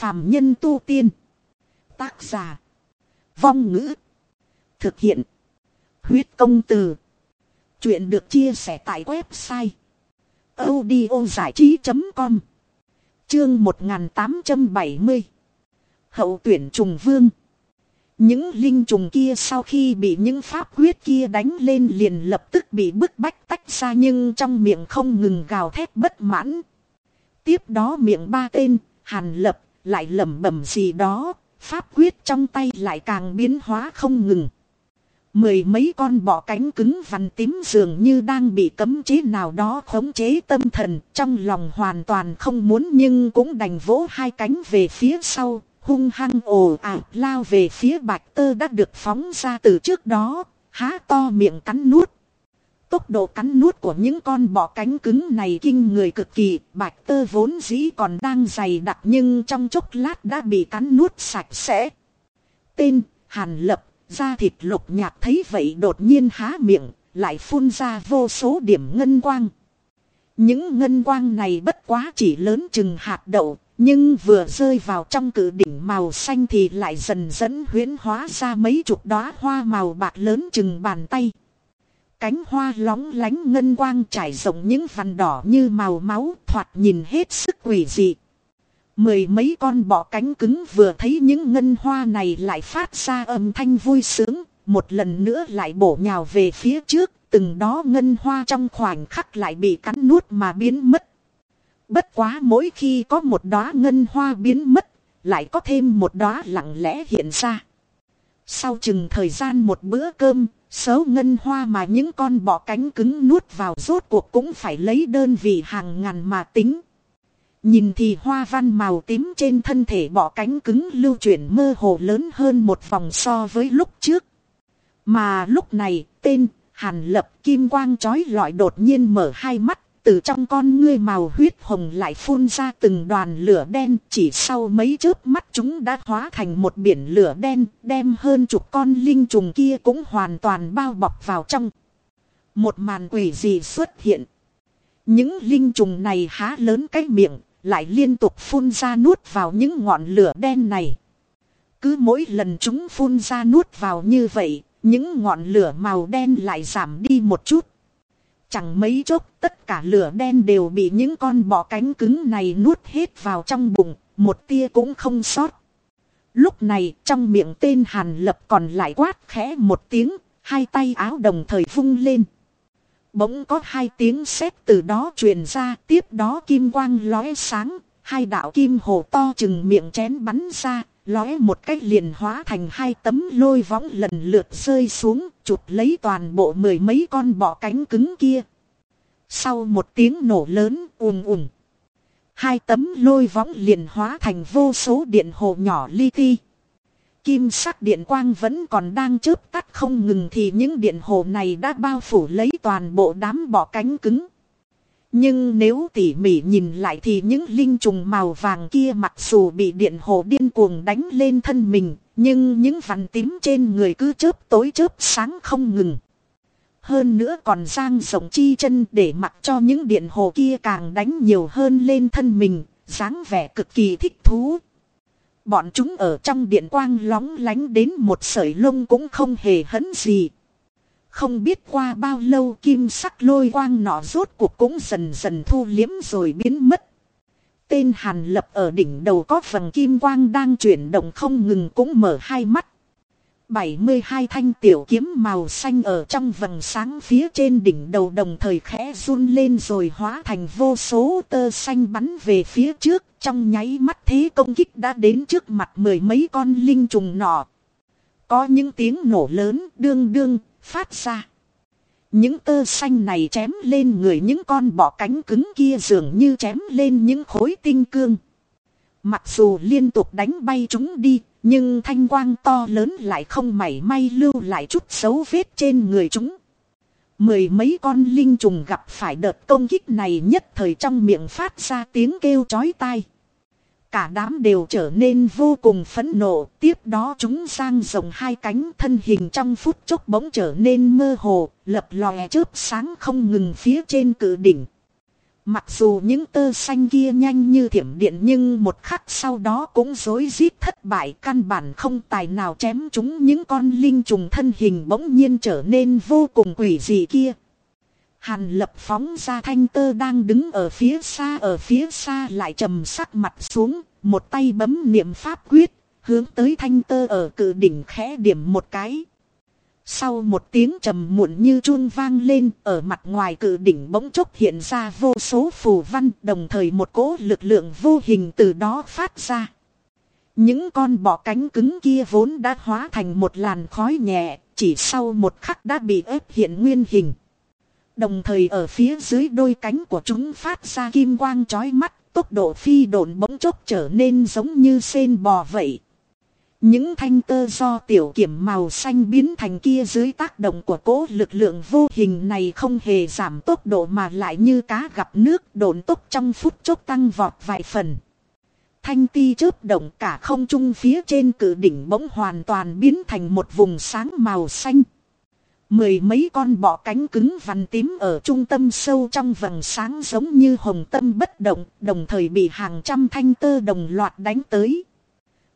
phàm nhân tu tiên. Tác giả. Vong ngữ. Thực hiện. Huyết công từ. Chuyện được chia sẻ tại website. audio trí.com Chương 1870 Hậu tuyển trùng vương Những linh trùng kia sau khi bị những pháp quyết kia đánh lên liền lập tức bị bức bách tách ra nhưng trong miệng không ngừng gào thét bất mãn. Tiếp đó miệng ba tên, hàn lập, lại lẩm bẩm gì đó, pháp quyết trong tay lại càng biến hóa không ngừng. Mười mấy con bọ cánh cứng vằn tím dường như đang bị cấm chế nào đó khống chế tâm thần trong lòng hoàn toàn không muốn nhưng cũng đành vỗ hai cánh về phía sau, hung hăng ồ ạt lao về phía bạch tơ đã được phóng ra từ trước đó, há to miệng cắn nuốt. Tốc độ cắn nuốt của những con bọ cánh cứng này kinh người cực kỳ, bạch tơ vốn dĩ còn đang dày đặc nhưng trong chốc lát đã bị cắn nuốt sạch sẽ. Tên, Hàn Lập, da thịt lục nhạt thấy vậy đột nhiên há miệng, lại phun ra vô số điểm ngân quang. Những ngân quang này bất quá chỉ lớn chừng hạt đậu, nhưng vừa rơi vào trong cử đỉnh màu xanh thì lại dần dần huyễn hóa ra mấy chục đóa hoa màu bạc lớn chừng bàn tay. Cánh hoa lóng lánh ngân quang trải rộng những vằn đỏ như màu máu thoạt nhìn hết sức quỷ dị. Mười mấy con bọ cánh cứng vừa thấy những ngân hoa này lại phát ra âm thanh vui sướng, một lần nữa lại bổ nhào về phía trước, từng đó ngân hoa trong khoảnh khắc lại bị cắn nuốt mà biến mất. Bất quá mỗi khi có một đóa ngân hoa biến mất, lại có thêm một đóa lặng lẽ hiện ra. Sau chừng thời gian một bữa cơm, số ngân hoa mà những con bọ cánh cứng nuốt vào rốt cuộc cũng phải lấy đơn vị hàng ngàn mà tính. Nhìn thì hoa văn màu tím trên thân thể bọ cánh cứng lưu chuyển mơ hồ lớn hơn một vòng so với lúc trước. Mà lúc này, tên, hàn lập kim quang chói lọi đột nhiên mở hai mắt, từ trong con ngươi màu huyết hồng lại phun ra từng đoàn lửa đen, chỉ sau mấy chớp mắt chúng đã hóa thành một biển lửa đen, đem hơn chục con linh trùng kia cũng hoàn toàn bao bọc vào trong. Một màn quỷ gì xuất hiện. Những linh trùng này há lớn cái miệng, lại liên tục phun ra nuốt vào những ngọn lửa đen này. Cứ mỗi lần chúng phun ra nuốt vào như vậy, những ngọn lửa màu đen lại giảm đi một chút. Chẳng mấy chốc tất cả lửa đen đều bị những con bọ cánh cứng này nuốt hết vào trong bụng, một tia cũng không sót. Lúc này trong miệng tên Hàn Lập còn lại quát khẽ một tiếng, hai tay áo đồng thời vung lên. Bỗng có hai tiếng sét từ đó truyền ra, tiếp đó kim quang lóe sáng, hai đạo kim hồ to chừng miệng chén bắn ra, lóe một cách liền hóa thành hai tấm lôi võng lần lượt rơi xuống, chụp lấy toàn bộ mười mấy con bọ cánh cứng kia. Sau một tiếng nổ lớn ùm ùm, hai tấm lôi võng liền hóa thành vô số điện hồ nhỏ li ti. Kim sắc điện quang vẫn còn đang chớp tắt không ngừng thì những điện hồ này đã bao phủ lấy toàn bộ đám bọ cánh cứng. Nhưng nếu tỉ mỉ nhìn lại thì những linh trùng màu vàng kia mặc dù bị điện hồ điên cuồng đánh lên thân mình, nhưng những vằn tím trên người cứ chớp tối chớp sáng không ngừng. Hơn nữa còn giang rộng chi chân để mặc cho những điện hồ kia càng đánh nhiều hơn lên thân mình, dáng vẻ cực kỳ thích thú. Bọn chúng ở trong điện quang lóng lánh đến một sợi lông cũng không hề hấn gì. Không biết qua bao lâu kim sắc lôi quang nọ rốt cuộc cũng dần dần thu liếm rồi biến mất. Tên Hàn Lập ở đỉnh đầu có phần kim quang đang chuyển động không ngừng cũng mở hai mắt. 72 thanh tiểu kiếm màu xanh ở trong vầng sáng phía trên đỉnh đầu đồng thời khẽ run lên rồi hóa thành vô số tơ xanh bắn về phía trước. Trong nháy mắt thế công kích đã đến trước mặt mười mấy con linh trùng nọ. Có những tiếng nổ lớn, đương đương phát ra. Những tơ xanh này chém lên người những con bọ cánh cứng kia dường như chém lên những khối tinh cương. Mặc dù liên tục đánh bay chúng đi, nhưng thanh quang to lớn lại không mảy may lưu lại chút dấu vết trên người chúng. Mười mấy con linh trùng gặp phải đợt công kích này nhất thời trong miệng phát ra tiếng kêu chói tai. Cả đám đều trở nên vô cùng phẫn nộ, tiếp đó chúng sang rồng hai cánh thân hình trong phút chốc bỗng trở nên mơ hồ, lập lòe chớp sáng không ngừng phía trên cự đỉnh. Mặc dù những tơ xanh kia nhanh như thiểm điện nhưng một khắc sau đó cũng rối rít thất bại căn bản không tài nào chém chúng những con linh trùng thân hình bỗng nhiên trở nên vô cùng quỷ dị kia. Hàn lập phóng ra thanh tơ đang đứng ở phía xa ở phía xa lại trầm sắc mặt xuống, một tay bấm niệm pháp quyết, hướng tới thanh tơ ở cự đỉnh khẽ điểm một cái. Sau một tiếng trầm muộn như chuông vang lên, ở mặt ngoài cự đỉnh bỗng chốc hiện ra vô số phù văn, đồng thời một cỗ lực lượng vô hình từ đó phát ra. Những con bọ cánh cứng kia vốn đã hóa thành một làn khói nhẹ, chỉ sau một khắc đã bị ép hiện nguyên hình. Đồng thời ở phía dưới đôi cánh của chúng phát ra kim quang chói mắt, tốc độ phi độn bỗng chốc trở nên giống như sen bò vậy. Những thanh tơ do tiểu kiểm màu xanh biến thành kia dưới tác động của cố lực lượng vô hình này không hề giảm tốc độ mà lại như cá gặp nước độn tốc trong phút chốc tăng vọt vài phần. Thanh ti chớp động cả không trung phía trên cử đỉnh bỗng hoàn toàn biến thành một vùng sáng màu xanh. Mười mấy con bọ cánh cứng vằn tím ở trung tâm sâu trong vầng sáng giống như hồng tâm bất động, đồng thời bị hàng trăm thanh tơ đồng loạt đánh tới.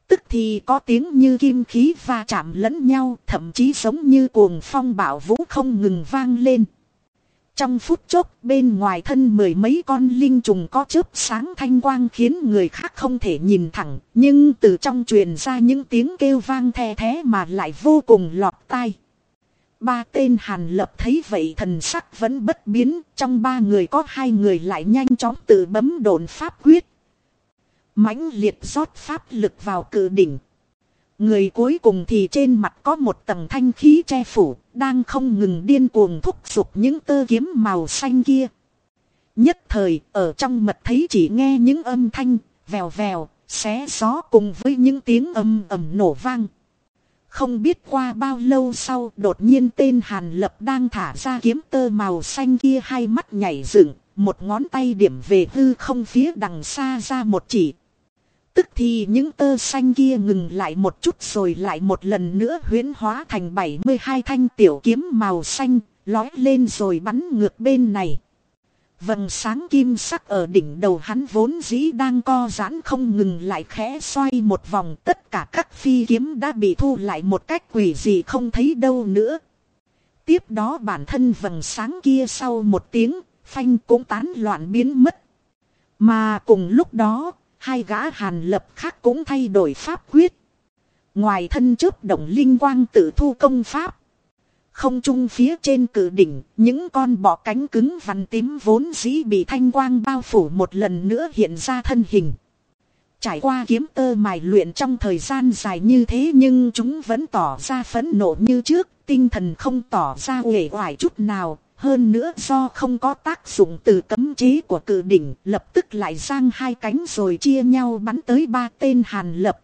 Tức thì có tiếng như kim khí va chạm lẫn nhau, thậm chí giống như cuồng phong bảo vũ không ngừng vang lên. Trong phút chốc bên ngoài thân mười mấy con linh trùng có chớp sáng thanh quang khiến người khác không thể nhìn thẳng, nhưng từ trong truyền ra những tiếng kêu vang the thế mà lại vô cùng lọt tai. Ba tên hàn lập thấy vậy thần sắc vẫn bất biến, trong ba người có hai người lại nhanh chóng tự bấm đồn pháp quyết mãnh liệt rót pháp lực vào cự đỉnh. Người cuối cùng thì trên mặt có một tầng thanh khí che phủ, đang không ngừng điên cuồng thúc giục những tơ kiếm màu xanh kia. Nhất thời, ở trong mật thấy chỉ nghe những âm thanh, vèo vèo, xé gió cùng với những tiếng âm ầm nổ vang. Không biết qua bao lâu sau, đột nhiên tên Hàn Lập đang thả ra kiếm tơ màu xanh kia hai mắt nhảy dựng, một ngón tay điểm về hư không phía đằng xa ra một chỉ, Tức thì những tơ xanh kia ngừng lại một chút rồi lại một lần nữa huyến hóa thành 72 thanh tiểu kiếm màu xanh, lói lên rồi bắn ngược bên này. Vầng sáng kim sắc ở đỉnh đầu hắn vốn dĩ đang co giãn không ngừng lại khẽ xoay một vòng tất cả các phi kiếm đã bị thu lại một cách quỷ gì không thấy đâu nữa. Tiếp đó bản thân vầng sáng kia sau một tiếng, phanh cũng tán loạn biến mất. Mà cùng lúc đó, hai gã hàn lập khác cũng thay đổi pháp quyết. Ngoài thân chớp động linh quang tự thu công pháp. Không trung phía trên cử đỉnh, những con bọ cánh cứng vằn tím vốn dĩ bị thanh quang bao phủ một lần nữa hiện ra thân hình. Trải qua kiếm tơ mài luyện trong thời gian dài như thế nhưng chúng vẫn tỏ ra phẫn nộ như trước, tinh thần không tỏ ra uể oải chút nào, hơn nữa do không có tác dụng từ cấm chế của cự đỉnh, lập tức lại giang hai cánh rồi chia nhau bắn tới ba tên hàn lập.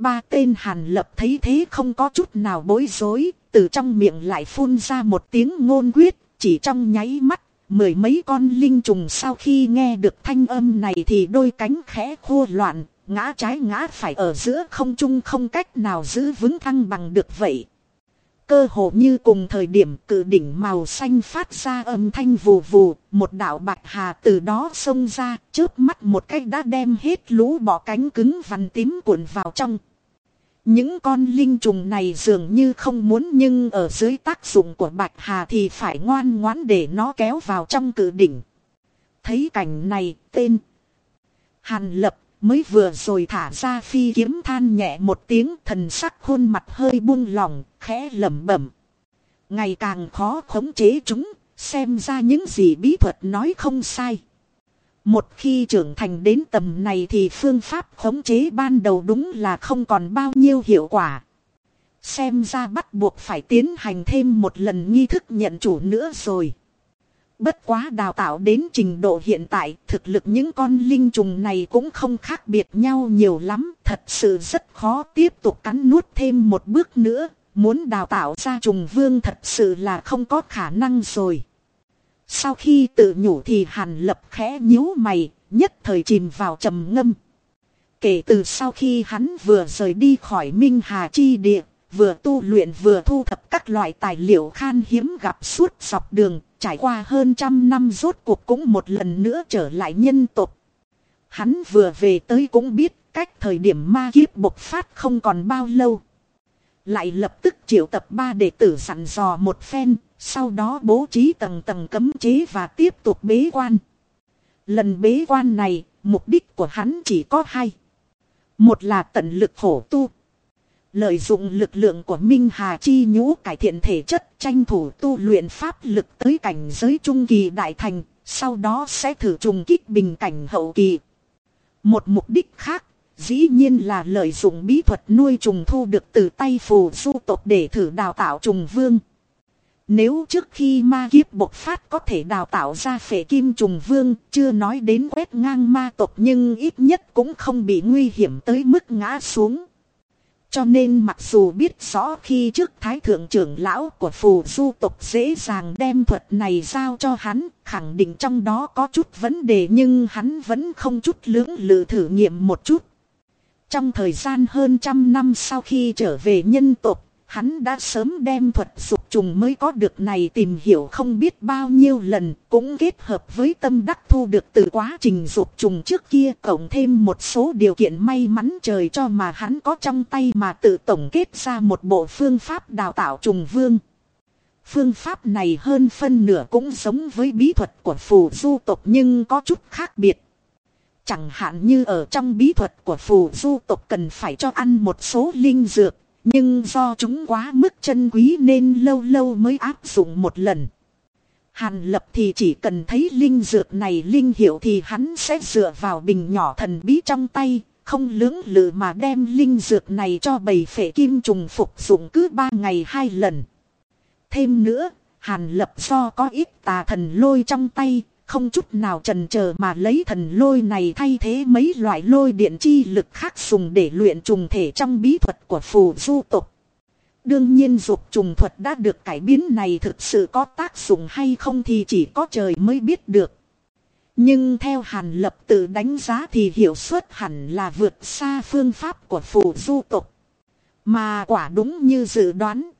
Ba tên hàn lập thấy thế không có chút nào bối rối, từ trong miệng lại phun ra một tiếng ngôn quyết, chỉ trong nháy mắt. Mười mấy con linh trùng sau khi nghe được thanh âm này thì đôi cánh khẽ khô loạn, ngã trái ngã phải ở giữa không trung không cách nào giữ vững thăng bằng được vậy. Cơ hồ như cùng thời điểm cự đỉnh màu xanh phát ra âm thanh vù vù, một đạo bạch hà từ đó xông ra, chớp mắt một cách đã đem hết lũ bỏ cánh cứng vằn tím cuộn vào trong. Những con linh trùng này dường như không muốn nhưng ở dưới tác dụng của bạch hà thì phải ngoan ngoãn để nó kéo vào trong cự đỉnh. Thấy cảnh này, tên Hàn lập mới vừa rồi thả ra phi kiếm than nhẹ một tiếng thần sắc khuôn mặt hơi buông lỏng, khẽ lẩm bẩm. Ngày càng khó khống chế chúng, xem ra những gì bí thuật nói không sai. Một khi trưởng thành đến tầm này thì phương pháp khống chế ban đầu đúng là không còn bao nhiêu hiệu quả. Xem ra bắt buộc phải tiến hành thêm một lần nghi thức nhận chủ nữa rồi. Bất quá đào tạo đến trình độ hiện tại, thực lực những con linh trùng này cũng không khác biệt nhau nhiều lắm, thật sự rất khó tiếp tục cắn nuốt thêm một bước nữa, muốn đào tạo ra trùng vương thật sự là không có khả năng rồi. Sau khi tự nhủ thì hàn lập khẽ nhíu mày, nhất thời chìm vào trầm ngâm. Kể từ sau khi hắn vừa rời đi khỏi Minh Hà Chi Địa, vừa tu luyện vừa thu thập các loại tài liệu khan hiếm gặp suốt dọc đường, trải qua hơn trăm năm rốt cuộc cũng một lần nữa trở lại nhân tộc. Hắn vừa về tới cũng biết cách thời điểm ma kiếp bộc phát không còn bao lâu. Lại lập tức triệu tập ba đệ tử sẵn dò một phen, sau đó bố trí tầng tầng cấm chế và tiếp tục bế quan. Lần bế quan này, mục đích của hắn chỉ có hai. Một là tận lực khổ tu. Lợi dụng lực lượng của Minh Hà Chi nhũ cải thiện thể chất tranh thủ tu luyện pháp lực tới cảnh giới trung kỳ đại thành, sau đó sẽ thử trùng kích bình cảnh hậu kỳ. Một mục đích khác, dĩ nhiên là lợi dụng bí thuật nuôi trùng thu được từ tay phù du tộc để thử đào tạo trùng vương. Nếu trước khi ma kiếp bộc phát có thể đào tạo ra phệ kim trùng vương, chưa nói đến quét ngang ma tộc nhưng ít nhất cũng không bị nguy hiểm tới mức ngã xuống. Cho nên mặc dù biết rõ khi trước thái thượng trưởng lão của phù du tộc dễ dàng đem thuật này giao cho hắn, khẳng định trong đó có chút vấn đề nhưng hắn vẫn không chút lưỡng lự thử nghiệm một chút. Trong thời gian hơn trăm năm sau khi trở về nhân tộc, hắn đã sớm đem thuật dục trùng mới có được này tìm hiểu không biết bao nhiêu lần, cũng kết hợp với tâm đắc thu được từ quá trình dục trùng trước kia cộng thêm một số điều kiện may mắn trời cho mà hắn có trong tay mà tự tổng kết ra một bộ phương pháp đào tạo trùng vương. Phương pháp này hơn phân nửa cũng giống với bí thuật của phù du tộc nhưng có chút khác biệt. Chẳng hạn như ở trong bí thuật của phù du tộc cần phải cho ăn một số linh dược, nhưng do chúng quá mức chân quý nên lâu lâu mới áp dụng một lần. Hàn lập thì chỉ cần thấy linh dược này linh hiệu thì hắn sẽ dựa vào bình nhỏ thần bí trong tay, không lưỡng lự mà đem linh dược này cho bầy phệ kim trùng phục dụng cứ ba ngày hai lần. Thêm nữa, hàn lập do có ít tà thần lôi trong tay, không chút nào trần chờ mà lấy thần lôi này thay thế mấy loại lôi điện chi lực khác dùng để luyện trùng thể trong bí thuật của phù du tộc. Đương nhiên dục trùng thuật đã được cải biến này thực sự có tác dụng hay không thì chỉ có trời mới biết được. Nhưng theo Hàn Lập tự đánh giá thì hiệu suất hẳn là vượt xa phương pháp của phù du tộc. Mà quả đúng như dự đoán.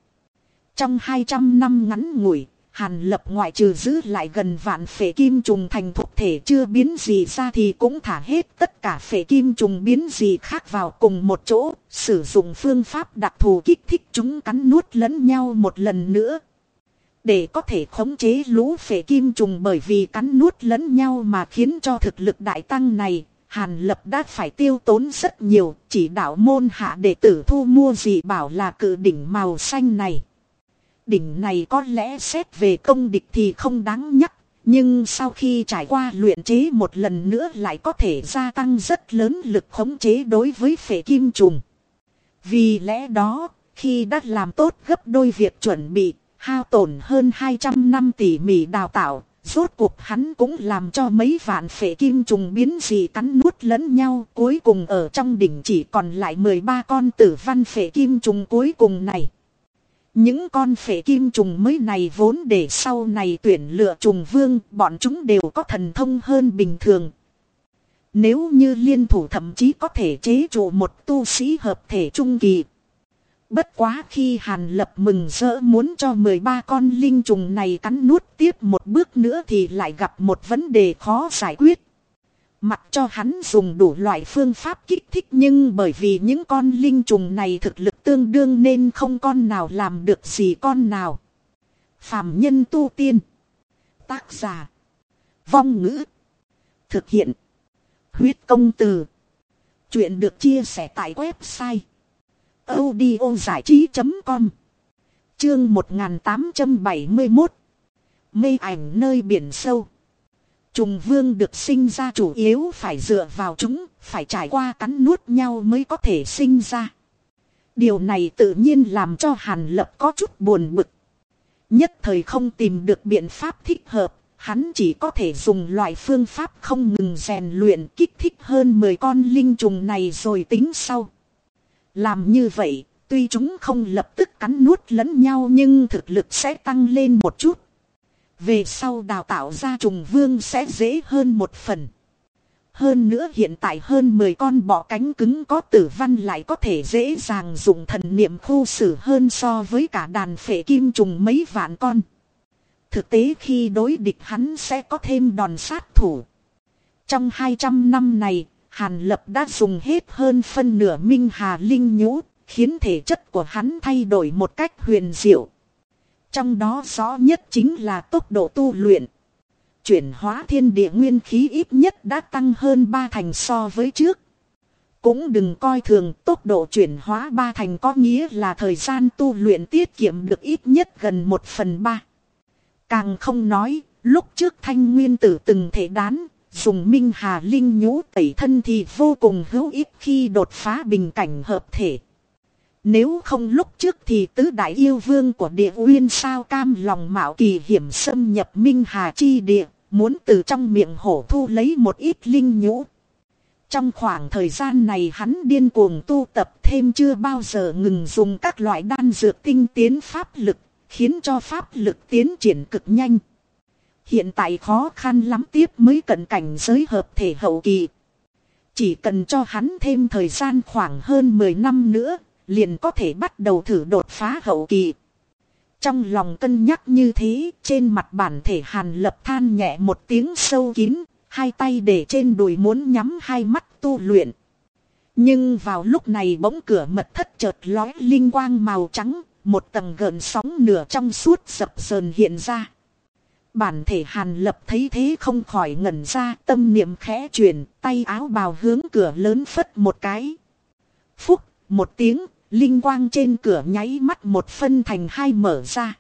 Trong 200 năm ngắn ngủi, Hàn lập ngoại trừ giữ lại gần vạn phệ kim trùng thành thuộc thể chưa biến gì ra thì cũng thả hết tất cả phệ kim trùng biến gì khác vào cùng một chỗ, sử dụng phương pháp đặc thù kích thích chúng cắn nuốt lẫn nhau một lần nữa. Để có thể khống chế lũ phệ kim trùng bởi vì cắn nuốt lẫn nhau mà khiến cho thực lực đại tăng này, Hàn lập đã phải tiêu tốn rất nhiều, chỉ đạo môn hạ đệ tử thu mua gì bảo là cự đỉnh màu xanh này đỉnh này có lẽ xét về công địch thì không đáng nhắc. Nhưng sau khi trải qua luyện chế một lần nữa lại có thể gia tăng rất lớn lực khống chế đối với phệ kim trùng. Vì lẽ đó, khi đã làm tốt gấp đôi việc chuẩn bị, hao tổn hơn 200 năm tỉ mỉ đào tạo, rốt cuộc hắn cũng làm cho mấy vạn phệ kim trùng biến dị cắn nuốt lẫn nhau. Cuối cùng ở trong đỉnh chỉ còn lại 13 con tử văn phệ kim trùng cuối cùng này. Những con phệ kim trùng mới này vốn để sau này tuyển lựa trùng vương, bọn chúng đều có thần thông hơn bình thường. Nếu như liên thủ thậm chí có thể chế trụ một tu sĩ hợp thể trung kỳ. Bất quá khi Hàn Lập mừng rỡ muốn cho 13 con linh trùng này cắn nuốt tiếp một bước nữa thì lại gặp một vấn đề khó giải quyết. Mặc cho hắn dùng đủ loại phương pháp kích thích nhưng bởi vì những con linh trùng này thực lực tương đương nên không con nào làm được gì con nào. Phạm nhân tu tiên. Tác giả. Vong ngữ. Thực hiện. Huyết công từ. Chuyện được chia sẻ tại website. audio giải trí.com Chương 1871 Mê ảnh nơi biển sâu Trùng vương được sinh ra chủ yếu phải dựa vào chúng, phải trải qua cắn nuốt nhau mới có thể sinh ra. Điều này tự nhiên làm cho Hàn Lập có chút buồn bực. Nhất thời không tìm được biện pháp thích hợp, hắn chỉ có thể dùng loại phương pháp không ngừng rèn luyện kích thích hơn 10 con linh trùng này rồi tính sau. Làm như vậy, tuy chúng không lập tức cắn nuốt lẫn nhau nhưng thực lực sẽ tăng lên một chút. Về sau đào tạo ra trùng vương sẽ dễ hơn một phần. Hơn nữa hiện tại hơn 10 con bọ cánh cứng có tử văn lại có thể dễ dàng dùng thần niệm khu xử hơn so với cả đàn phệ kim trùng mấy vạn con. Thực tế khi đối địch hắn sẽ có thêm đòn sát thủ. Trong 200 năm này, Hàn Lập đã dùng hết hơn phân nửa Minh Hà Linh Nhũ, khiến thể chất của hắn thay đổi một cách huyền diệu. Trong đó rõ nhất chính là tốc độ tu luyện. Chuyển hóa thiên địa nguyên khí ít nhất đã tăng hơn ba thành so với trước. Cũng đừng coi thường tốc độ chuyển hóa ba thành có nghĩa là thời gian tu luyện tiết kiệm được ít nhất gần một phần ba. Càng không nói, lúc trước thanh nguyên tử từng thể đán, dùng minh hà linh nhũ tẩy thân thì vô cùng hữu ích khi đột phá bình cảnh hợp thể. Nếu không lúc trước thì tứ đại yêu vương của địa uyên sao cam lòng mạo kỳ hiểm xâm nhập minh hà chi địa, muốn từ trong miệng hổ thu lấy một ít linh nhũ. Trong khoảng thời gian này hắn điên cuồng tu tập thêm chưa bao giờ ngừng dùng các loại đan dược tinh tiến pháp lực, khiến cho pháp lực tiến triển cực nhanh. Hiện tại khó khăn lắm tiếp mới cận cảnh giới hợp thể hậu kỳ. Chỉ cần cho hắn thêm thời gian khoảng hơn 10 năm nữa, liền có thể bắt đầu thử đột phá hậu kỳ. Trong lòng cân nhắc như thế, trên mặt bản thể hàn lập than nhẹ một tiếng sâu kín, hai tay để trên đùi muốn nhắm hai mắt tu luyện. Nhưng vào lúc này bỗng cửa mật thất chợt lói linh quang màu trắng, một tầng gợn sóng nửa trong suốt sập sờn hiện ra. Bản thể hàn lập thấy thế không khỏi ngẩn ra tâm niệm khẽ chuyển, tay áo bào hướng cửa lớn phất một cái. Phúc, một tiếng, linh quang trên cửa nháy mắt một phân thành hai mở ra.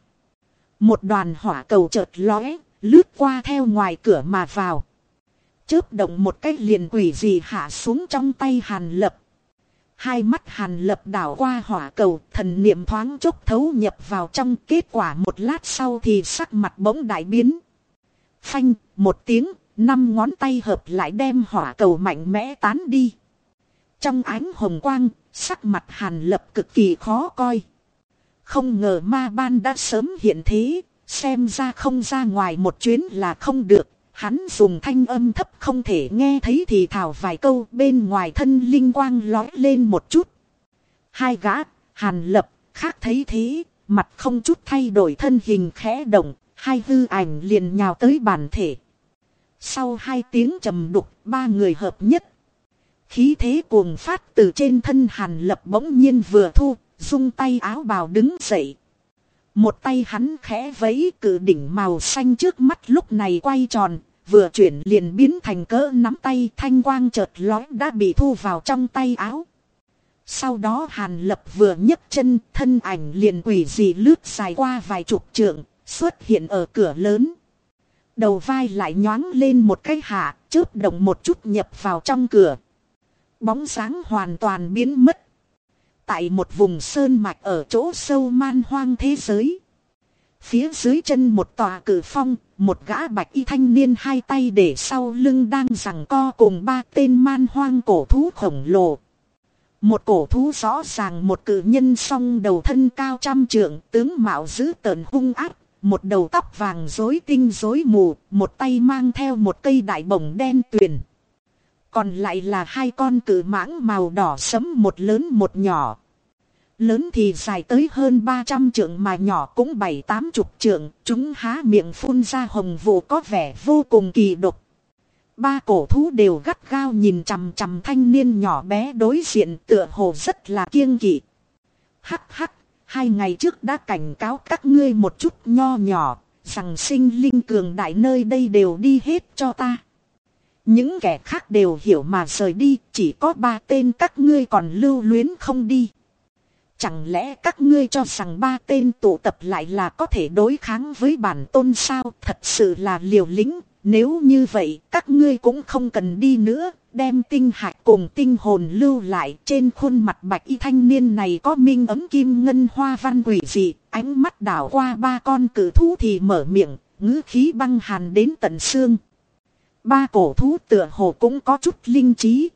Một đoàn hỏa cầu chợt lóe, lướt qua theo ngoài cửa mà vào. Chớp động một cách liền quỷ gì hạ xuống trong tay hàn lập. Hai mắt hàn lập đảo qua hỏa cầu, thần niệm thoáng chốc thấu nhập vào trong kết quả một lát sau thì sắc mặt bỗng đại biến. Phanh, một tiếng, năm ngón tay hợp lại đem hỏa cầu mạnh mẽ tán đi. Trong ánh hồng quang, sắc mặt hàn lập cực kỳ khó coi. Không ngờ ma ban đã sớm hiện thế, xem ra không ra ngoài một chuyến là không được. Hắn dùng thanh âm thấp không thể nghe thấy thì thảo vài câu bên ngoài thân linh quang lói lên một chút. Hai gã, hàn lập, khác thấy thế, mặt không chút thay đổi thân hình khẽ động, hai hư ảnh liền nhào tới bản thể. Sau hai tiếng trầm đục, ba người hợp nhất. Khí thế cuồng phát từ trên thân hàn lập bỗng nhiên vừa thu, dung tay áo bào đứng dậy. Một tay hắn khẽ vấy cử đỉnh màu xanh trước mắt lúc này quay tròn, vừa chuyển liền biến thành cỡ nắm tay thanh quang chợt lói đã bị thu vào trong tay áo. Sau đó hàn lập vừa nhấc chân thân ảnh liền quỷ dị lướt dài qua vài chục trượng, xuất hiện ở cửa lớn. Đầu vai lại nhoáng lên một cái hạ, chớp động một chút nhập vào trong cửa. Bóng sáng hoàn toàn biến mất. Tại một vùng sơn mạch ở chỗ sâu man hoang thế giới. Phía dưới chân một tòa cử phong, một gã bạch y thanh niên hai tay để sau lưng đang rằng co cùng ba tên man hoang cổ thú khổng lồ. Một cổ thú rõ ràng một cử nhân song đầu thân cao trăm trượng, tướng mạo dữ tợn hung ác, một đầu tóc vàng rối tinh rối mù, một tay mang theo một cây đại bổng đen tuyền. Còn lại là hai con cử mãng màu đỏ sấm một lớn một nhỏ. Lớn thì dài tới hơn 300 trượng mà nhỏ cũng bảy tám chục trượng, chúng há miệng phun ra hồng vụ có vẻ vô cùng kỳ độc. Ba cổ thú đều gắt gao nhìn chằm chằm thanh niên nhỏ bé đối diện tựa hồ rất là kiêng kỵ. Hắc hắc, hai ngày trước đã cảnh cáo các ngươi một chút nho nhỏ, rằng sinh linh cường đại nơi đây đều đi hết cho ta. Những kẻ khác đều hiểu mà rời đi, chỉ có ba tên các ngươi còn lưu luyến không đi. Chẳng lẽ các ngươi cho rằng ba tên tụ tập lại là có thể đối kháng với bản tôn sao? Thật sự là liều lĩnh. Nếu như vậy, các ngươi cũng không cần đi nữa. Đem tinh hạch cùng tinh hồn lưu lại trên khuôn mặt bạch y thanh niên này có minh ấm kim ngân hoa văn quỷ dị. Ánh mắt đảo qua ba con cử thú thì mở miệng, ngữ khí băng hàn đến tận xương. Ba cổ thú tựa hồ cũng có chút linh trí,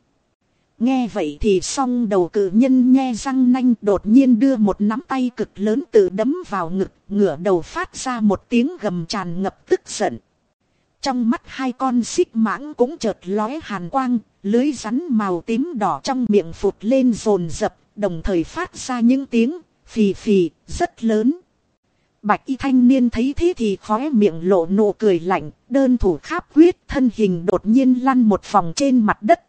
Nghe vậy thì song đầu cử nhân nghe răng nanh đột nhiên đưa một nắm tay cực lớn tự đấm vào ngực, ngửa đầu phát ra một tiếng gầm tràn ngập tức giận. Trong mắt hai con xích mãng cũng chợt lóe hàn quang, lưới rắn màu tím đỏ trong miệng phụt lên rồn rập, đồng thời phát ra những tiếng phì phì rất lớn. Bạch y thanh niên thấy thế thì khóe miệng lộ nụ cười lạnh, đơn thủ kháp quyết thân hình đột nhiên lăn một vòng trên mặt đất.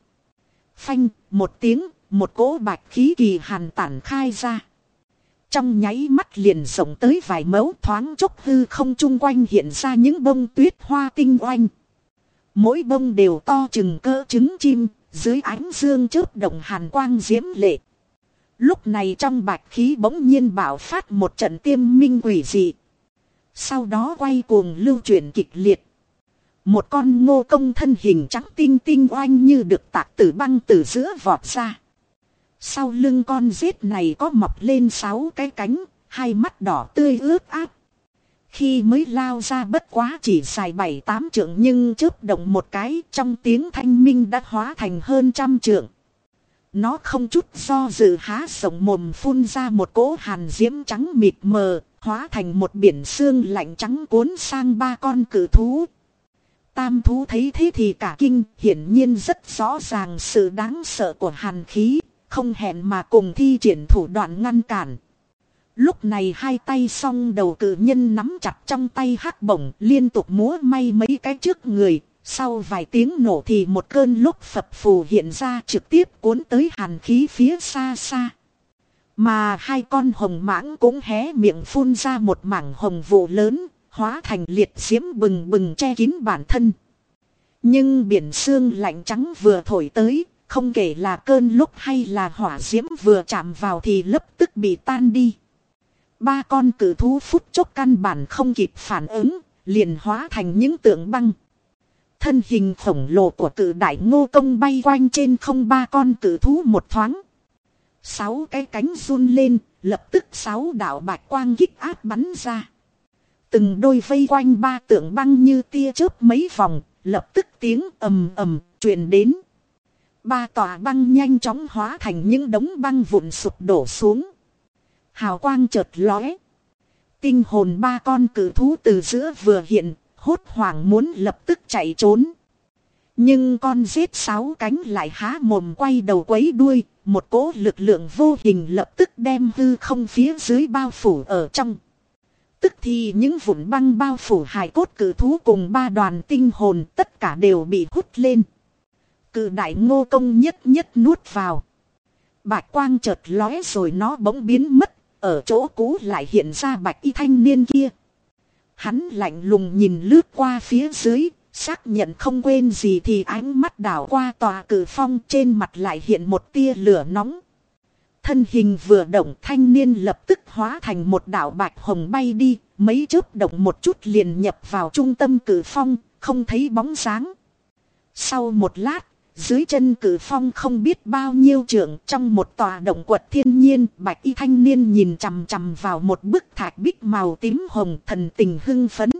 Phanh, một tiếng, một cỗ bạch khí kỳ hàn tản khai ra. Trong nháy mắt liền rộng tới vài mẫu thoáng chốc hư không chung quanh hiện ra những bông tuyết hoa tinh oanh. Mỗi bông đều to chừng cỡ trứng chim, dưới ánh dương chớp động hàn quang diễm lệ. Lúc này trong bạch khí bỗng nhiên bảo phát một trận tiêm minh quỷ dị. Sau đó quay cuồng lưu chuyển kịch liệt. Một con ngô công thân hình trắng tinh tinh oanh như được tạc tử băng từ giữa vọt ra. Sau lưng con rết này có mọc lên sáu cái cánh, hai mắt đỏ tươi ướt át. Khi mới lao ra bất quá chỉ dài bảy tám trượng nhưng chớp động một cái trong tiếng thanh minh đã hóa thành hơn trăm trượng. Nó không chút do dự há rộng mồm phun ra một cỗ hàn diễm trắng mịt mờ, hóa thành một biển xương lạnh trắng cuốn sang ba con cử thú. Tam thú thấy thế thì cả kinh, hiển nhiên rất rõ ràng sự đáng sợ của hàn khí, không hẹn mà cùng thi triển thủ đoạn ngăn cản. Lúc này hai tay song đầu cử nhân nắm chặt trong tay hắc bổng liên tục múa may mấy cái trước người. Sau vài tiếng nổ thì một cơn lúc phập phù hiện ra trực tiếp cuốn tới hàn khí phía xa xa. Mà hai con hồng mãng cũng hé miệng phun ra một mảng hồng vụ lớn, hóa thành liệt diễm bừng bừng che kín bản thân. Nhưng biển xương lạnh trắng vừa thổi tới, không kể là cơn lúc hay là hỏa diễm vừa chạm vào thì lập tức bị tan đi. Ba con cử thú phút chốc căn bản không kịp phản ứng, liền hóa thành những tượng băng. Thân hình khổng lồ của cự đại ngô công bay quanh trên không ba con cự thú một thoáng. Sáu cái cánh run lên, lập tức sáu đạo bạch quang kích áp bắn ra. Từng đôi vây quanh ba tượng băng như tia chớp mấy vòng, lập tức tiếng ầm ầm truyền đến. Ba tòa băng nhanh chóng hóa thành những đống băng vụn sụp đổ xuống. Hào quang chợt lóe. Tinh hồn ba con cử thú từ giữa vừa hiện, hốt hoảng muốn lập tức chạy trốn. Nhưng con rết sáu cánh lại há mồm quay đầu quấy đuôi, một cỗ lực lượng vô hình lập tức đem hư không phía dưới bao phủ ở trong. Tức thì những vụn băng bao phủ hài cốt cử thú cùng ba đoàn tinh hồn tất cả đều bị hút lên. Cự đại ngô công nhất nhất nuốt vào. Bạch quang chợt lóe rồi nó bỗng biến mất, ở chỗ cũ lại hiện ra bạch y thanh niên kia. Hắn lạnh lùng nhìn lướt qua phía dưới, xác nhận không quên gì thì ánh mắt đảo qua tòa cử phong trên mặt lại hiện một tia lửa nóng. Thân hình vừa động thanh niên lập tức hóa thành một đảo bạch hồng bay đi, mấy chớp động một chút liền nhập vào trung tâm cử phong, không thấy bóng sáng Sau một lát, dưới chân cử phong không biết bao nhiêu trượng trong một tòa động quật thiên nhiên, bạch y thanh niên nhìn chằm chằm vào một bức thạch bích màu tím hồng thần tình hưng phấn.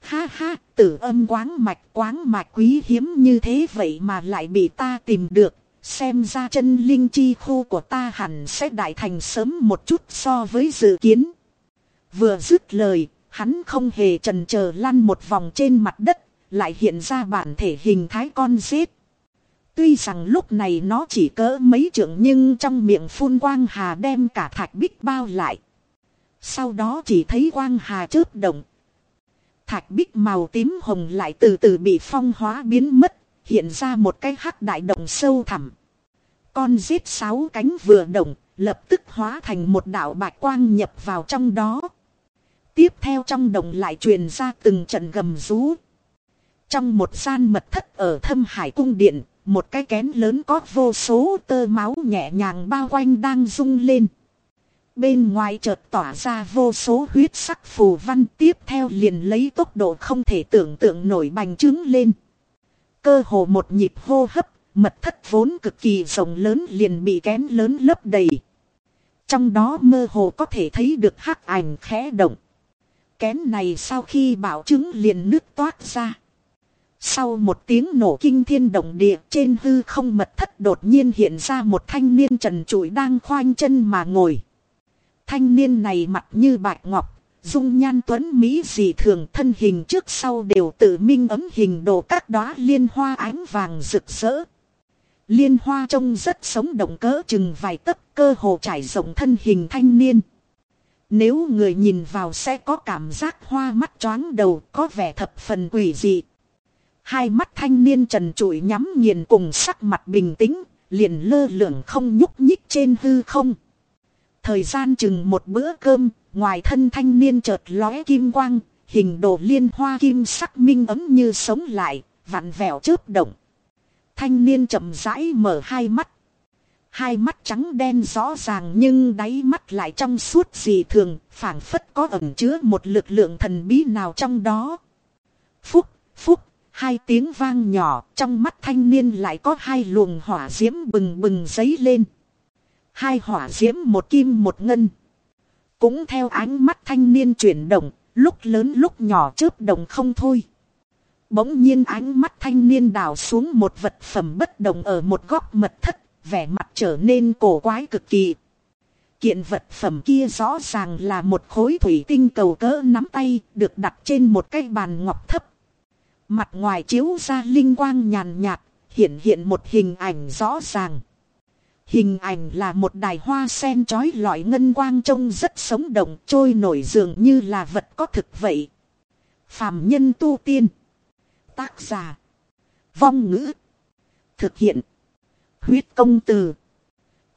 Ha ha, tử âm quáng mạch quáng mạch quý hiếm như thế vậy mà lại bị ta tìm được. Xem ra chân linh chi khu của ta hẳn sẽ đại thành sớm một chút so với dự kiến. Vừa dứt lời, hắn không hề trần chờ lăn một vòng trên mặt đất, lại hiện ra bản thể hình thái con rết. Tuy rằng lúc này nó chỉ cỡ mấy trượng nhưng trong miệng phun quang hà đem cả thạch bích bao lại. Sau đó chỉ thấy quang hà chớp động. Thạch bích màu tím hồng lại từ từ bị phong hóa biến mất, hiện ra một cái hắc đại động sâu thẳm. Con giết sáu cánh vừa động, lập tức hóa thành một đạo bạch quang nhập vào trong đó. Tiếp theo trong đồng lại truyền ra từng trận gầm rú. Trong một gian mật thất ở thâm hải cung điện, một cái kén lớn có vô số tơ máu nhẹ nhàng bao quanh đang rung lên. Bên ngoài chợt tỏa ra vô số huyết sắc phù văn tiếp theo liền lấy tốc độ không thể tưởng tượng nổi bành trướng lên. Cơ hồ một nhịp hô hấp, mật thất vốn cực kỳ rộng lớn liền bị kén lớn lấp đầy. Trong đó mơ hồ có thể thấy được hắc ảnh khẽ động. Kén này sau khi bảo chứng liền nước toát ra. Sau một tiếng nổ kinh thiên động địa trên hư không mật thất đột nhiên hiện ra một thanh niên trần trụi đang khoanh chân mà ngồi. Thanh niên này mặt như bạch ngọc, dung nhan tuấn Mỹ dị thường thân hình trước sau đều tự minh ấm hình đồ các đóa liên hoa ánh vàng rực rỡ. Liên hoa trông rất sống động cỡ chừng vài tấc cơ hồ trải rộng thân hình thanh niên. Nếu người nhìn vào sẽ có cảm giác hoa mắt choáng đầu có vẻ thập phần quỷ dị. Hai mắt thanh niên trần trụi nhắm nghiền cùng sắc mặt bình tĩnh, liền lơ lửng không nhúc nhích trên hư không. Thời gian chừng một bữa cơm, ngoài thân thanh niên chợt lóe kim quang, hình đồ liên hoa kim sắc minh ấm như sống lại, vặn vẹo chớp động. Thanh niên chậm rãi mở hai mắt. Hai mắt trắng đen rõ ràng nhưng đáy mắt lại trong suốt gì thường, phảng phất có ẩn chứa một lực lượng thần bí nào trong đó. Phúc, phúc, hai tiếng vang nhỏ, trong mắt thanh niên lại có hai luồng hỏa diễm bừng bừng dấy lên. Hai hỏa diễm một kim một ngân. Cũng theo ánh mắt thanh niên chuyển động, lúc lớn lúc nhỏ chớp động không thôi. Bỗng nhiên ánh mắt thanh niên đào xuống một vật phẩm bất động ở một góc mật thất, vẻ mặt trở nên cổ quái cực kỳ. Kiện vật phẩm kia rõ ràng là một khối thủy tinh cầu cỡ nắm tay, được đặt trên một cái bàn ngọc thấp. Mặt ngoài chiếu ra linh quang nhàn nhạt, hiện hiện một hình ảnh rõ ràng. Hình ảnh là một đài hoa sen trói lọi ngân quang trông rất sống động trôi nổi dường như là vật có thực vậy. phàm nhân tu tiên. Tác giả. Vong ngữ. Thực hiện. Huyết công từ.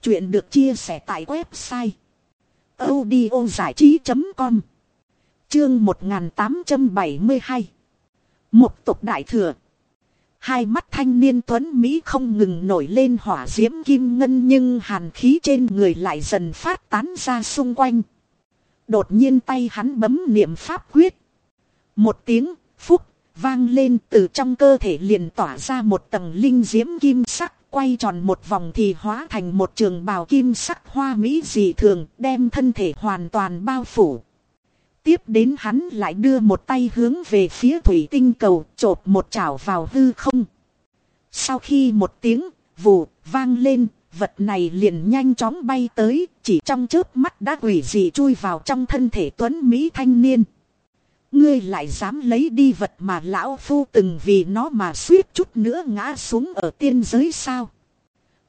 Chuyện được chia sẻ tại website. audio trí.com Chương 1872 một tục đại thừa. Hai mắt thanh niên tuấn Mỹ không ngừng nổi lên hỏa diễm kim ngân nhưng hàn khí trên người lại dần phát tán ra xung quanh. Đột nhiên tay hắn bấm niệm pháp quyết. Một tiếng, phúc, vang lên từ trong cơ thể liền tỏa ra một tầng linh diễm kim sắc quay tròn một vòng thì hóa thành một trường bào kim sắc hoa mỹ dị thường đem thân thể hoàn toàn bao phủ. Tiếp đến hắn lại đưa một tay hướng về phía thủy tinh cầu, chộp một chảo vào hư không. Sau khi một tiếng vù vang lên, vật này liền nhanh chóng bay tới, chỉ trong chớp mắt đã quỷ dị chui vào trong thân thể tuấn Mỹ thanh niên. Ngươi lại dám lấy đi vật mà lão phu từng vì nó mà suýt chút nữa ngã xuống ở tiên giới sao.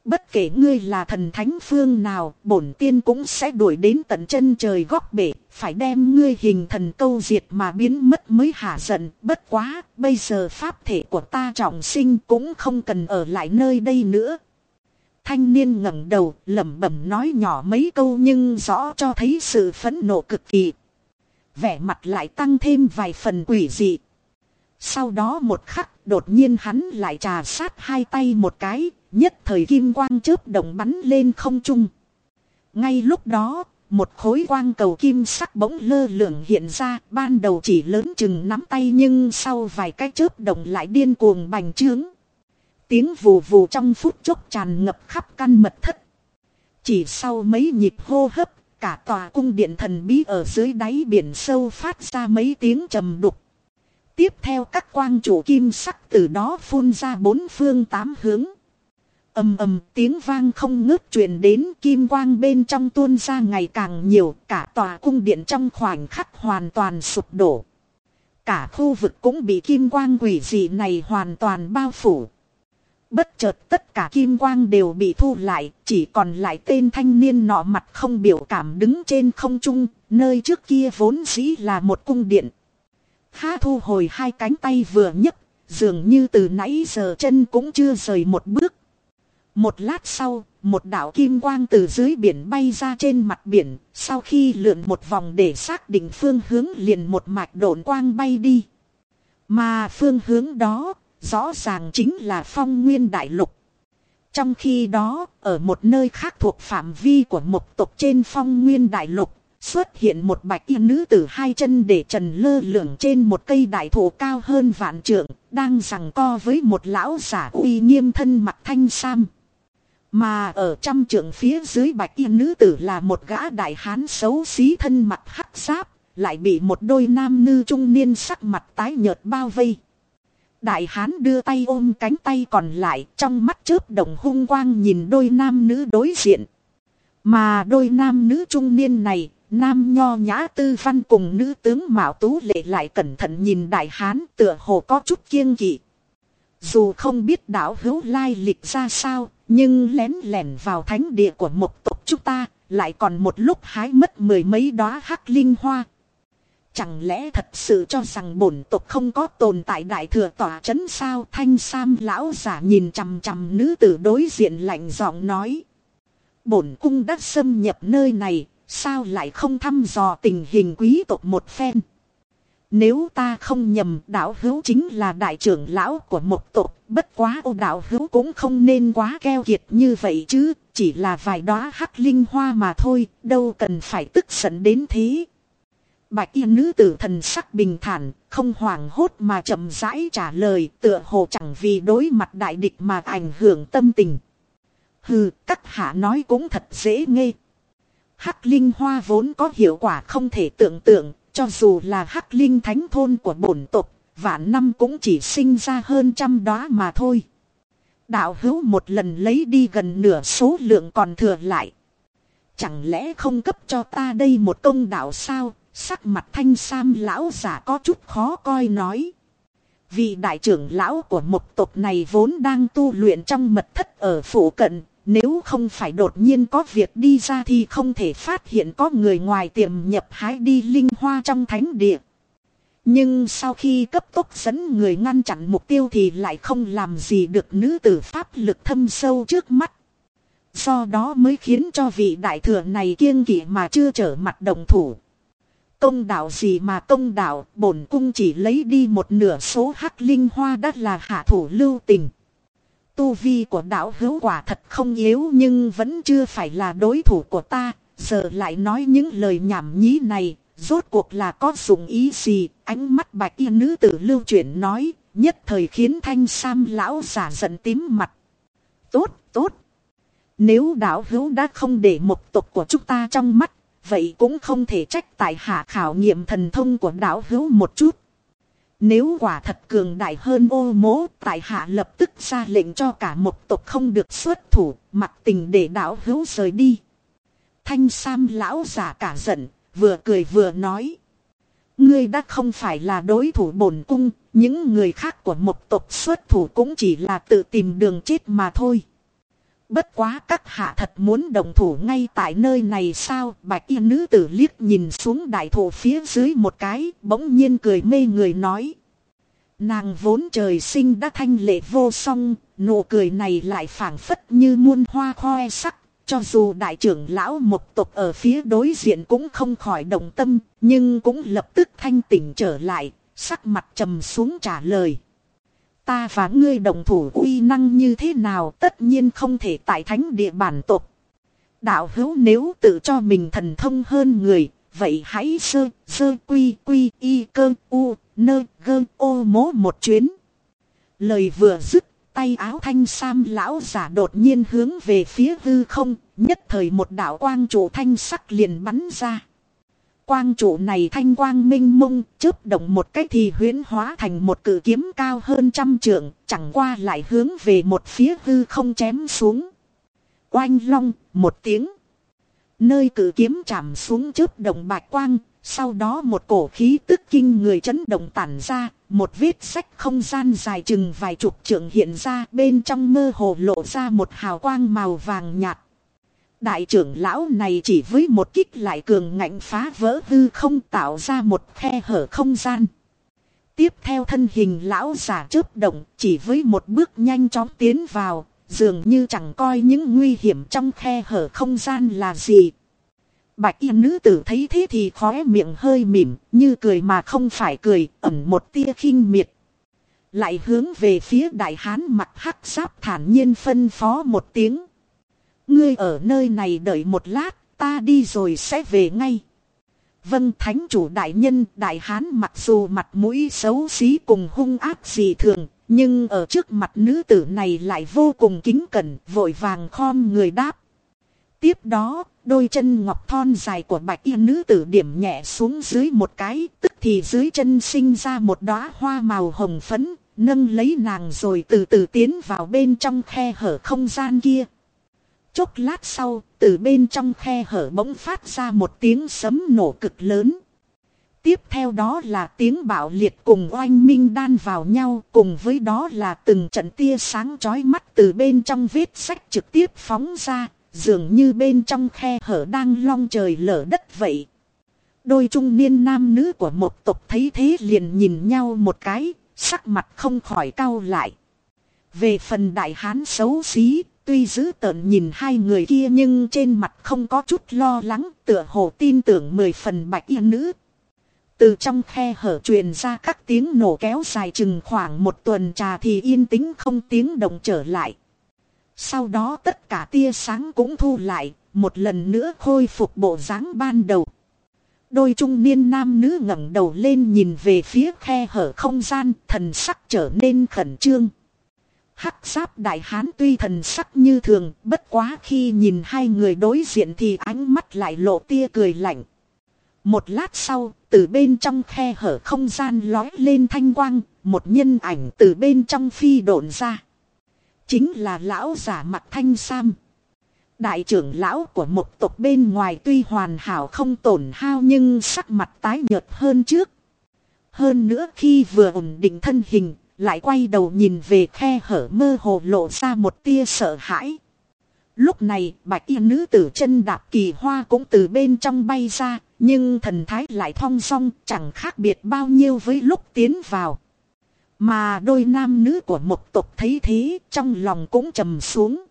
Bất kể ngươi là thần thánh phương nào, bổn tiên cũng sẽ đuổi đến tận chân trời góc bể, phải đem ngươi hình thần câu diệt mà biến mất mới hả giận. Bất quá, bây giờ pháp thể của ta trọng sinh cũng không cần ở lại nơi đây nữa. Thanh niên ngẩng đầu, lẩm bẩm nói nhỏ mấy câu nhưng rõ cho thấy sự phẫn nộ cực kỳ vẻ mặt lại tăng thêm vài phần quỷ dị. Sau đó một khắc đột nhiên hắn lại trà sát hai tay một cái, nhất thời kim quang chớp động bắn lên không trung. Ngay lúc đó, một khối quang cầu kim sắc bỗng lơ lửng hiện ra, ban đầu chỉ lớn chừng nắm tay nhưng sau vài cái chớp động lại điên cuồng bành trướng. Tiếng vù vù trong phút chốc tràn ngập khắp căn mật thất. Chỉ sau mấy nhịp hô hấp, cả tòa cung điện thần bí ở dưới đáy biển sâu phát ra mấy tiếng trầm đục. Tiếp theo các quang chủ kim sắc từ đó phun ra bốn phương tám hướng ầm ầm tiếng vang không ngớt truyền đến kim quang bên trong tuôn ra ngày càng nhiều, cả tòa cung điện trong khoảnh khắc hoàn toàn sụp đổ. Cả khu vực cũng bị kim quang quỷ dị này hoàn toàn bao phủ. Bất chợt tất cả kim quang đều bị thu lại, chỉ còn lại tên thanh niên nọ mặt không biểu cảm đứng trên không trung, nơi trước kia vốn dĩ là một cung điện. Há thu hồi hai cánh tay vừa nhấc, dường như từ nãy giờ chân cũng chưa rời một bước. Một lát sau, một đạo kim quang từ dưới biển bay ra trên mặt biển, sau khi lượn một vòng để xác định phương hướng liền một mạch độn quang bay đi. Mà phương hướng đó rõ ràng chính là phong nguyên đại lục. Trong khi đó, ở một nơi khác thuộc phạm vi của một tộc trên phong nguyên đại lục, xuất hiện một bạch y nữ tử hai chân để trần lơ lửng trên một cây đại thụ cao hơn vạn trượng, đang rằng co với một lão giả uy nghiêm thân mặt thanh sam. Mà ở trăm trượng phía dưới bạch y nữ tử là một gã đại hán xấu xí thân mặt hắc giáp, lại bị một đôi nam nữ trung niên sắc mặt tái nhợt bao vây. Đại hán đưa tay ôm cánh tay còn lại trong mắt chớp đồng hung quang nhìn đôi nam nữ đối diện. Mà đôi nam nữ trung niên này, nam nho nhã tư văn cùng nữ tướng Mạo Tú Lệ lại cẩn thận nhìn đại hán tựa hồ có chút kiêng kỵ. Dù không biết đảo hữu lai lịch ra sao, nhưng lén lẻn vào thánh địa của một tộc chúng ta, lại còn một lúc hái mất mười mấy đóa hắc linh hoa. Chẳng lẽ thật sự cho rằng bổn tộc không có tồn tại đại thừa tỏa chấn sao thanh sam lão giả nhìn chằm chằm nữ tử đối diện lạnh giọng nói. Bổn cung đã xâm nhập nơi này, sao lại không thăm dò tình hình quý tộc một phen. Nếu ta không nhầm đạo hữu chính là đại trưởng lão của một tộc, bất quá ô đạo hữu cũng không nên quá keo kiệt như vậy chứ, chỉ là vài đóa hắc linh hoa mà thôi, đâu cần phải tức giận đến thế. Bạch y nữ tử thần sắc bình thản, không hoảng hốt mà chậm rãi trả lời tựa hồ chẳng vì đối mặt đại địch mà ảnh hưởng tâm tình. Hừ, các hạ nói cũng thật dễ nghe. Hắc linh hoa vốn có hiệu quả không thể tưởng tượng, cho dù là hắc linh thánh thôn của bổn tộc, vạn năm cũng chỉ sinh ra hơn trăm đóa mà thôi. Đạo hữu một lần lấy đi gần nửa số lượng còn thừa lại. Chẳng lẽ không cấp cho ta đây một công đạo sao? Sắc mặt thanh sam lão giả có chút khó coi nói. Vị đại trưởng lão của một tộc này vốn đang tu luyện trong mật thất ở phủ cận. Nếu không phải đột nhiên có việc đi ra thì không thể phát hiện có người ngoài tiềm nhập hái đi linh hoa trong thánh địa. Nhưng sau khi cấp tốc dẫn người ngăn chặn mục tiêu thì lại không làm gì được nữ tử pháp lực thâm sâu trước mắt. Do đó mới khiến cho vị đại thừa này kiêng kỵ mà chưa trở mặt đồng thủ. Công đạo gì mà công đạo, bổn cung chỉ lấy đi một nửa số hắc linh hoa đã là hạ thủ lưu tình. Tu vi của đạo hữu quả thật không yếu nhưng vẫn chưa phải là đối thủ của ta, giờ lại nói những lời nhảm nhí này, rốt cuộc là có dụng ý gì, ánh mắt bạch y nữ tử lưu chuyển nói, nhất thời khiến thanh sam lão giả giận tím mặt. Tốt, tốt. Nếu đạo hữu đã không để một tộc của chúng ta trong mắt, vậy cũng không thể trách tại hạ khảo nghiệm thần thông của đạo hữu một chút. Nếu quả thật cường đại hơn ô mố, tại hạ lập tức ra lệnh cho cả một tộc không được xuất thủ, mặc tình để đảo hữu rời đi. Thanh Sam lão giả cả giận, vừa cười vừa nói. Ngươi đã không phải là đối thủ bổn cung, những người khác của một tộc xuất thủ cũng chỉ là tự tìm đường chết mà thôi. Bất quá các hạ thật muốn đồng thủ ngay tại nơi này sao bạch y nữ tử liếc nhìn xuống đại thổ phía dưới một cái bỗng nhiên cười mê người nói. Nàng vốn trời sinh đã thanh lệ vô song, nụ cười này lại phảng phất như muôn hoa khoe sắc. Cho dù đại trưởng lão một tộc ở phía đối diện cũng không khỏi động tâm, nhưng cũng lập tức thanh tỉnh trở lại, sắc mặt trầm xuống trả lời. Ta và ngươi đồng thủ uy năng như thế nào tất nhiên không thể tại thánh địa bản tộc. Đạo hữu nếu tự cho mình thần thông hơn người, vậy hãy sơ, sơ quy quy y cơ u, nơ gơ ô mố một chuyến. Lời vừa dứt, tay áo thanh sam lão giả đột nhiên hướng về phía hư không, nhất thời một đạo quang trụ thanh sắc liền bắn ra. Quang trụ này thanh quang minh mông, chớp động một cái thì huyễn hóa thành một cử kiếm cao hơn trăm trượng, chẳng qua lại hướng về một phía hư không chém xuống. Oanh long, một tiếng. Nơi cử kiếm chạm xuống chớp động bạch quang, sau đó một cổ khí tức kinh người chấn động tản ra, một vết sách không gian dài chừng vài chục trượng hiện ra bên trong mơ hồ lộ ra một hào quang màu vàng nhạt. Đại trưởng lão này chỉ với một kích lại cường ngạnh phá vỡ hư không tạo ra một khe hở không gian. Tiếp theo thân hình lão giả chớp động chỉ với một bước nhanh chóng tiến vào, dường như chẳng coi những nguy hiểm trong khe hở không gian là gì. Bạch y nữ tử thấy thế thì khóe miệng hơi mỉm, như cười mà không phải cười, ẩn một tia khinh miệt. Lại hướng về phía đại hán mặt hắc giáp thản nhiên phân phó một tiếng. Ngươi ở nơi này đợi một lát, ta đi rồi sẽ về ngay. Vâng thánh chủ đại nhân đại hán mặc dù mặt mũi xấu xí cùng hung ác gì thường, nhưng ở trước mặt nữ tử này lại vô cùng kính cẩn, vội vàng khom người đáp. Tiếp đó, đôi chân ngọc thon dài của bạch y nữ tử điểm nhẹ xuống dưới một cái, tức thì dưới chân sinh ra một đóa hoa màu hồng phấn, nâng lấy nàng rồi từ từ tiến vào bên trong khe hở không gian kia. Chốc lát sau, từ bên trong khe hở bỗng phát ra một tiếng sấm nổ cực lớn. Tiếp theo đó là tiếng bạo liệt cùng oanh minh đan vào nhau, cùng với đó là từng trận tia sáng chói mắt từ bên trong vết sách trực tiếp phóng ra, dường như bên trong khe hở đang long trời lở đất vậy. Đôi trung niên nam nữ của một tộc thấy thế liền nhìn nhau một cái, sắc mặt không khỏi cau lại. Về phần đại hán xấu xí, tuy giữ tợn nhìn hai người kia nhưng trên mặt không có chút lo lắng, tựa hồ tin tưởng mười phần bạch y nữ. Từ trong khe hở truyền ra các tiếng nổ kéo dài chừng khoảng một tuần trà thì yên tĩnh không tiếng động trở lại. Sau đó tất cả tia sáng cũng thu lại, một lần nữa khôi phục bộ dáng ban đầu. Đôi trung niên nam nữ ngẩng đầu lên nhìn về phía khe hở không gian, thần sắc trở nên khẩn trương. Hắc giáp đại hán tuy thần sắc như thường, bất quá khi nhìn hai người đối diện thì ánh mắt lại lộ tia cười lạnh. Một lát sau, từ bên trong khe hở không gian lói lên thanh quang, một nhân ảnh từ bên trong phi độn ra. Chính là lão giả mặt thanh sam. Đại trưởng lão của một tộc bên ngoài tuy hoàn hảo không tổn hao nhưng sắc mặt tái nhợt hơn trước. Hơn nữa khi vừa ổn định thân hình, lại quay đầu nhìn về khe hở mơ hồ lộ ra một tia sợ hãi. Lúc này, bạch y nữ tử chân đạp kỳ hoa cũng từ bên trong bay ra, nhưng thần thái lại thong song, chẳng khác biệt bao nhiêu với lúc tiến vào. Mà đôi nam nữ của một tộc thấy thế, trong lòng cũng trầm xuống.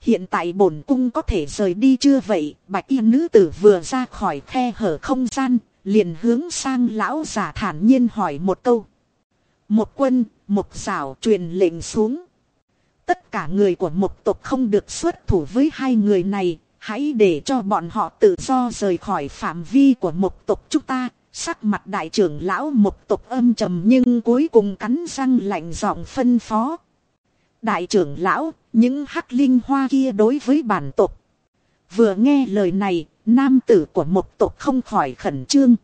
Hiện tại bổn cung có thể rời đi chưa vậy, bạch y nữ tử vừa ra khỏi khe hở không gian, liền hướng sang lão giả thản nhiên hỏi một câu. Một quân, một xảo truyền lệnh xuống. Tất cả người của một tộc không được xuất thủ với hai người này, hãy để cho bọn họ tự do rời khỏi phạm vi của một tộc chúng ta. Sắc mặt đại trưởng lão một tộc âm trầm nhưng cuối cùng cắn răng lạnh giọng phân phó. Đại trưởng lão, những hắc linh hoa kia đối với bản tộc. Vừa nghe lời này, nam tử của một tộc không khỏi khẩn trương.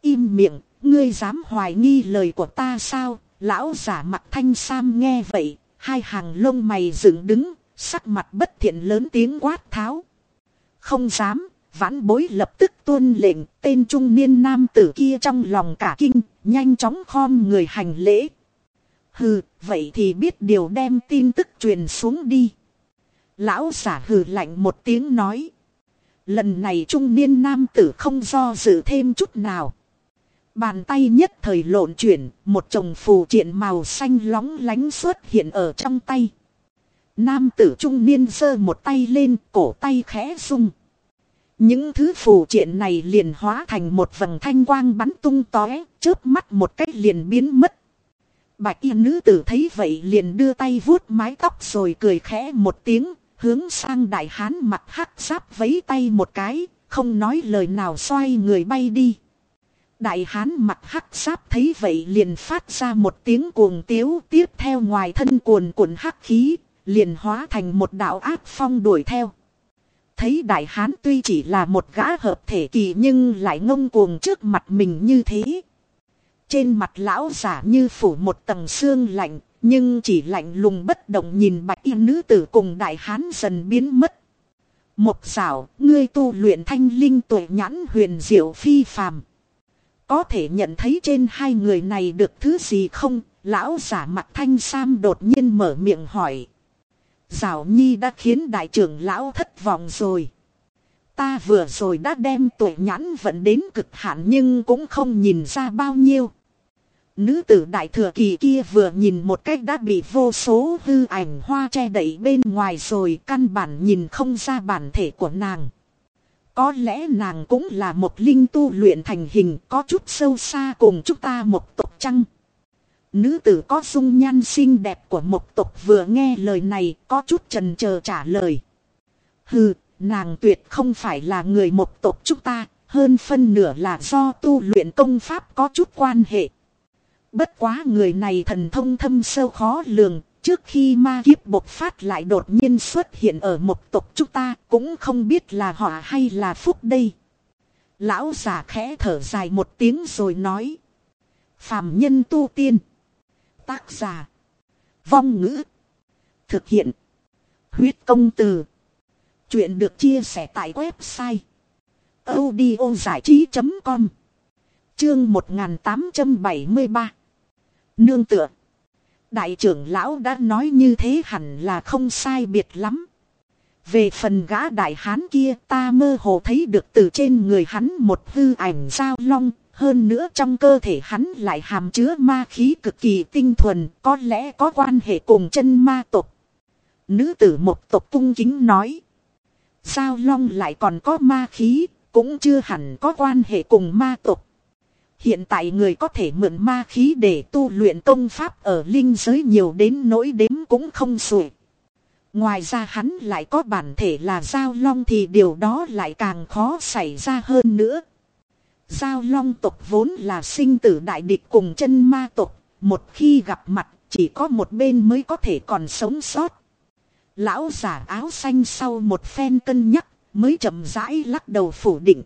Im miệng, ngươi dám hoài nghi lời của ta sao? Lão giả mặt thanh sam nghe vậy, hai hàng lông mày dựng đứng, sắc mặt bất thiện lớn tiếng quát tháo. Không dám, vãn bối lập tức tuân lệnh, tên trung niên nam tử kia trong lòng cả kinh, nhanh chóng khom người hành lễ. Hừ, vậy thì biết điều đem tin tức truyền xuống đi. Lão giả hừ lạnh một tiếng nói. Lần này trung niên nam tử không do dự thêm chút nào. Bàn tay nhất thời lộn chuyển, một chồng phù triện màu xanh lóng lánh xuất hiện ở trong tay. Nam tử trung niên giơ một tay lên, cổ tay khẽ rung. Những thứ phù triện này liền hóa thành một vầng thanh quang bắn tung tóe, chớp mắt một cách liền biến mất. Bạch y nữ tử thấy vậy liền đưa tay vuốt mái tóc rồi cười khẽ một tiếng, hướng sang đại hán mặt hắc giáp vấy tay một cái, không nói lời nào xoay người bay đi. Đại hán mặt hắc giáp thấy vậy liền phát ra một tiếng cuồng tiếu tiếp theo ngoài thân cuồn cuộn hắc khí, liền hóa thành một đạo ác phong đuổi theo. Thấy đại hán tuy chỉ là một gã hợp thể kỳ nhưng lại ngông cuồng trước mặt mình như thế. Trên mặt lão giả như phủ một tầng xương lạnh, nhưng chỉ lạnh lùng bất động nhìn bạch y nữ tử cùng đại hán dần biến mất. Một xảo, ngươi tu luyện thanh linh tuổi nhãn huyền diệu phi phàm. Có thể nhận thấy trên hai người này được thứ gì không? Lão giả mặt thanh sam đột nhiên mở miệng hỏi. Giảo nhi đã khiến đại trưởng lão thất vọng rồi. Ta vừa rồi đã đem tuổi nhãn vận đến cực hạn nhưng cũng không nhìn ra bao nhiêu. Nữ tử đại thừa kỳ kia vừa nhìn một cách đã bị vô số hư ảnh hoa che đậy bên ngoài rồi căn bản nhìn không ra bản thể của nàng. Có lẽ nàng cũng là một linh tu luyện thành hình có chút sâu xa cùng chúng ta một tộc chăng. Nữ tử có dung nhan xinh đẹp của một tộc vừa nghe lời này có chút trần chờ trả lời. Hừ, nàng tuyệt không phải là người một tộc chúng ta, hơn phân nửa là do tu luyện công pháp có chút quan hệ. Bất quá người này thần thông thâm sâu khó lường, trước khi ma kiếp bộc phát lại đột nhiên xuất hiện ở một tộc chúng ta, cũng không biết là họ hay là phúc đây. Lão già khẽ thở dài một tiếng rồi nói. Phạm nhân tu tiên. Tác giả. Vong ngữ. Thực hiện. Huyết công từ. Chuyện được chia sẻ tại website. audio trí.com Chương 1873 Nương tựa. Đại trưởng lão đã nói như thế hẳn là không sai biệt lắm. Về phần gã đại hán kia ta mơ hồ thấy được từ trên người hắn một hư ảnh giao long, hơn nữa trong cơ thể hắn lại hàm chứa ma khí cực kỳ tinh thuần, có lẽ có quan hệ cùng chân ma tộc. Nữ tử một tộc cung kính nói. Giao long lại còn có ma khí, cũng chưa hẳn có quan hệ cùng ma tộc. Hiện tại người có thể mượn ma khí để tu luyện công pháp ở linh giới nhiều đến nỗi đếm cũng không xuể. Ngoài ra hắn lại có bản thể là giao long thì điều đó lại càng khó xảy ra hơn nữa. Giao long tộc vốn là sinh tử đại địch cùng chân ma tộc, một khi gặp mặt chỉ có một bên mới có thể còn sống sót. Lão giả áo xanh sau một phen cân nhắc mới chậm rãi lắc đầu phủ định.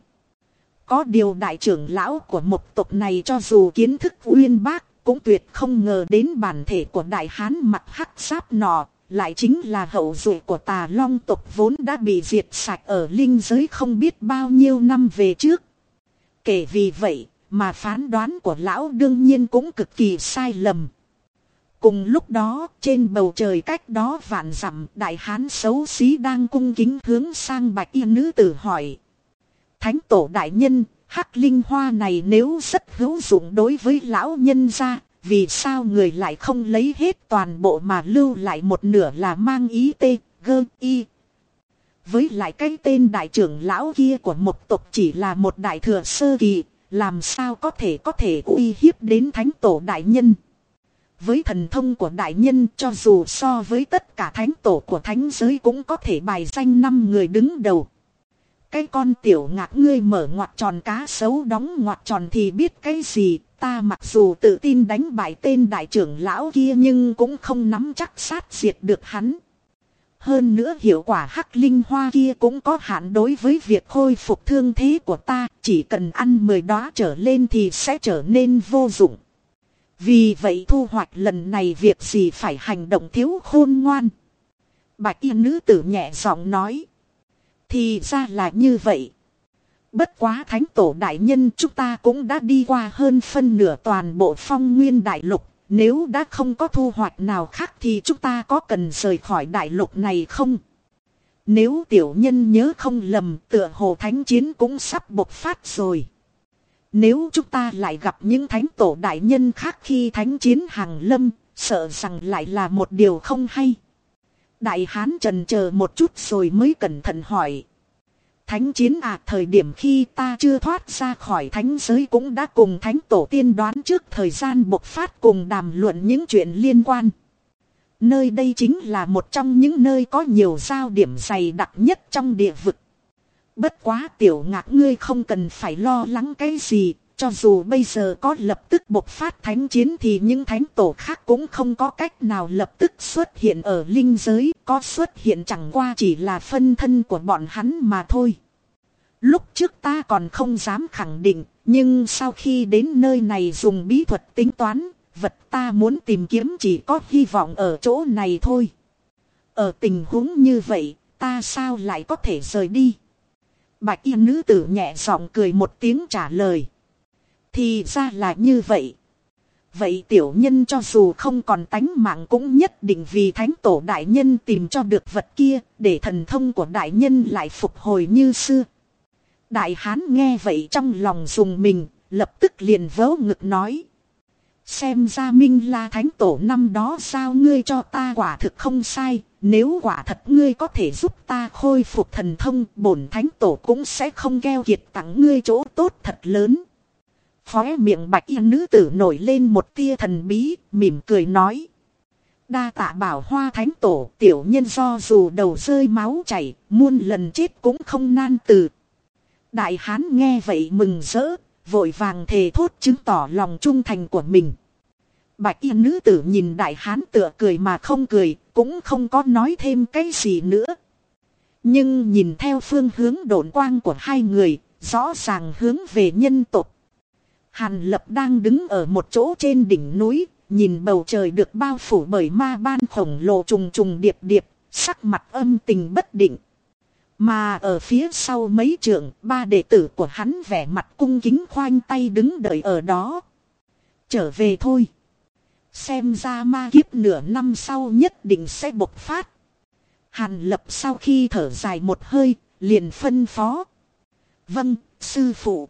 Có điều đại trưởng lão của một tộc này cho dù kiến thức uyên bác cũng tuyệt không ngờ đến bản thể của đại hán mặt hắc sáp nọ, lại chính là hậu duệ của tà long tộc vốn đã bị diệt sạch ở linh giới không biết bao nhiêu năm về trước. Kể vì vậy mà phán đoán của lão đương nhiên cũng cực kỳ sai lầm. Cùng lúc đó, trên bầu trời cách đó vạn dặm, đại hán xấu xí đang cung kính hướng sang bạch y nữ tử hỏi. Thánh tổ đại nhân, hắc linh hoa này nếu rất hữu dụng đối với lão nhân gia, vì sao người lại không lấy hết toàn bộ mà lưu lại một nửa là mang ý tê, gơ, y. Với lại cái tên đại trưởng lão kia của một tộc chỉ là một đại thừa sơ kỳ, làm sao có thể có thể uy hiếp đến thánh tổ đại nhân. Với thần thông của đại nhân cho dù so với tất cả thánh tổ của thánh giới cũng có thể bài danh năm người đứng đầu. Cái con tiểu ngạc ngươi mở ngoặt tròn cá sấu đóng ngoặt tròn thì biết cái gì ta mặc dù tự tin đánh bại tên đại trưởng lão kia nhưng cũng không nắm chắc sát diệt được hắn. Hơn nữa hiệu quả hắc linh hoa kia cũng có hạn đối với việc khôi phục thương thế của ta, chỉ cần ăn 10 đóa trở lên thì sẽ trở nên vô dụng. Vì vậy thu hoạch lần này việc gì phải hành động thiếu khôn ngoan. Bạch y nữ tử nhẹ giọng nói. Thì ra là như vậy. Bất quá thánh tổ đại nhân chúng ta cũng đã đi qua hơn phân nửa toàn bộ phong nguyên đại lục. Nếu đã không có thu hoạch nào khác thì chúng ta có cần rời khỏi đại lục này không? Nếu tiểu nhân nhớ không lầm tựa hồ thánh chiến cũng sắp bộc phát rồi. Nếu chúng ta lại gặp những thánh tổ đại nhân khác khi thánh chiến hàng lâm, sợ rằng lại là một điều không hay. Đại hán trần chờ một chút rồi mới cẩn thận hỏi. Thánh chiến à thời điểm khi ta chưa thoát ra khỏi thánh giới cũng đã cùng thánh tổ tiên đoán trước thời gian bộc phát cùng đàm luận những chuyện liên quan. Nơi đây chính là một trong những nơi có nhiều giao điểm dày đặc nhất trong địa vực. Bất quá tiểu ngạc ngươi không cần phải lo lắng cái gì, cho dù bây giờ có lập tức bộc phát thánh chiến thì những thánh tổ khác cũng không có cách nào lập tức xuất hiện ở linh giới, có xuất hiện chẳng qua chỉ là phân thân của bọn hắn mà thôi. Lúc trước ta còn không dám khẳng định, nhưng sau khi đến nơi này dùng bí thuật tính toán, vật ta muốn tìm kiếm chỉ có hy vọng ở chỗ này thôi. Ở tình huống như vậy, ta sao lại có thể rời đi? Bạch y nữ tử nhẹ giọng cười một tiếng trả lời. Thì ra là như vậy. Vậy tiểu nhân cho dù không còn tánh mạng cũng nhất định vì thánh tổ đại nhân tìm cho được vật kia, để thần thông của đại nhân lại phục hồi như xưa. Đại hán nghe vậy trong lòng dùng mình, lập tức liền vớ ngực nói. Xem ra minh la thánh tổ năm đó sao ngươi cho ta quả thực không sai, nếu quả thật ngươi có thể giúp ta khôi phục thần thông, bổn thánh tổ cũng sẽ không keo kiệt tặng ngươi chỗ tốt thật lớn. Khóe miệng bạch y nữ tử nổi lên một tia thần bí, mỉm cười nói. Đa tạ bảo hoa thánh tổ, tiểu nhân do dù đầu rơi máu chảy, muôn lần chết cũng không nan từ. Đại hán nghe vậy mừng rỡ, vội vàng thề thốt chứng tỏ lòng trung thành của mình. Bạch y nữ tử nhìn đại hán tựa cười mà không cười, cũng không có nói thêm cái gì nữa. Nhưng nhìn theo phương hướng độn quang của hai người, rõ ràng hướng về nhân tộc. Hàn lập đang đứng ở một chỗ trên đỉnh núi, nhìn bầu trời được bao phủ bởi ma ban khổng lồ trùng trùng điệp điệp, sắc mặt âm tình bất định. Mà ở phía sau mấy trưởng, ba đệ tử của hắn vẻ mặt cung kính khoanh tay đứng đợi ở đó. Trở về thôi. Xem ra ma kiếp nửa năm sau nhất định sẽ bộc phát. Hàn lập sau khi thở dài một hơi, liền phân phó. Vâng, sư phụ.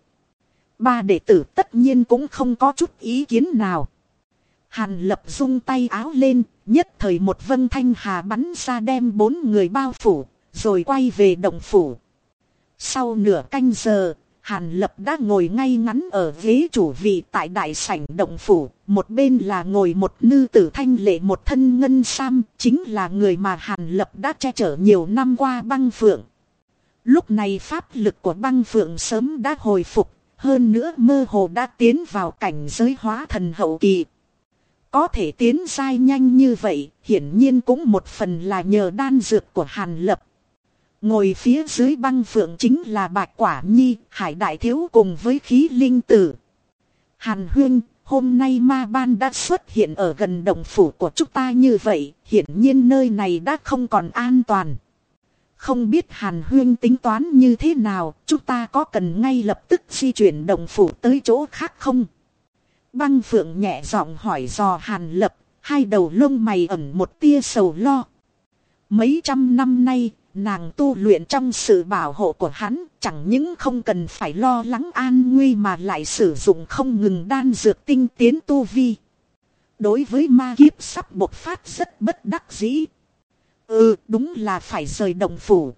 Ba đệ tử tất nhiên cũng không có chút ý kiến nào. Hàn lập rung tay áo lên, nhất thời một vân thanh hà bắn ra đem bốn người bao phủ, rồi quay về động phủ. Sau nửa canh giờ, Hàn Lập đã ngồi ngay ngắn ở ghế chủ vị tại đại sảnh động phủ, một bên là ngồi một nữ tử thanh lệ một thân ngân sam, chính là người mà Hàn Lập đã che chở nhiều năm qua băng phượng. Lúc này pháp lực của băng phượng sớm đã hồi phục, hơn nữa mơ hồ đã tiến vào cảnh giới hóa thần hậu kỳ. Có thể tiến dai nhanh như vậy, hiển nhiên cũng một phần là nhờ đan dược của Hàn Lập. Ngồi phía dưới băng phượng chính là Bạch Quả Nhi, Hải Đại Thiếu cùng với khí linh tử. Hàn Huyên, hôm nay ma ban đã xuất hiện ở gần đồng phủ của chúng ta như vậy, hiển nhiên nơi này đã không còn an toàn. Không biết Hàn Huyên tính toán như thế nào, chúng ta có cần ngay lập tức di chuyển đồng phủ tới chỗ khác không? Băng Phượng nhẹ giọng hỏi dò Hàn Lập, hai đầu lông mày ẩn một tia sầu lo. Mấy trăm năm nay, nàng tu luyện trong sự bảo hộ của hắn, chẳng những không cần phải lo lắng an nguy mà lại sử dụng không ngừng đan dược tinh tiến tu vi. Đối với ma kiếp sắp bộc phát rất bất đắc dĩ. Ừ, đúng là phải rời đồng phủ.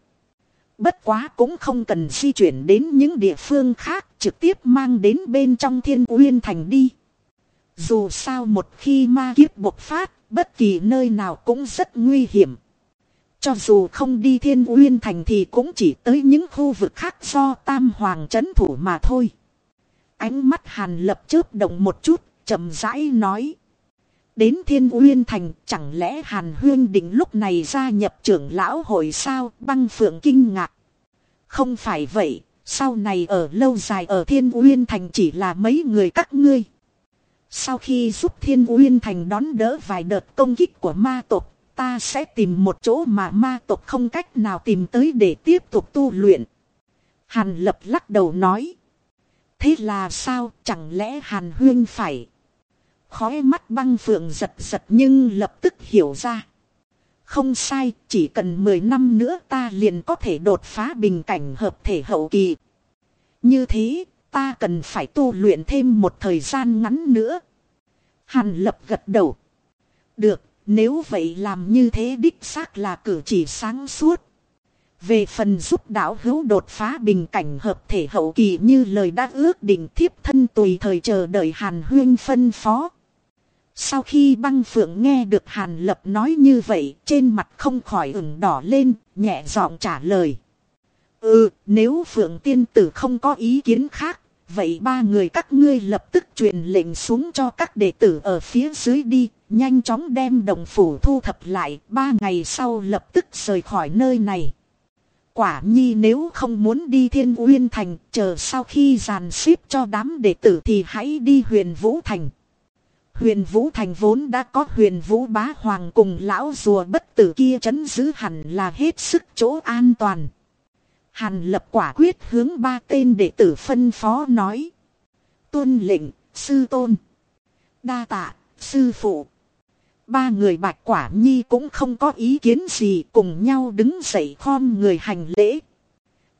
Bất quá cũng không cần di chuyển đến những địa phương khác, trực tiếp mang đến bên trong thiên uyên thành đi. Dù sao một khi ma kiếp bộc phát, bất kỳ nơi nào cũng rất nguy hiểm. Cho dù không đi thiên uyên thành thì cũng chỉ tới những khu vực khác do tam hoàng trấn thủ mà thôi. Ánh mắt hàn lập chớp động một chút, chậm rãi nói. Đến thiên uyên thành chẳng lẽ hàn huyên định lúc này gia nhập trưởng lão hội sao băng phượng kinh ngạc. Không phải vậy, sau này ở lâu dài ở thiên uyên thành chỉ là mấy người các ngươi. Sau khi giúp thiên uyên thành đón đỡ vài đợt công kích của ma tộc ta sẽ tìm một chỗ mà ma tộc không cách nào tìm tới để tiếp tục tu luyện. Hàn lập lắc đầu nói. Thế là sao, chẳng lẽ Hàn huyên phải? Khói mắt băng phượng giật giật nhưng lập tức hiểu ra. Không sai, chỉ cần 10 năm nữa ta liền có thể đột phá bình cảnh hợp thể hậu kỳ. Như thế, ta cần phải tu luyện thêm một thời gian ngắn nữa. Hàn lập gật đầu. Được, nếu vậy làm như thế đích xác là cử chỉ sáng suốt. Về phần giúp đảo hữu đột phá bình cảnh hợp thể hậu kỳ như lời đã ước định thiếp thân tùy thời chờ đợi Hàn Huyên phân phó. Sau khi băng phượng nghe được Hàn Lập nói như vậy trên mặt không khỏi ửng đỏ lên, nhẹ giọng trả lời. Ừ, nếu phượng tiên tử không có ý kiến khác, vậy ba người các ngươi lập tức truyền lệnh xuống cho các đệ tử ở phía dưới đi, Nhanh chóng đem đồng phủ thu thập lại, ba ngày sau lập tức rời khỏi nơi này. Quả nhi nếu không muốn đi thiên uyên thành, chờ sau khi giàn xếp cho đám đệ tử thì hãy đi huyền vũ thành. Huyền vũ thành vốn đã có huyền vũ bá hoàng cùng lão rùa bất tử kia chấn giữ hẳn là hết sức chỗ an toàn. Hàn lập quả quyết hướng ba tên đệ tử phân phó nói. Tuân lệnh, sư tôn. Đa tạ, sư phụ. Ba người bạch quả nhi cũng không có ý kiến gì cùng nhau đứng dậy khom người hành lễ.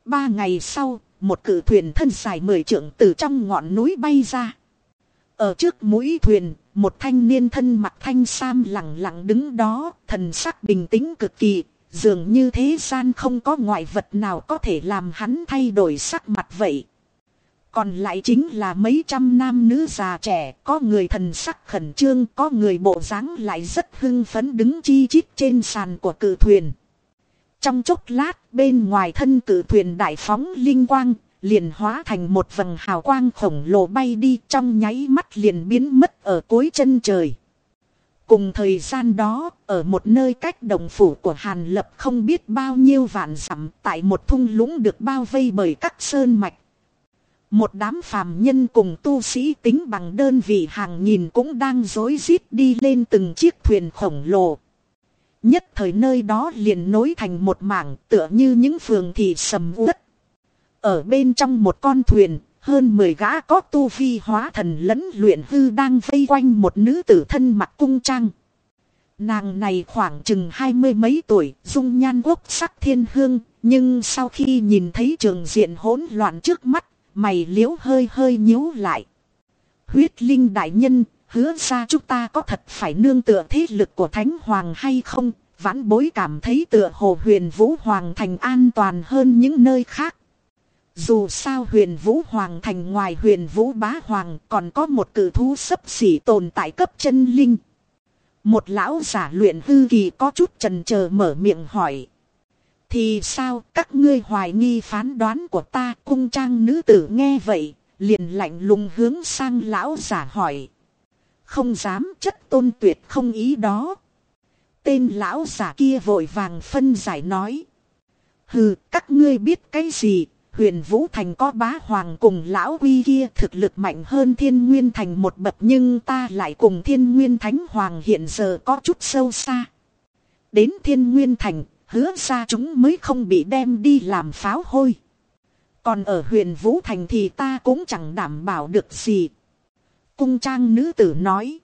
Ba ngày sau, một cự thuyền thân dài mười trượng từ trong ngọn núi bay ra. Ở trước mũi thuyền, một thanh niên thân mặt thanh sam lặng lặng đứng đó, thần sắc bình tĩnh cực kỳ, dường như thế gian không có ngoại vật nào có thể làm hắn thay đổi sắc mặt vậy. Còn lại chính là mấy trăm nam nữ già trẻ, có người thần sắc khẩn trương, có người bộ dáng lại rất hưng phấn đứng chi chít trên sàn của cự thuyền. Trong chốc lát, bên ngoài thân cự thuyền đại phóng linh quang, liền hóa thành một vầng hào quang khổng lồ bay đi trong nháy mắt liền biến mất ở cuối chân trời. Cùng thời gian đó, ở một nơi cách đồng phủ của Hàn Lập không biết bao nhiêu vạn dặm tại một thung lũng được bao vây bởi các sơn mạch một đám phàm nhân cùng tu sĩ tính bằng đơn vị hàng nghìn cũng đang dối rít đi lên từng chiếc thuyền khổng lồ. Nhất thời nơi đó liền nối thành một mảng tựa như những phường thị sầm uất. Ở bên trong một con thuyền, hơn 10 gã có tu vi hóa thần lẫn luyện hư đang vây quanh một nữ tử thân mặc cung trang. Nàng này khoảng chừng hai mươi mấy tuổi, dung nhan quốc sắc thiên hương, nhưng sau khi nhìn thấy trường diện hỗn loạn trước mắt, mày liếu hơi hơi nhíu lại. Huyết linh đại nhân, hứa ra chúng ta có thật phải nương tựa thế lực của thánh hoàng hay không? Vãn bối cảm thấy tựa hồ huyền vũ hoàng thành an toàn hơn những nơi khác. Dù sao huyền vũ hoàng thành ngoài huyền vũ bá hoàng còn có một cử thú sấp xỉ tồn tại cấp chân linh. Một lão giả luyện hư kỳ có chút trần chờ mở miệng hỏi. Thì sao các ngươi hoài nghi phán đoán của ta cung trang nữ tử nghe vậy, liền lạnh lùng hướng sang lão giả hỏi. Không dám chất tôn tuyệt không ý đó. Tên lão giả kia vội vàng phân giải nói. Hừ, các ngươi biết cái gì, huyền Vũ Thành có bá hoàng cùng lão quy kia thực lực mạnh hơn thiên nguyên thành một bậc nhưng ta lại cùng thiên nguyên thánh hoàng hiện giờ có chút sâu xa. Đến thiên nguyên thành, hứa ra chúng mới không bị đem đi làm pháo hôi. Còn ở huyền Vũ Thành thì ta cũng chẳng đảm bảo được gì. Cung trang nữ tử nói.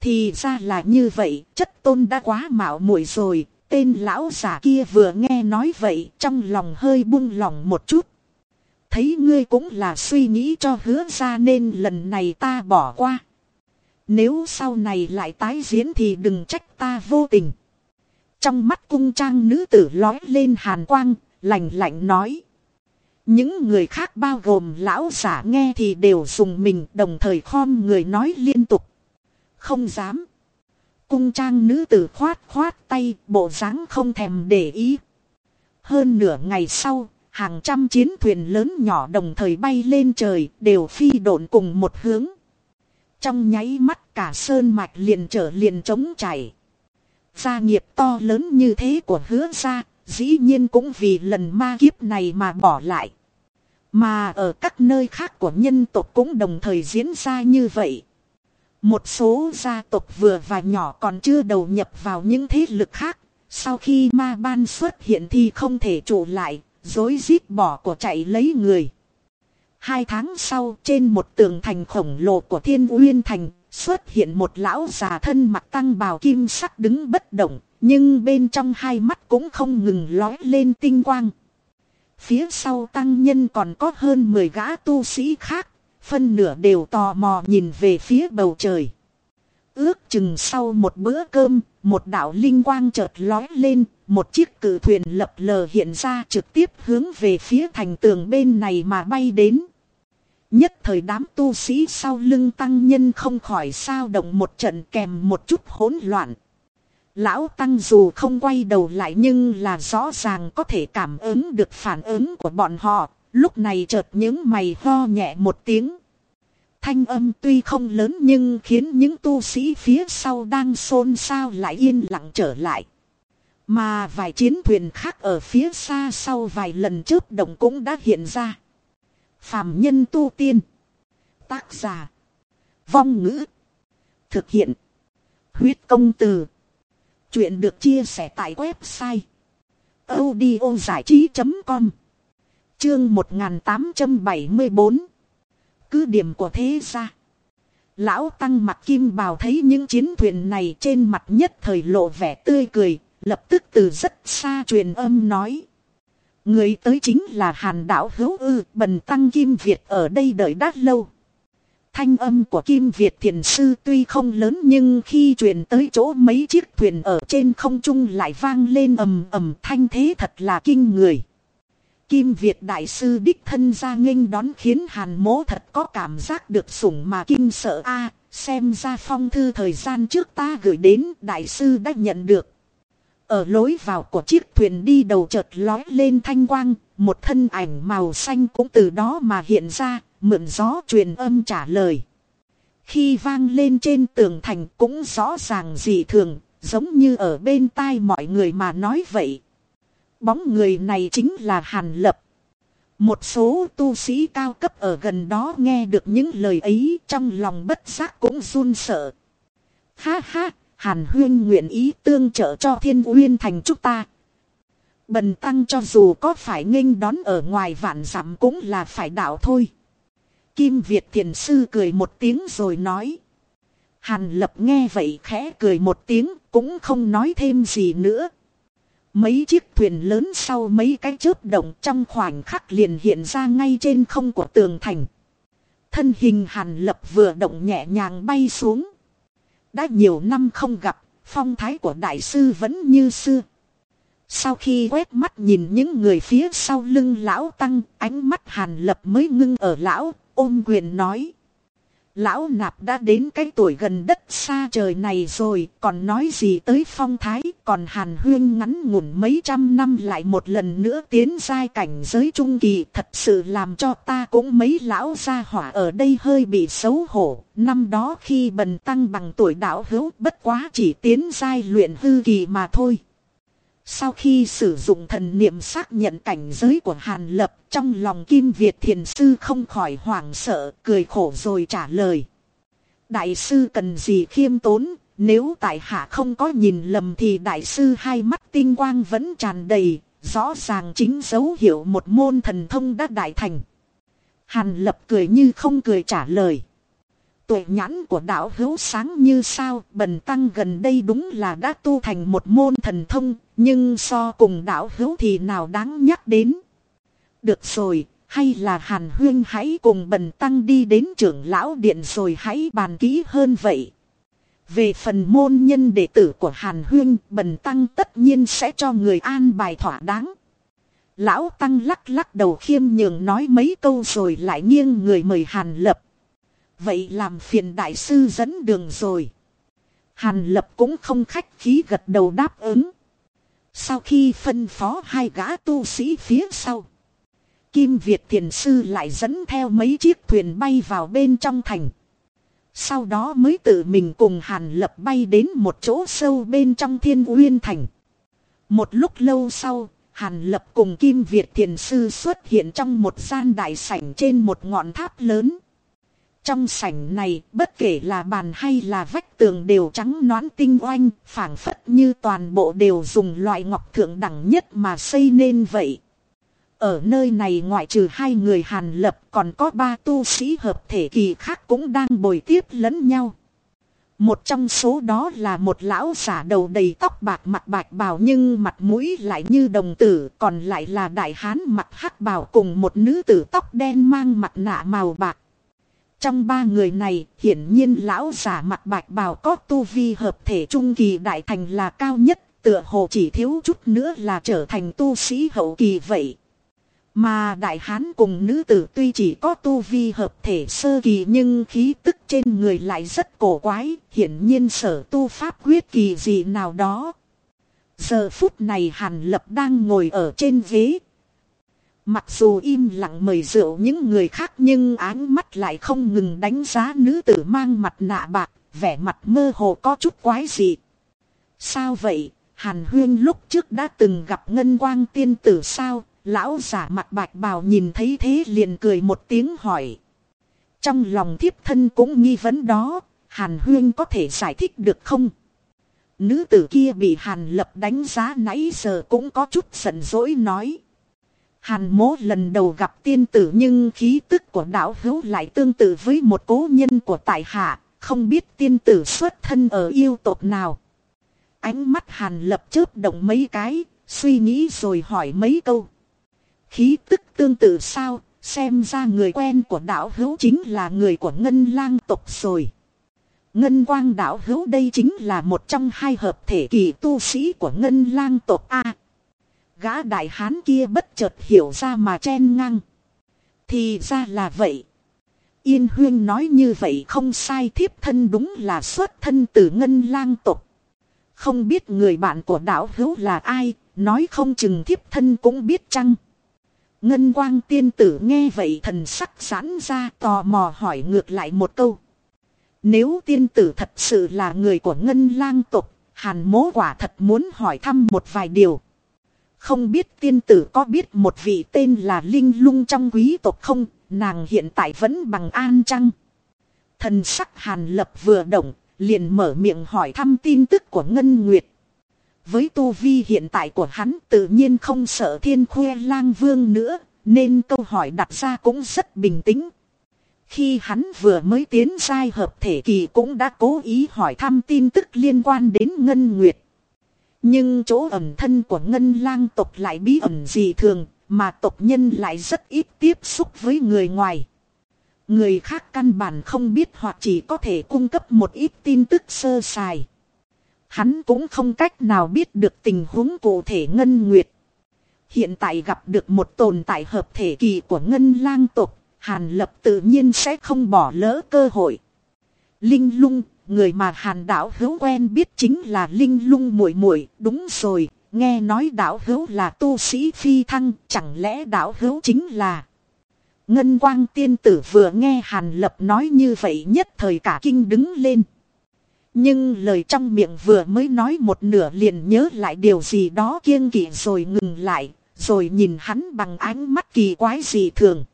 Thì ra là như vậy, chất tôn đã quá mạo muội rồi, tên lão giả kia vừa nghe nói vậy, trong lòng hơi buông lòng một chút. Thấy ngươi cũng là suy nghĩ cho hứa ra nên lần này ta bỏ qua. Nếu sau này lại tái diễn thì đừng trách ta vô tình. Trong mắt cung trang nữ tử lói lên hàn quang, lạnh lạnh nói. Những người khác bao gồm lão giả nghe thì đều dùng mình đồng thời khom người nói liên tục. Không dám. Cung trang nữ tử khoát khoát tay, bộ dáng không thèm để ý. Hơn nửa ngày sau, hàng trăm chiến thuyền lớn nhỏ đồng thời bay lên trời, đều phi độn cùng một hướng. Trong nháy mắt cả sơn mạch liền trở liền trống chảy. Gia nghiệp to lớn như thế của hứa gia, dĩ nhiên cũng vì lần ma kiếp này mà bỏ lại. Mà ở các nơi khác của nhân tộc cũng đồng thời diễn ra như vậy. Một số gia tộc vừa và nhỏ còn chưa đầu nhập vào những thế lực khác. Sau khi ma ban xuất hiện thì không thể trụ lại, dối rít bỏ của chạy lấy người. Hai tháng sau trên một tường thành khổng lồ của thiên uyên thành xuất hiện một lão già thân mặc tăng bào kim sắc đứng bất động, nhưng bên trong hai mắt cũng không ngừng lói lên tinh quang. Phía sau tăng nhân còn có hơn 10 gã tu sĩ khác, phân nửa đều tò mò nhìn về phía bầu trời. Ước chừng sau một bữa cơm, một đạo linh quang chợt lói lên, một chiếc cử thuyền lập lờ hiện ra trực tiếp hướng về phía thành tường bên này mà bay đến. Nhất thời đám tu sĩ sau lưng tăng nhân không khỏi sao động một trận kèm một chút hỗn loạn. Lão Tăng dù không quay đầu lại nhưng là rõ ràng có thể cảm ứng được phản ứng của bọn họ, lúc này chợt những mày ho nhẹ một tiếng. Thanh âm tuy không lớn nhưng khiến những tu sĩ phía sau đang xôn xao lại yên lặng trở lại. Mà vài chiến thuyền khác ở phía xa sau vài lần trước động cũng đã hiện ra. Phạm nhân tu tiên. Tác giả. Vong ngữ. Thực hiện. Huyết công từ. Chuyện được chia sẻ tại website. audiozảichí.com Chương 1874 Cứ điểm của thế gia. Lão Tăng mặt kim bào thấy những chiến thuyền này trên mặt nhất thời lộ vẻ tươi cười, lập tức từ rất xa truyền âm nói. Người tới chính là hàn đạo hữu ư, bần tăng Kim Việt ở đây đợi đã lâu. Thanh âm của Kim Việt thiền sư tuy không lớn nhưng khi truyền tới chỗ mấy chiếc thuyền ở trên không trung lại vang lên ầm ầm thanh thế thật là kinh người. Kim Việt đại sư đích thân ra nghênh đón khiến hàn mố thật có cảm giác được sủng mà kinh sợ a xem ra phong thư thời gian trước ta gửi đến đại sư đã nhận được. Ở lối vào của chiếc thuyền đi đầu chợt lói lên thanh quang, một thân ảnh màu xanh cũng từ đó mà hiện ra, mượn gió truyền âm trả lời. Khi vang lên trên tường thành cũng rõ ràng dị thường, giống như ở bên tai mọi người mà nói vậy. Bóng người này chính là Hàn Lập. Một số tu sĩ cao cấp ở gần đó nghe được những lời ấy trong lòng bất giác cũng run sợ. Ha ha, Hàn Huyên nguyện ý tương trợ cho thiên uyên thành chúng ta. Bần tăng cho dù có phải nghênh đón ở ngoài vạn dặm cũng là phải đạo thôi. Kim Việt thiền sư cười một tiếng rồi nói. Hàn lập nghe vậy khẽ cười một tiếng cũng không nói thêm gì nữa. Mấy chiếc thuyền lớn sau mấy cái chớp động trong khoảnh khắc liền hiện ra ngay trên không của tường thành. Thân hình hàn lập vừa động nhẹ nhàng bay xuống. Đã nhiều năm không gặp, phong thái của đại sư vẫn như xưa. Sau khi quét mắt nhìn những người phía sau lưng lão tăng, ánh mắt hàn lập mới ngưng ở lão, ôm quyền nói. Lão nạp đã đến cái tuổi gần đất xa trời này rồi, còn nói gì tới phong thái, còn hàn huyên ngắn ngủn mấy trăm năm lại một lần nữa tiến giai cảnh giới trung kỳ, thật sự làm cho ta cũng mấy lão gia hỏa ở đây hơi bị xấu hổ. Năm đó khi bần tăng bằng tuổi đạo hữu bất quá chỉ tiến giai luyện hư kỳ mà thôi. Sau khi sử dụng thần niệm xác nhận cảnh giới của Hàn Lập trong lòng Kim Việt Thiền Sư không khỏi hoảng sợ, cười khổ rồi trả lời. Đại sư cần gì khiêm tốn, nếu tại hạ không có nhìn lầm thì đại sư hai mắt tinh quang vẫn tràn đầy, rõ ràng chính dấu hiệu một môn thần thông đã đại thành. Hàn Lập cười như không cười trả lời tuệ nhãn của đạo hữu sáng như sao, bần tăng gần đây đúng là đã tu thành một môn thần thông, nhưng so cùng đạo hữu thì nào đáng nhắc đến. Được rồi, hay là hàn huyên hãy cùng bần tăng đi đến trưởng lão điện rồi hãy bàn kỹ hơn vậy. Về phần môn nhân đệ tử của hàn huyên, bần tăng tất nhiên sẽ cho người an bài thỏa đáng. Lão tăng lắc lắc đầu khiêm nhường nói mấy câu rồi lại nghiêng người mời hàn lập. Vậy làm phiền đại sư dẫn đường rồi. Hàn lập cũng không khách khí gật đầu đáp ứng. Sau khi phân phó hai gã tu sĩ phía sau. Kim Việt thiền sư lại dẫn theo mấy chiếc thuyền bay vào bên trong thành. Sau đó mới tự mình cùng Hàn Lập bay đến một chỗ sâu bên trong thiên uyên thành. Một lúc lâu sau, Hàn Lập cùng Kim Việt thiền sư xuất hiện trong một gian đại sảnh trên một ngọn tháp lớn. Trong sảnh này, bất kể là bàn hay là vách tường đều trắng noãn tinh oanh, phảng phất như toàn bộ đều dùng loại ngọc thượng đẳng nhất mà xây nên vậy. Ở nơi này ngoại trừ hai người Hàn Lập còn có ba tu sĩ hợp thể kỳ khác cũng đang bồi tiếp lẫn nhau. Một trong số đó là một lão giả đầu đầy tóc bạc mặt bạch bào nhưng mặt mũi lại như đồng tử, còn lại là đại hán mặt hắc bào cùng một nữ tử tóc đen mang mặt nạ màu bạc. Trong ba người này, hiển nhiên lão giả mặt bạch bào có tu vi hợp thể trung kỳ đại thành là cao nhất, tựa hồ chỉ thiếu chút nữa là trở thành tu sĩ hậu kỳ vậy. Mà đại hán cùng nữ tử tuy chỉ có tu vi hợp thể sơ kỳ nhưng khí tức trên người lại rất cổ quái, hiển nhiên sở tu pháp quyết kỳ gì nào đó. Giờ phút này Hàn Lập đang ngồi ở trên ghế, Mặc dù im lặng mời rượu những người khác nhưng áng mắt lại không ngừng đánh giá nữ tử mang mặt nạ bạc, vẻ mặt mơ hồ có chút quái dị. Sao vậy, Hàn Huyên lúc trước đã từng gặp ngân quang tiên tử sao, lão giả mặt bạch bào nhìn thấy thế liền cười một tiếng hỏi. Trong lòng thiếp thân cũng nghi vấn đó, Hàn Huyên có thể giải thích được không? Nữ tử kia bị Hàn Lập đánh giá nãy giờ cũng có chút giận dỗi nói. Hàn mố lần đầu gặp tiên tử nhưng khí tức của đạo hữu lại tương tự với một cố nhân của tại hạ, không biết tiên tử xuất thân ở yêu tộc nào. Ánh mắt hàn lập chớp động mấy cái, suy nghĩ rồi hỏi mấy câu. Khí tức tương tự sao, xem ra người quen của đạo hữu chính là người của ngân lang tộc rồi. Ngân quang đạo hữu đây chính là một trong hai hợp thể kỳ tu sĩ của ngân lang tộc A. Gã đại hán kia bất chợt hiểu ra mà chen ngang. Thì ra là vậy. Yên huyên nói như vậy không sai thiếp thân đúng là xuất thân từ ngân lang tục. Không biết người bạn của đạo hữu là ai, nói không chừng thiếp thân cũng biết chăng. Ngân quang tiên tử nghe vậy thần sắc giãn ra tò mò hỏi ngược lại một câu. Nếu tiên tử thật sự là người của ngân lang tục, hàn mố quả thật muốn hỏi thăm một vài điều. Không biết tiên tử có biết một vị tên là Linh lung trong quý tộc không, nàng hiện tại vẫn bằng an chăng? Thần sắc hàn lập vừa động, liền mở miệng hỏi thăm tin tức của Ngân Nguyệt. Với tu vi hiện tại của hắn tự nhiên không sợ thiên khuê lang vương nữa, nên câu hỏi đặt ra cũng rất bình tĩnh. Khi hắn vừa mới tiến giai hợp thể kỳ cũng đã cố ý hỏi thăm tin tức liên quan đến Ngân Nguyệt. Nhưng chỗ ẩn thân của Ngân lang tộc lại bí ẩn gì thường, mà tộc nhân lại rất ít tiếp xúc với người ngoài. Người khác căn bản không biết hoặc chỉ có thể cung cấp một ít tin tức sơ sài. Hắn cũng không cách nào biết được tình huống cụ thể Ngân Nguyệt. Hiện tại gặp được một tồn tại hợp thể kỳ của Ngân lang tộc, Hàn Lập tự nhiên sẽ không bỏ lỡ cơ hội. Linh lung, người mà Hàn đạo hữu quen biết chính là Linh lung muội muội đúng rồi, nghe nói đạo hữu là tu sĩ phi thăng, chẳng lẽ đạo hữu chính là... Ngân quang tiên tử vừa nghe Hàn Lập nói như vậy nhất thời cả kinh đứng lên. Nhưng lời trong miệng vừa mới nói một nửa liền nhớ lại điều gì đó kiêng kỵ rồi ngừng lại, rồi nhìn hắn bằng ánh mắt kỳ quái gì thường.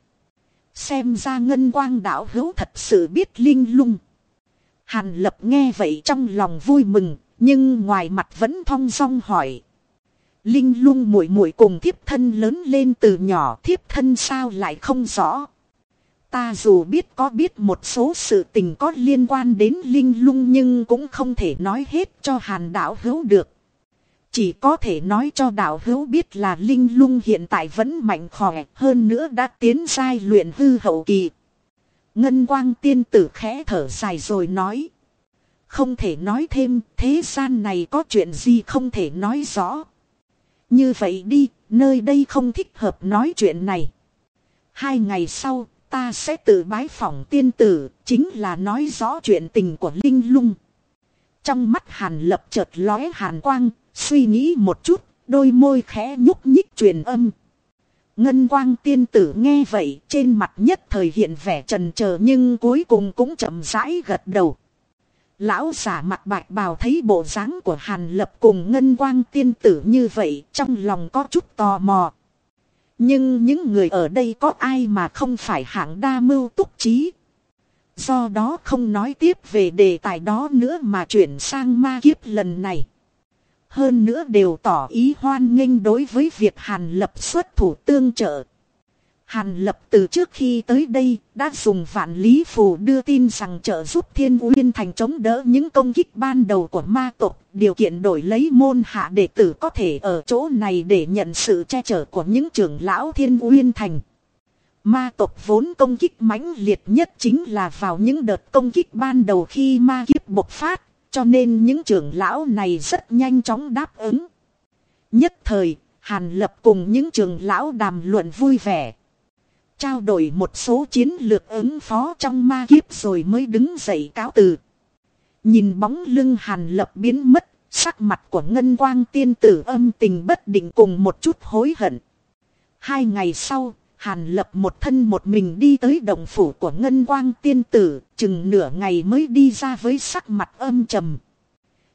Xem ra ngân quang đạo hữu thật sự biết linh lung. Hàn lập nghe vậy trong lòng vui mừng, nhưng ngoài mặt vẫn thong song hỏi. Linh lung muội muội cùng thiếp thân lớn lên từ nhỏ thiếp thân sao lại không rõ. Ta dù biết có biết một số sự tình có liên quan đến linh lung nhưng cũng không thể nói hết cho hàn đạo hữu được. Chỉ có thể nói cho đạo hữu biết là linh lung hiện tại vẫn mạnh khỏe hơn nữa đã tiến giai luyện hư hậu kỳ. Ngân quang tiên tử khẽ thở dài rồi nói. Không thể nói thêm thế gian này có chuyện gì không thể nói rõ. Như vậy đi, nơi đây không thích hợp nói chuyện này. Hai ngày sau, ta sẽ tự bái phỏng tiên tử, chính là nói rõ chuyện tình của Linh Lung. Trong mắt hàn lập chợt lóe hàn quang, suy nghĩ một chút, đôi môi khẽ nhúc nhích truyền âm. Ngân quang tiên tử nghe vậy, trên mặt nhất thời hiện vẻ trần chờ nhưng cuối cùng cũng chậm rãi gật đầu. Lão giả mặt bạch bào thấy bộ dáng của Hàn Lập cùng Ngân Quang tiên tử như vậy trong lòng có chút tò mò. Nhưng những người ở đây có ai mà không phải hạng đa mưu túc trí. Do đó không nói tiếp về đề tài đó nữa mà chuyển sang ma kiếp lần này. Hơn nữa đều tỏ ý hoan nghênh đối với việc Hàn Lập xuất thủ tương trợ. Hàn lập từ trước khi tới đây đã dùng vạn lý phù đưa tin rằng trợ giúp thiên uyên thành chống đỡ những công kích ban đầu của ma tộc. Điều kiện đổi lấy môn hạ đệ tử có thể ở chỗ này để nhận sự che chở của những trưởng lão thiên uyên thành. Ma tộc vốn công kích mãnh liệt nhất chính là vào những đợt công kích ban đầu khi ma kiếp bộc phát. Cho nên những trưởng lão này rất nhanh chóng đáp ứng. Nhất thời, Hàn lập cùng những trưởng lão đàm luận vui vẻ trao đổi một số chiến lược ứng phó trong ma kiếp rồi mới đứng dậy cáo từ. Nhìn bóng lưng hàn lập biến mất, sắc mặt của ngân quang tiên tử âm tình bất định cùng một chút hối hận. Hai ngày sau, hàn lập một thân một mình đi tới động phủ của ngân quang tiên tử, chừng nửa ngày mới đi ra với sắc mặt âm trầm.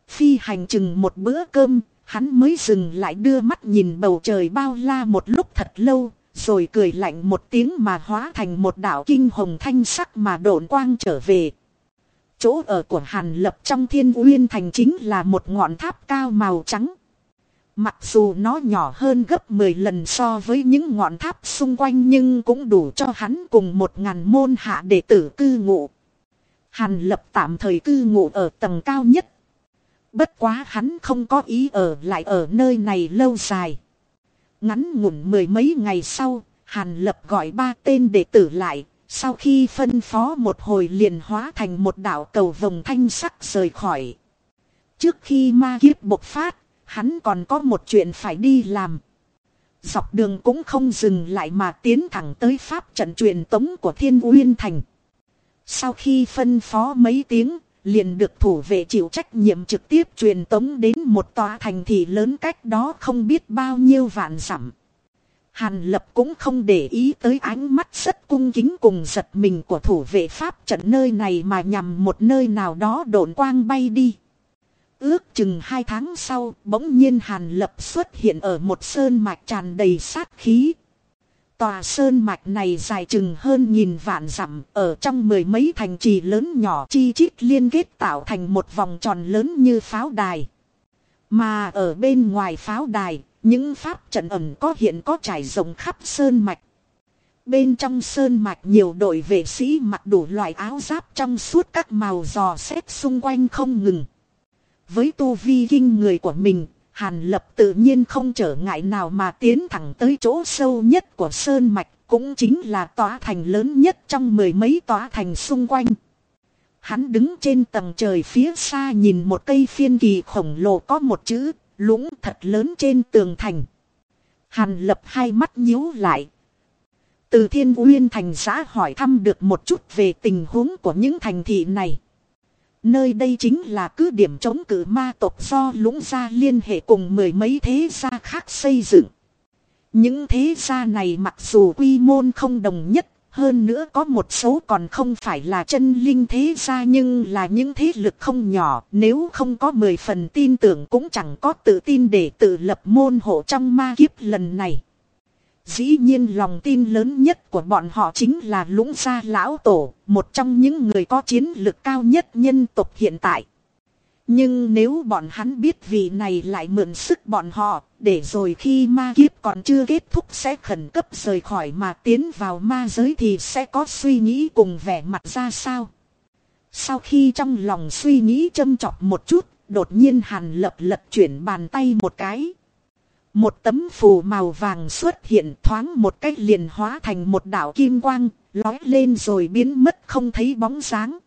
Phi hành chừng một bữa cơm, hắn mới dừng lại đưa mắt nhìn bầu trời bao la một lúc thật lâu, rồi cười lạnh một tiếng mà hóa thành một đạo kinh hồng thanh sắc mà độn quang trở về. Chỗ ở của Hàn Lập trong thiên uyên thành chính là một ngọn tháp cao màu trắng. Mặc dù nó nhỏ hơn gấp 10 lần so với những ngọn tháp xung quanh nhưng cũng đủ cho hắn cùng một ngàn môn hạ đệ tử cư ngụ. Hàn Lập tạm thời cư ngụ ở tầng cao nhất. Bất quá hắn không có ý ở lại ở nơi này lâu dài. Ngắn ngủn mười mấy ngày sau, Hàn Lập gọi ba tên đệ tử lại, sau khi phân phó một hồi liền hóa thành một đạo cầu vồng thanh sắc rời khỏi. Trước khi ma kiếp bộc phát, hắn còn có một chuyện phải đi làm. Dọc đường cũng không dừng lại mà tiến thẳng tới pháp trận truyền tống của Thiên Uyên Thành. Sau khi phân phó mấy tiếng, liền được thủ vệ chịu trách nhiệm trực tiếp truyền tống đến một tòa thành thị lớn cách đó không biết bao nhiêu vạn dặm. Hàn lập cũng không để ý tới ánh mắt rất cung kính cùng giật mình của thủ vệ pháp trận nơi này mà nhằm một nơi nào đó độn quang bay đi. Ước chừng hai tháng sau, bỗng nhiên hàn lập xuất hiện ở một sơn mạch tràn đầy sát khí. Tòa sơn mạch này dài chừng hơn nghìn vạn dặm ở trong mười mấy thành trì lớn nhỏ chi chít liên kết tạo thành một vòng tròn lớn như pháo đài. Mà ở bên ngoài pháo đài, những pháp trận ẩn có hiện có trải rộng khắp sơn mạch. Bên trong sơn mạch nhiều đội vệ sĩ mặc đủ loại áo giáp trong suốt các màu giò xét xung quanh không ngừng. Với tu vi kinh người của mình, Hàn Lập tự nhiên không trở ngại nào mà tiến thẳng tới chỗ sâu nhất của sơn mạch, cũng chính là tòa thành lớn nhất trong mười mấy tòa thành xung quanh. Hắn đứng trên tầng trời phía xa nhìn một cây phiên kỳ khổng lồ có một chữ, lũng thật lớn trên tường thành. Hàn lập hai mắt nhíu lại. Từ thiên uyên thành xã hỏi thăm được một chút về tình huống của những thành thị này. Nơi đây chính là cứ điểm chống cử ma tộc do lũng gia liên hệ cùng mười mấy thế gia khác xây dựng. Những thế gia này mặc dù quy môn không đồng nhất, hơn nữa có một số còn không phải là chân linh thế gia nhưng là những thế lực không nhỏ. Nếu không có mười phần tin tưởng cũng chẳng có tự tin để tự lập môn hộ trong ma kiếp lần này. Dĩ nhiên lòng tin lớn nhất của bọn họ chính là lũng gia lão tổ, một trong những người có chiến lực cao nhất nhân tộc hiện tại. Nhưng nếu bọn hắn biết vị này lại mượn sức bọn họ, để rồi khi ma kiếp còn chưa kết thúc sẽ khẩn cấp rời khỏi mà tiến vào ma giới thì sẽ có suy nghĩ cùng vẻ mặt ra sao. Sau khi trong lòng suy nghĩ châm chọc một chút, đột nhiên hàn lập lật chuyển bàn tay một cái. Một tấm phù màu vàng xuất hiện thoáng một cách liền hóa thành một đảo kim quang, lói lên rồi biến mất không thấy bóng dáng.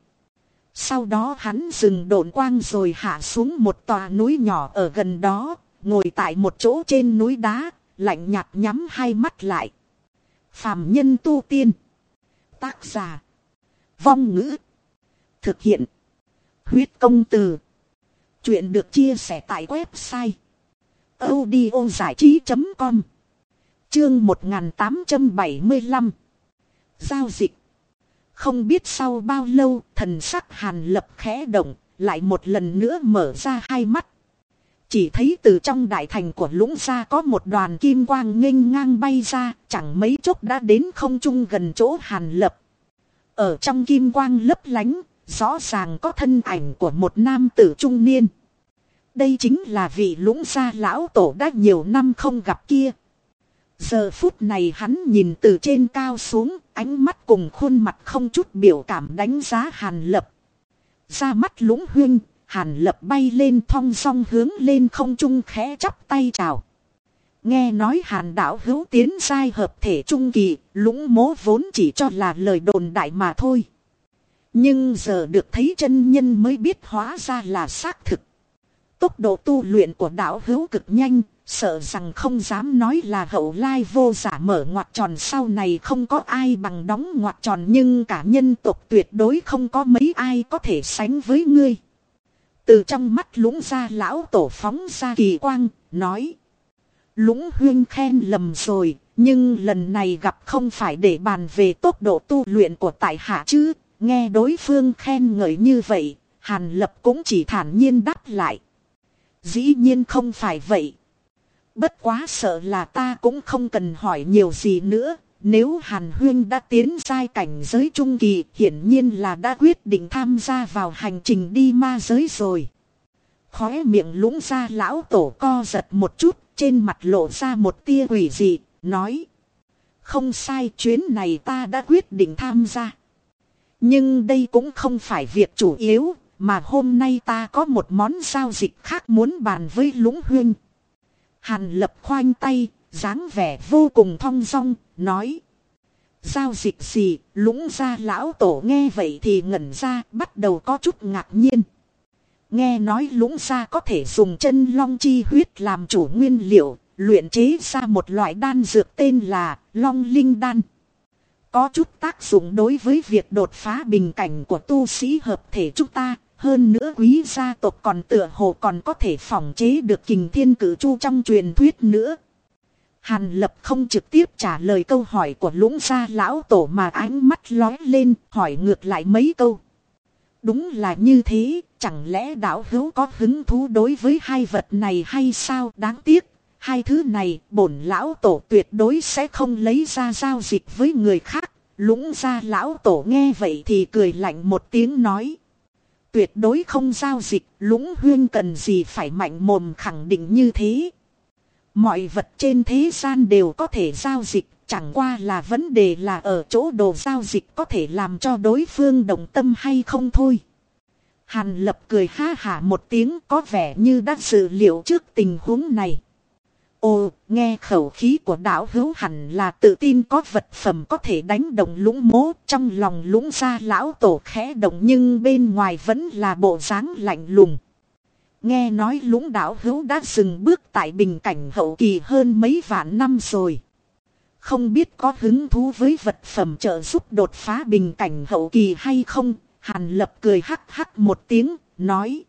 Sau đó hắn dừng độn quang rồi hạ xuống một tòa núi nhỏ ở gần đó, ngồi tại một chỗ trên núi đá, lạnh nhạt nhắm hai mắt lại. Phàm nhân tu tiên. Tác giả. Vong ngữ. Thực hiện. Huyết công từ. Chuyện được chia sẻ tại website audiozảichí.com Chương 1875 Giao dịch không biết sau bao lâu thần sắc hàn lập khẽ động, lại một lần nữa mở ra hai mắt. Chỉ thấy từ trong đại thành của lũng gia có một đoàn kim quang nghênh ngang bay ra, chẳng mấy chốc đã đến không trung gần chỗ hàn lập. Ở trong kim quang lấp lánh, rõ ràng có thân ảnh của một nam tử trung niên. Đây chính là vị lũng gia lão tổ đã nhiều năm không gặp kia. Giờ phút này hắn nhìn từ trên cao xuống, ánh mắt cùng khuôn mặt không chút biểu cảm đánh giá Hàn Lập. Ra mắt lũng huyên, Hàn Lập bay lên thong song hướng lên không trung khẽ chắp tay chào. Nghe nói Hàn đảo hữu tiến sai hợp thể trung kỳ, lũng mố vốn chỉ cho là lời đồn đại mà thôi. Nhưng giờ được thấy chân nhân mới biết hóa ra là xác thực. Tốc độ tu luyện của đạo hữu cực nhanh, Sợ rằng không dám nói là hậu lai vô giả mở ngoặt tròn sau này không có ai bằng đóng ngoặt tròn nhưng cả nhân tộc tuyệt đối không có mấy ai có thể sánh với ngươi. Từ trong mắt lũng ra lão tổ phóng ra kỳ quang, nói. Lũng huyên khen lầm rồi, nhưng lần này gặp không phải để bàn về tốc độ tu luyện của tại hạ chứ. Nghe đối phương khen ngợi như vậy, Hàn Lập cũng chỉ thản nhiên đáp lại. Dĩ nhiên không phải vậy. Bất quá sợ là ta cũng không cần hỏi nhiều gì nữa. Nếu Hàn Huyên đã tiến giai cảnh giới trung kỳ, hiển nhiên là đã quyết định tham gia vào hành trình đi ma giới rồi. Khóe miệng lũng ra lão tổ co giật một chút, trên mặt lộ ra một tia quỷ dị, nói. Không sai chuyến này ta đã quyết định tham gia. Nhưng đây cũng không phải việc chủ yếu, mà hôm nay ta có một món giao dịch khác muốn bàn với lũng huyên. Hàn lập khoanh tay, dáng vẻ vô cùng thong dong, nói. Giao dịch gì, lũng ra lão tổ nghe vậy thì ngẩn ra, bắt đầu có chút ngạc nhiên. Nghe nói lũng ra có thể dùng chân long chi huyết làm chủ nguyên liệu, luyện chế ra một loại đan dược tên là long linh đan. Có chút tác dụng đối với việc đột phá bình cảnh của tu sĩ hợp thể chúng ta, hơn nữa quý gia tộc còn tựa hồ còn có thể phỏng chế được kình thiên cử chu trong truyền thuyết nữa. Hàn lập không trực tiếp trả lời câu hỏi của lũng gia lão tổ mà ánh mắt lói lên hỏi ngược lại mấy câu. Đúng là như thế, chẳng lẽ đạo hữu có hứng thú đối với hai vật này hay sao đáng tiếc. Hai thứ này bổn lão tổ tuyệt đối sẽ không lấy ra giao dịch với người khác. Lũng gia lão tổ nghe vậy thì cười lạnh một tiếng nói. Tuyệt đối không giao dịch, lũng huyên cần gì phải mạnh mồm khẳng định như thế. Mọi vật trên thế gian đều có thể giao dịch, chẳng qua là vấn đề là ở chỗ đồ giao dịch có thể làm cho đối phương đồng tâm hay không thôi. Hàn lập cười ha hả một tiếng có vẻ như đã dự liệu trước tình huống này. Ồ, nghe khẩu khí của đạo hữu hẳn là tự tin có vật phẩm có thể đánh động lũng mố trong lòng lũng ra lão tổ khẽ động nhưng bên ngoài vẫn là bộ dáng lạnh lùng. Nghe nói lũng đạo hữu đã dừng bước tại bình cảnh hậu kỳ hơn mấy vạn năm rồi. Không biết có hứng thú với vật phẩm trợ giúp đột phá bình cảnh hậu kỳ hay không, hàn lập cười hắc hắc một tiếng, nói.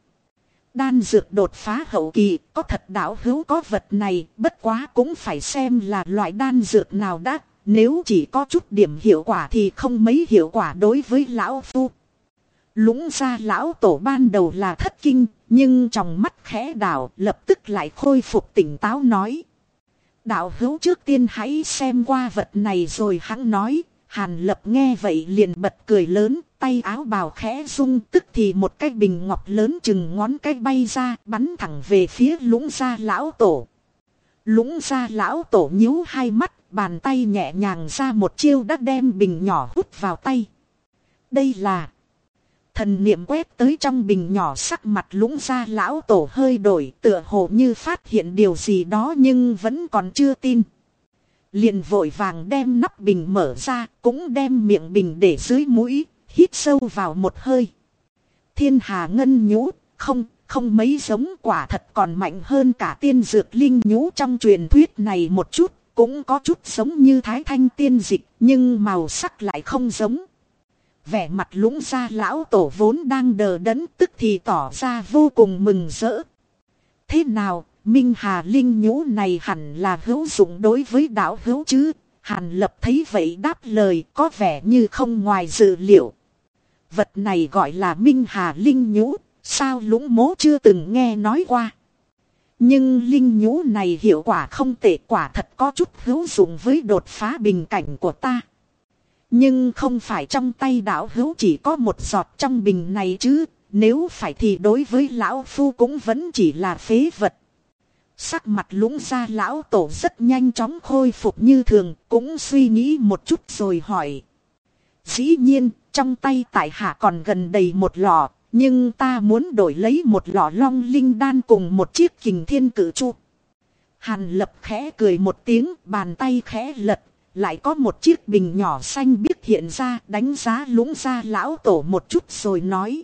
Đan dược đột phá hậu kỳ, có thật đạo hữu có vật này, bất quá cũng phải xem là loại đan dược nào đã, nếu chỉ có chút điểm hiệu quả thì không mấy hiệu quả đối với lão phu. Lũng ra lão tổ ban đầu là thất kinh, nhưng trong mắt khẽ đảo lập tức lại khôi phục tỉnh táo nói. Đạo hữu trước tiên hãy xem qua vật này rồi hắn nói, hàn lập nghe vậy liền bật cười lớn, tay áo bào khẽ rung tức thì một cái bình ngọc lớn chừng ngón cái bay ra bắn thẳng về phía lũng gia lão tổ. Lũng gia lão tổ nhíu hai mắt, bàn tay nhẹ nhàng ra một chiêu đã đem bình nhỏ hút vào tay. Đây là thần niệm quét tới trong bình nhỏ sắc mặt lũng gia lão tổ hơi đổi tựa hồ như phát hiện điều gì đó nhưng vẫn còn chưa tin. Liền vội vàng đem nắp bình mở ra cũng đem miệng bình để dưới mũi hít sâu vào một hơi. Thiên hà ngân nhũ, không, không mấy giống quả thật còn mạnh hơn cả tiên dược linh nhũ trong truyền thuyết này một chút, cũng có chút giống như thái thanh tiên dịch, nhưng màu sắc lại không giống. Vẻ mặt lũng ra lão tổ vốn đang đờ đẫn tức thì tỏ ra vô cùng mừng rỡ. Thế nào, Minh Hà Linh nhũ này hẳn là hữu dụng đối với đạo hữu chứ? Hàn lập thấy vậy đáp lời có vẻ như không ngoài dự liệu. Vật này gọi là Minh Hà Linh Nhũ, sao lũng mố chưa từng nghe nói qua. Nhưng Linh Nhũ này hiệu quả không tệ quả thật có chút hữu dụng với đột phá bình cảnh của ta. Nhưng không phải trong tay đạo hữu chỉ có một giọt trong bình này chứ, nếu phải thì đối với lão phu cũng vẫn chỉ là phế vật. Sắc mặt lũng ra lão tổ rất nhanh chóng khôi phục như thường, cũng suy nghĩ một chút rồi hỏi. Dĩ nhiên, trong tay tại hạ còn gần đầy một lọ, nhưng ta muốn đổi lấy một lọ long linh đan cùng một chiếc kình thiên cử chu. Hàn lập khẽ cười một tiếng, bàn tay khẽ lật, lại có một chiếc bình nhỏ xanh biết hiện ra đánh giá lũng ra lão tổ một chút rồi nói.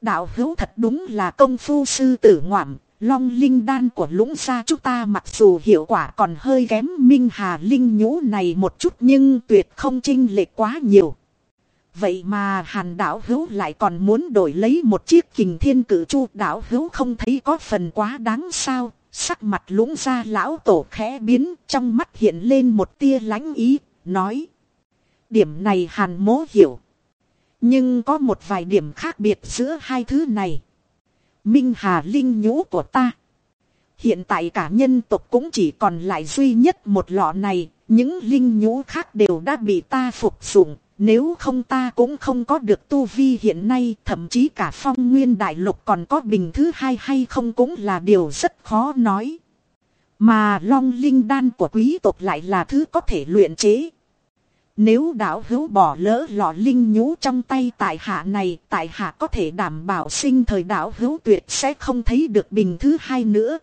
Đạo hữu thật đúng là công phu sư tử ngoảm, long linh đan của lũng gia chúng ta mặc dù hiệu quả còn hơi kém minh hà linh nhũ này một chút nhưng tuyệt không chinh lệch quá nhiều. Vậy mà hàn đảo hữu lại còn muốn đổi lấy một chiếc kình thiên cử chu đảo hữu không thấy có phần quá đáng sao. Sắc mặt lũng ra lão tổ khẽ biến trong mắt hiện lên một tia lãnh ý, nói. Điểm này hàn mố hiểu. Nhưng có một vài điểm khác biệt giữa hai thứ này. Minh Hà Linh nhũ của ta. Hiện tại cả nhân tộc cũng chỉ còn lại duy nhất một lọ này. Những linh nhũ khác đều đã bị ta phục dụng nếu không ta cũng không có được tu vi hiện nay, thậm chí cả phong nguyên đại lục còn có bình thứ hai hay không cũng là điều rất khó nói. Mà long linh đan của quý tộc lại là thứ có thể luyện chế. Nếu đạo hữu bỏ lỡ lọ linh nhũ trong tay tại hạ này, tại hạ có thể đảm bảo sinh thời đạo hữu tuyệt sẽ không thấy được bình thứ hai nữa.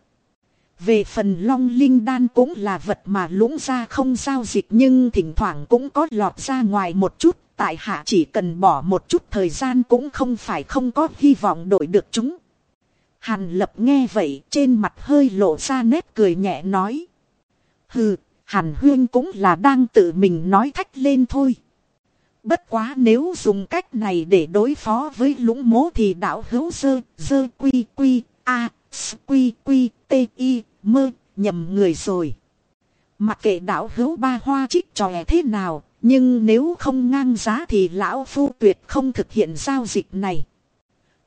Về phần long linh đan cũng là vật mà lũng ra không giao dịch nhưng thỉnh thoảng cũng có lọt ra ngoài một chút. Tại hạ chỉ cần bỏ một chút thời gian cũng không phải không có hy vọng đổi được chúng. Hàn lập nghe vậy trên mặt hơi lộ ra nét cười nhẹ nói. Hừ, hàn huyên cũng là đang tự mình nói thách lên thôi. Bất quá nếu dùng cách này để đối phó với lũng mố thì đạo hữu sơ, sơ quy quy, a, quy quy t i mơ nhầm người rồi. Mặc kệ đạo hữu ba hoa trích tròe thế nào, nhưng nếu không ngang giá thì lão phu tuyệt không thực hiện giao dịch này.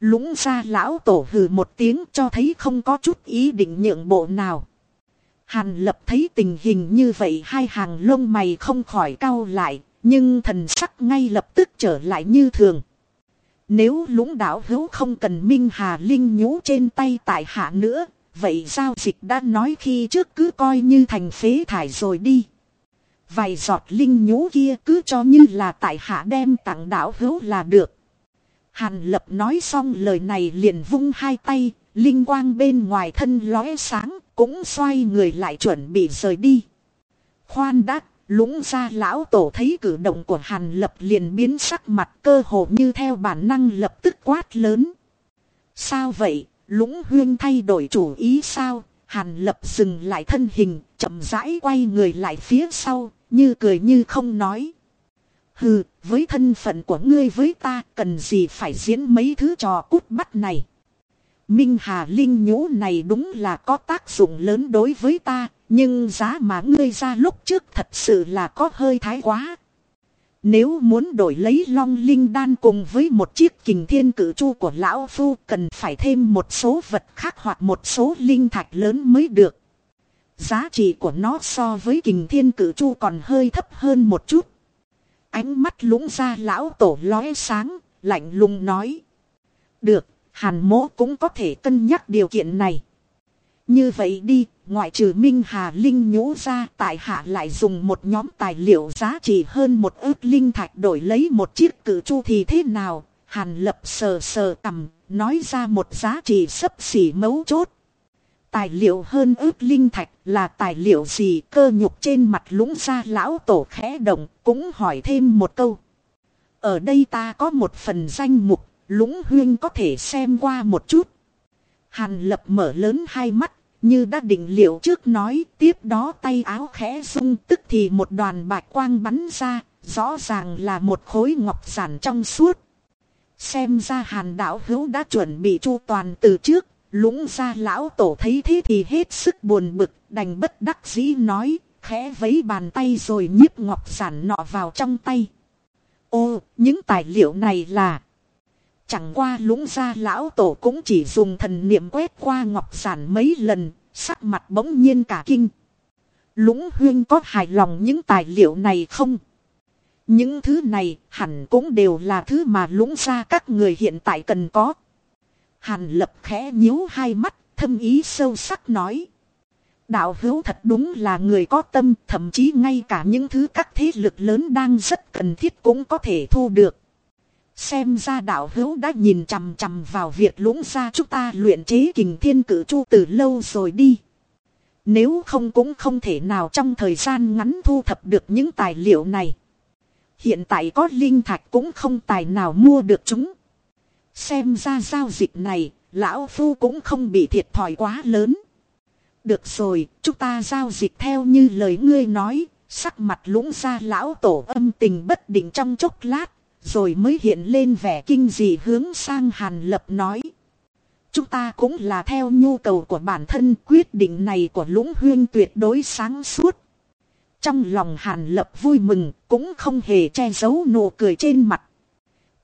Lũng ra lão tổ hừ một tiếng cho thấy không có chút ý định nhượng bộ nào. Hàn lập thấy tình hình như vậy hai hàng lông mày không khỏi cau lại, nhưng thần sắc ngay lập tức trở lại như thường. Nếu lũng đảo hữu không cần minh hà linh nhũ trên tay tại hạ nữa, vậy giao dịch đã nói khi trước cứ coi như thành phế thải rồi đi. Vài giọt linh nhũ kia cứ cho như là tại hạ đem tặng đảo hữu là được. Hàn lập nói xong lời này liền vung hai tay, linh quang bên ngoài thân lóe sáng, cũng xoay người lại chuẩn bị rời đi. Khoan đã, lũng ra lão tổ thấy cử động của hàn lập liền biến sắc mặt cơ hồ như theo bản năng lập tức quát lớn. Sao vậy, lũng huyên thay đổi chủ ý sao? Hàn lập dừng lại thân hình, chậm rãi quay người lại phía sau, như cười như không nói. Hừ, với thân phận của ngươi với ta cần gì phải diễn mấy thứ trò cút bắt này. Minh Hà Linh nhũ này đúng là có tác dụng lớn đối với ta, nhưng giá mà ngươi ra lúc trước thật sự là có hơi thái quá. Nếu muốn đổi lấy long linh đan cùng với một chiếc kình thiên cử chu của lão phu cần phải thêm một số vật khác hoặc một số linh thạch lớn mới được. Giá trị của nó so với kình thiên cử chu còn hơi thấp hơn một chút. Ánh mắt lũng ra lão tổ lóe sáng, lạnh lùng nói. Được, hàn mỗ cũng có thể cân nhắc điều kiện này. Như vậy đi, ngoại trừ Minh Hà Linh nhũ ra tại hạ lại dùng một nhóm tài liệu giá trị hơn một ước linh thạch đổi lấy một chiếc cử chu thì thế nào? Hàn lập sờ sờ cầm, nói ra một giá trị sấp xỉ mấu chốt. Tài liệu hơn ước linh thạch là tài liệu gì cơ nhục trên mặt lũng ra lão tổ khẽ động cũng hỏi thêm một câu. Ở đây ta có một phần danh mục, lũng huyên có thể xem qua một chút. Hàn lập mở lớn hai mắt, như đã định liệu trước nói, tiếp đó tay áo khẽ rung tức thì một đoàn bạch quang bắn ra, rõ ràng là một khối ngọc giản trong suốt. Xem ra hàn đạo hữu đã chuẩn bị chu toàn từ trước, lũng ra lão tổ thấy thế thì hết sức buồn bực, đành bất đắc dĩ nói, khẽ vấy bàn tay rồi nhiếp ngọc giản nọ vào trong tay. Ô, những tài liệu này là... Chẳng qua lũng ra lão tổ cũng chỉ dùng thần niệm quét qua ngọc giản mấy lần, sắc mặt bỗng nhiên cả kinh. Lũng huyên có hài lòng những tài liệu này không? Những thứ này hẳn cũng đều là thứ mà lũng ra các người hiện tại cần có. Hàn lập khẽ nhíu hai mắt, thâm ý sâu sắc nói. Đạo hữu thật đúng là người có tâm, thậm chí ngay cả những thứ các thế lực lớn đang rất cần thiết cũng có thể thu được. Xem ra đạo hữu đã nhìn chằm chằm vào việc lũng ra chúng ta luyện chế kình thiên cử chu từ lâu rồi đi. Nếu không cũng không thể nào trong thời gian ngắn thu thập được những tài liệu này. Hiện tại có linh thạch cũng không tài nào mua được chúng. Xem ra giao dịch này, lão phu cũng không bị thiệt thòi quá lớn. Được rồi, chúng ta giao dịch theo như lời ngươi nói, sắc mặt lũng ra lão tổ âm tình bất định trong chốc lát, rồi mới hiện lên vẻ kinh dị hướng sang Hàn Lập nói. Chúng ta cũng là theo nhu cầu của bản thân quyết định này của lũng huyên tuyệt đối sáng suốt. Trong lòng Hàn Lập vui mừng cũng không hề che giấu nụ cười trên mặt.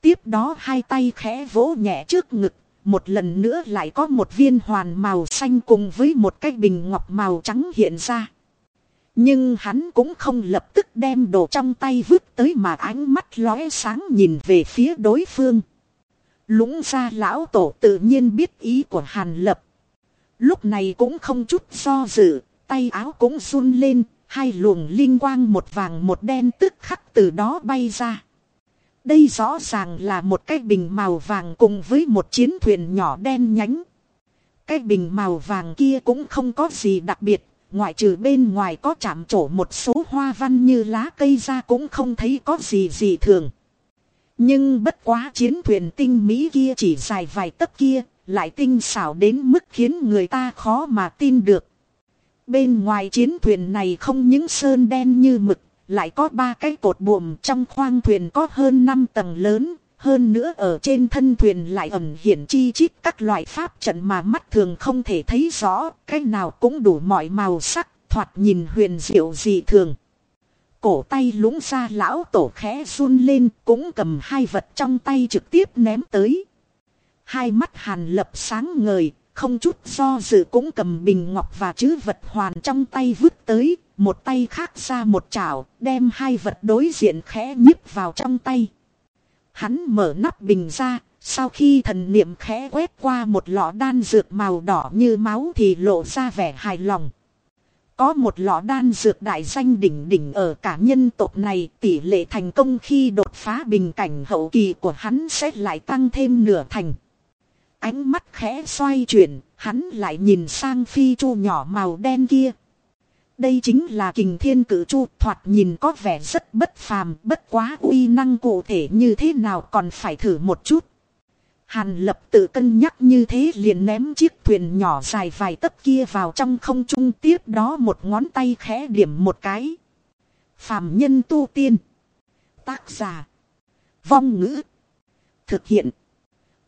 Tiếp đó hai tay khẽ vỗ nhẹ trước ngực, một lần nữa lại có một viên hoàn màu xanh cùng với một cái bình ngọc màu trắng hiện ra. Nhưng hắn cũng không lập tức đem đồ trong tay vứt tới mà ánh mắt lóe sáng nhìn về phía đối phương. Lũng ra lão tổ tự nhiên biết ý của Hàn Lập. Lúc này cũng không chút do dự, tay áo cũng run lên, hai luồng linh quang một vàng một đen tức khắc từ đó bay ra. Đây rõ ràng là một cái bình màu vàng cùng với một chiến thuyền nhỏ đen nhánh. Cái bình màu vàng kia cũng không có gì đặc biệt, ngoại trừ bên ngoài có chạm trổ một số hoa văn như lá cây ra cũng không thấy có gì gì thường. Nhưng bất quá chiến thuyền tinh mỹ kia chỉ dài vài tấc kia, lại tinh xảo đến mức khiến người ta khó mà tin được. Bên ngoài chiến thuyền này không những sơn đen như mực, lại có ba cái cột buồm trong khoang thuyền có hơn 5 tầng lớn, hơn nữa ở trên thân thuyền lại ẩn hiển chi chít các loại pháp trận mà mắt thường không thể thấy rõ, cái nào cũng đủ mọi màu sắc, thoạt nhìn huyền diệu dị thường. Cổ tay lũng ra lão tổ khẽ run lên cũng cầm hai vật trong tay trực tiếp ném tới. Hai mắt hàn lập sáng ngời, không chút do dự cũng cầm bình ngọc và chữ vật hoàn trong tay vứt tới, một tay khác ra một chảo, đem hai vật đối diện khẽ nhíp vào trong tay. Hắn mở nắp bình ra, sau khi thần niệm khẽ quét qua một lọ đan dược màu đỏ như máu thì lộ ra vẻ hài lòng. Có một lọ đan dược đại danh đỉnh đỉnh ở cả nhân tộc này tỷ lệ thành công khi đột phá bình cảnh hậu kỳ của hắn sẽ lại tăng thêm nửa thành. Ánh mắt khẽ xoay chuyển, hắn lại nhìn sang phi chu nhỏ màu đen kia. Đây chính là kình thiên cử chu, thoạt nhìn có vẻ rất bất phàm, bất quá uy năng cụ thể như thế nào còn phải thử một chút. Hàn lập tự cân nhắc như thế liền ném chiếc thuyền nhỏ dài vài tấc kia vào trong không trung, tiếp đó một ngón tay khẽ điểm một cái. Phàm nhân tu tiên. Tác giả. Vong ngữ. Thực hiện.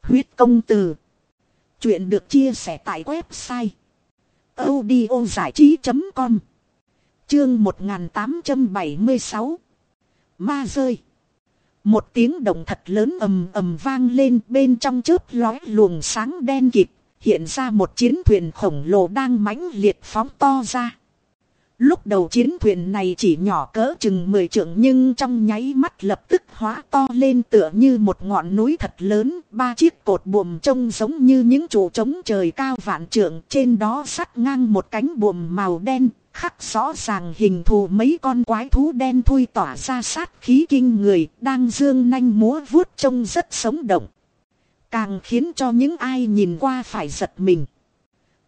Huyết công từ. Chuyện được chia sẻ tại website. audio trí.com Chương 1876 Ma rơi một tiếng động thật lớn ầm ầm vang lên bên trong chớp lói luồng sáng đen kịt, hiện ra một chiến thuyền khổng lồ đang mãnh liệt phóng to ra. Lúc đầu chiến thuyền này chỉ nhỏ cỡ chừng 10 trượng nhưng trong nháy mắt lập tức hóa to lên tựa như một ngọn núi thật lớn, ba chiếc cột buồm trông giống như những trụ trống trời cao vạn trượng, trên đó sắt ngang một cánh buồm màu đen, khắc rõ ràng hình thù mấy con quái thú đen thui tỏa ra sát khí kinh người, đang dương nanh múa vuốt trông rất sống động. Càng khiến cho những ai nhìn qua phải giật mình.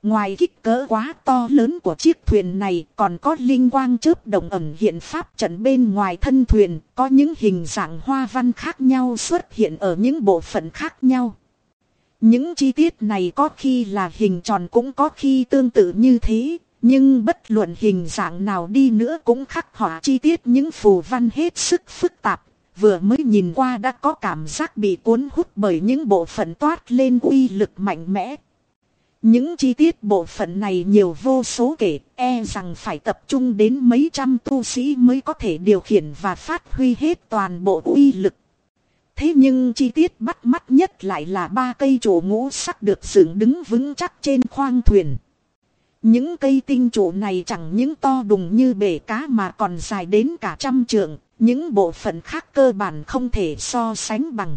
Ngoài kích cỡ quá to lớn của chiếc thuyền này còn có linh quang chớp động ẩm hiện pháp trận bên ngoài thân thuyền, có những hình dạng hoa văn khác nhau xuất hiện ở những bộ phận khác nhau. Những chi tiết này có khi là hình tròn cũng có khi tương tự như thế, nhưng bất luận hình dạng nào đi nữa cũng khắc họa chi tiết những phù văn hết sức phức tạp. Vừa mới nhìn qua đã có cảm giác bị cuốn hút bởi những bộ phận toát lên uy lực mạnh mẽ. Những chi tiết bộ phận này nhiều vô số kể, e rằng phải tập trung đến mấy trăm tu sĩ mới có thể điều khiển và phát huy hết toàn bộ uy lực. Thế nhưng chi tiết bắt mắt nhất lại là ba cây trụ ngũ sắc được dựng đứng vững chắc trên khoang thuyền. Những cây tinh trụ này chẳng những to đùng như bể cá mà còn dài đến cả trăm trượng, những bộ phận khác cơ bản không thể so sánh bằng.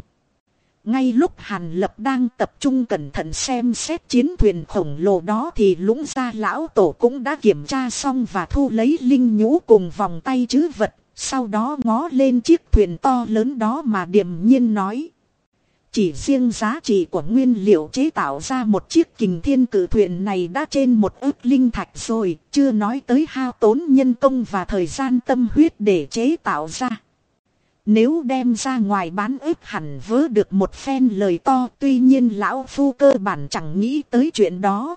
Ngay lúc Hàn Lập đang tập trung cẩn thận xem xét chiến thuyền khổng lồ đó thì lũng gia lão tổ cũng đã kiểm tra xong và thu lấy linh nhũ cùng vòng tay chứ vật, sau đó ngó lên chiếc thuyền to lớn đó mà điềm nhiên nói. Chỉ riêng giá trị của nguyên liệu chế tạo ra một chiếc kình thiên cử thuyền này đã trên một ức linh thạch rồi, chưa nói tới hao tốn nhân công và thời gian tâm huyết để chế tạo ra. Nếu đem ra ngoài bán ức hẳn vớ được một phen lời to tuy nhiên lão phu cơ bản chẳng nghĩ tới chuyện đó.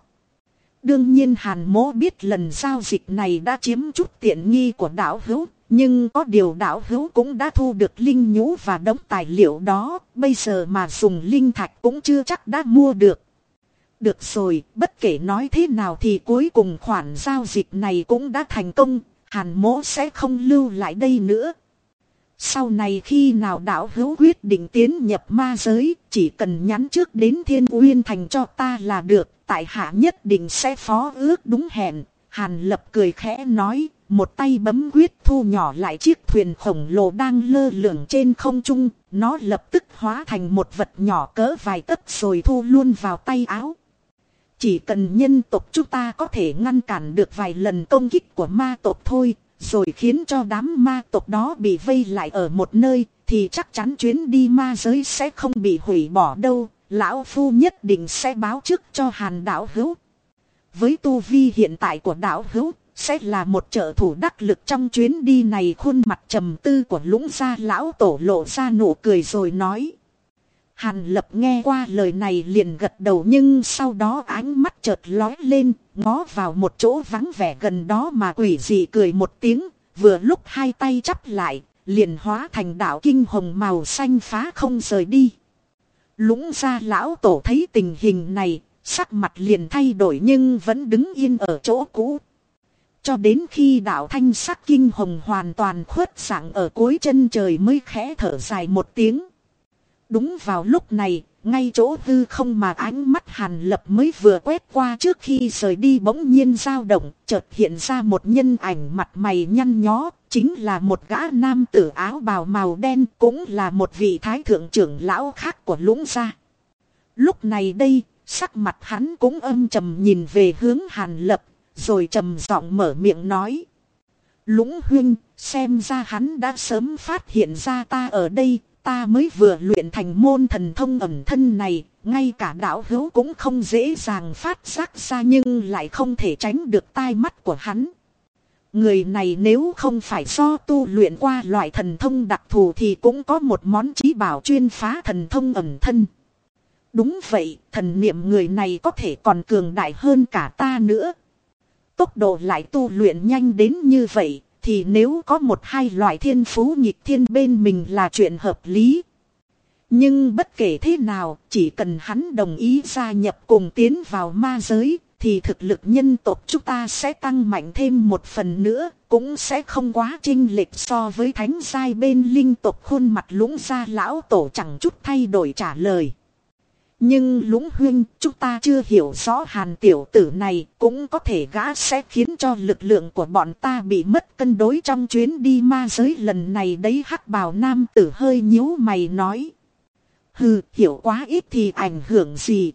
Đương nhiên hàn mố biết lần giao dịch này đã chiếm chút tiện nghi của đảo hữu nhưng có điều đạo hữu cũng đã thu được linh nhũ và đống tài liệu đó, bây giờ mà dùng linh thạch cũng chưa chắc đã mua được. Được rồi, bất kể nói thế nào thì cuối cùng khoản giao dịch này cũng đã thành công, hàn mỗ sẽ không lưu lại đây nữa. Sau này khi nào đạo hữu quyết định tiến nhập ma giới, chỉ cần nhắn trước đến thiên uyên thành cho ta là được, tại hạ nhất định sẽ phó ước đúng hẹn. Hàn lập cười khẽ nói, một tay bấm quyết thu nhỏ lại chiếc thuyền khổng lồ đang lơ lửng trên không trung, nó lập tức hóa thành một vật nhỏ cỡ vài tấc rồi thu luôn vào tay áo. Chỉ cần nhân tộc chúng ta có thể ngăn cản được vài lần công kích của ma tộc thôi, rồi khiến cho đám ma tộc đó bị vây lại ở một nơi, thì chắc chắn chuyến đi ma giới sẽ không bị hủy bỏ đâu, lão phu nhất định sẽ báo trước cho hàn đạo hữu. Với tu vi hiện tại của đạo hữu, sẽ là một trợ thủ đắc lực trong chuyến đi này khuôn mặt trầm tư của lũng gia lão tổ lộ ra nụ cười rồi nói. Hàn lập nghe qua lời này liền gật đầu nhưng sau đó ánh mắt chợt lói lên, ngó vào một chỗ vắng vẻ gần đó mà quỷ dị cười một tiếng, vừa lúc hai tay chắp lại, liền hóa thành đạo kinh hồng màu xanh phá không rời đi. Lũng gia lão tổ thấy tình hình này, sắc mặt liền thay đổi nhưng vẫn đứng yên ở chỗ cũ. Cho đến khi đạo thanh sắc kinh hồng hoàn toàn khuất sảng ở cuối chân trời mới khẽ thở dài một tiếng. Đúng vào lúc này, ngay chỗ hư không mà ánh mắt hàn lập mới vừa quét qua trước khi rời đi bỗng nhiên dao động, chợt hiện ra một nhân ảnh mặt mày nhăn nhó, chính là một gã nam tử áo bào màu đen, cũng là một vị thái thượng trưởng lão khác của lũng gia. Lúc này đây, sắc mặt hắn cũng âm trầm nhìn về hướng hàn lập, rồi trầm giọng mở miệng nói. Lũng huynh, xem ra hắn đã sớm phát hiện ra ta ở đây, ta mới vừa luyện thành môn thần thông ẩm thân này, ngay cả đạo hữu cũng không dễ dàng phát giác ra nhưng lại không thể tránh được tai mắt của hắn. Người này nếu không phải do tu luyện qua loại thần thông đặc thù thì cũng có một món trí bảo chuyên phá thần thông ẩm thân. Đúng vậy, thần niệm người này có thể còn cường đại hơn cả ta nữa. Tốc độ lại tu luyện nhanh đến như vậy, thì nếu có một hai loại thiên phú nhịp thiên bên mình là chuyện hợp lý. Nhưng bất kể thế nào, chỉ cần hắn đồng ý gia nhập cùng tiến vào ma giới, thì thực lực nhân tộc chúng ta sẽ tăng mạnh thêm một phần nữa, cũng sẽ không quá trinh lệch so với thánh giai bên linh tộc khuôn mặt lũng ra lão tổ chẳng chút thay đổi trả lời. Nhưng lũng huynh, chúng ta chưa hiểu rõ hàn tiểu tử này, cũng có thể gã sẽ khiến cho lực lượng của bọn ta bị mất cân đối trong chuyến đi ma giới lần này đấy hắc bào nam tử hơi nhíu mày nói. Hừ, hiểu quá ít thì ảnh hưởng gì.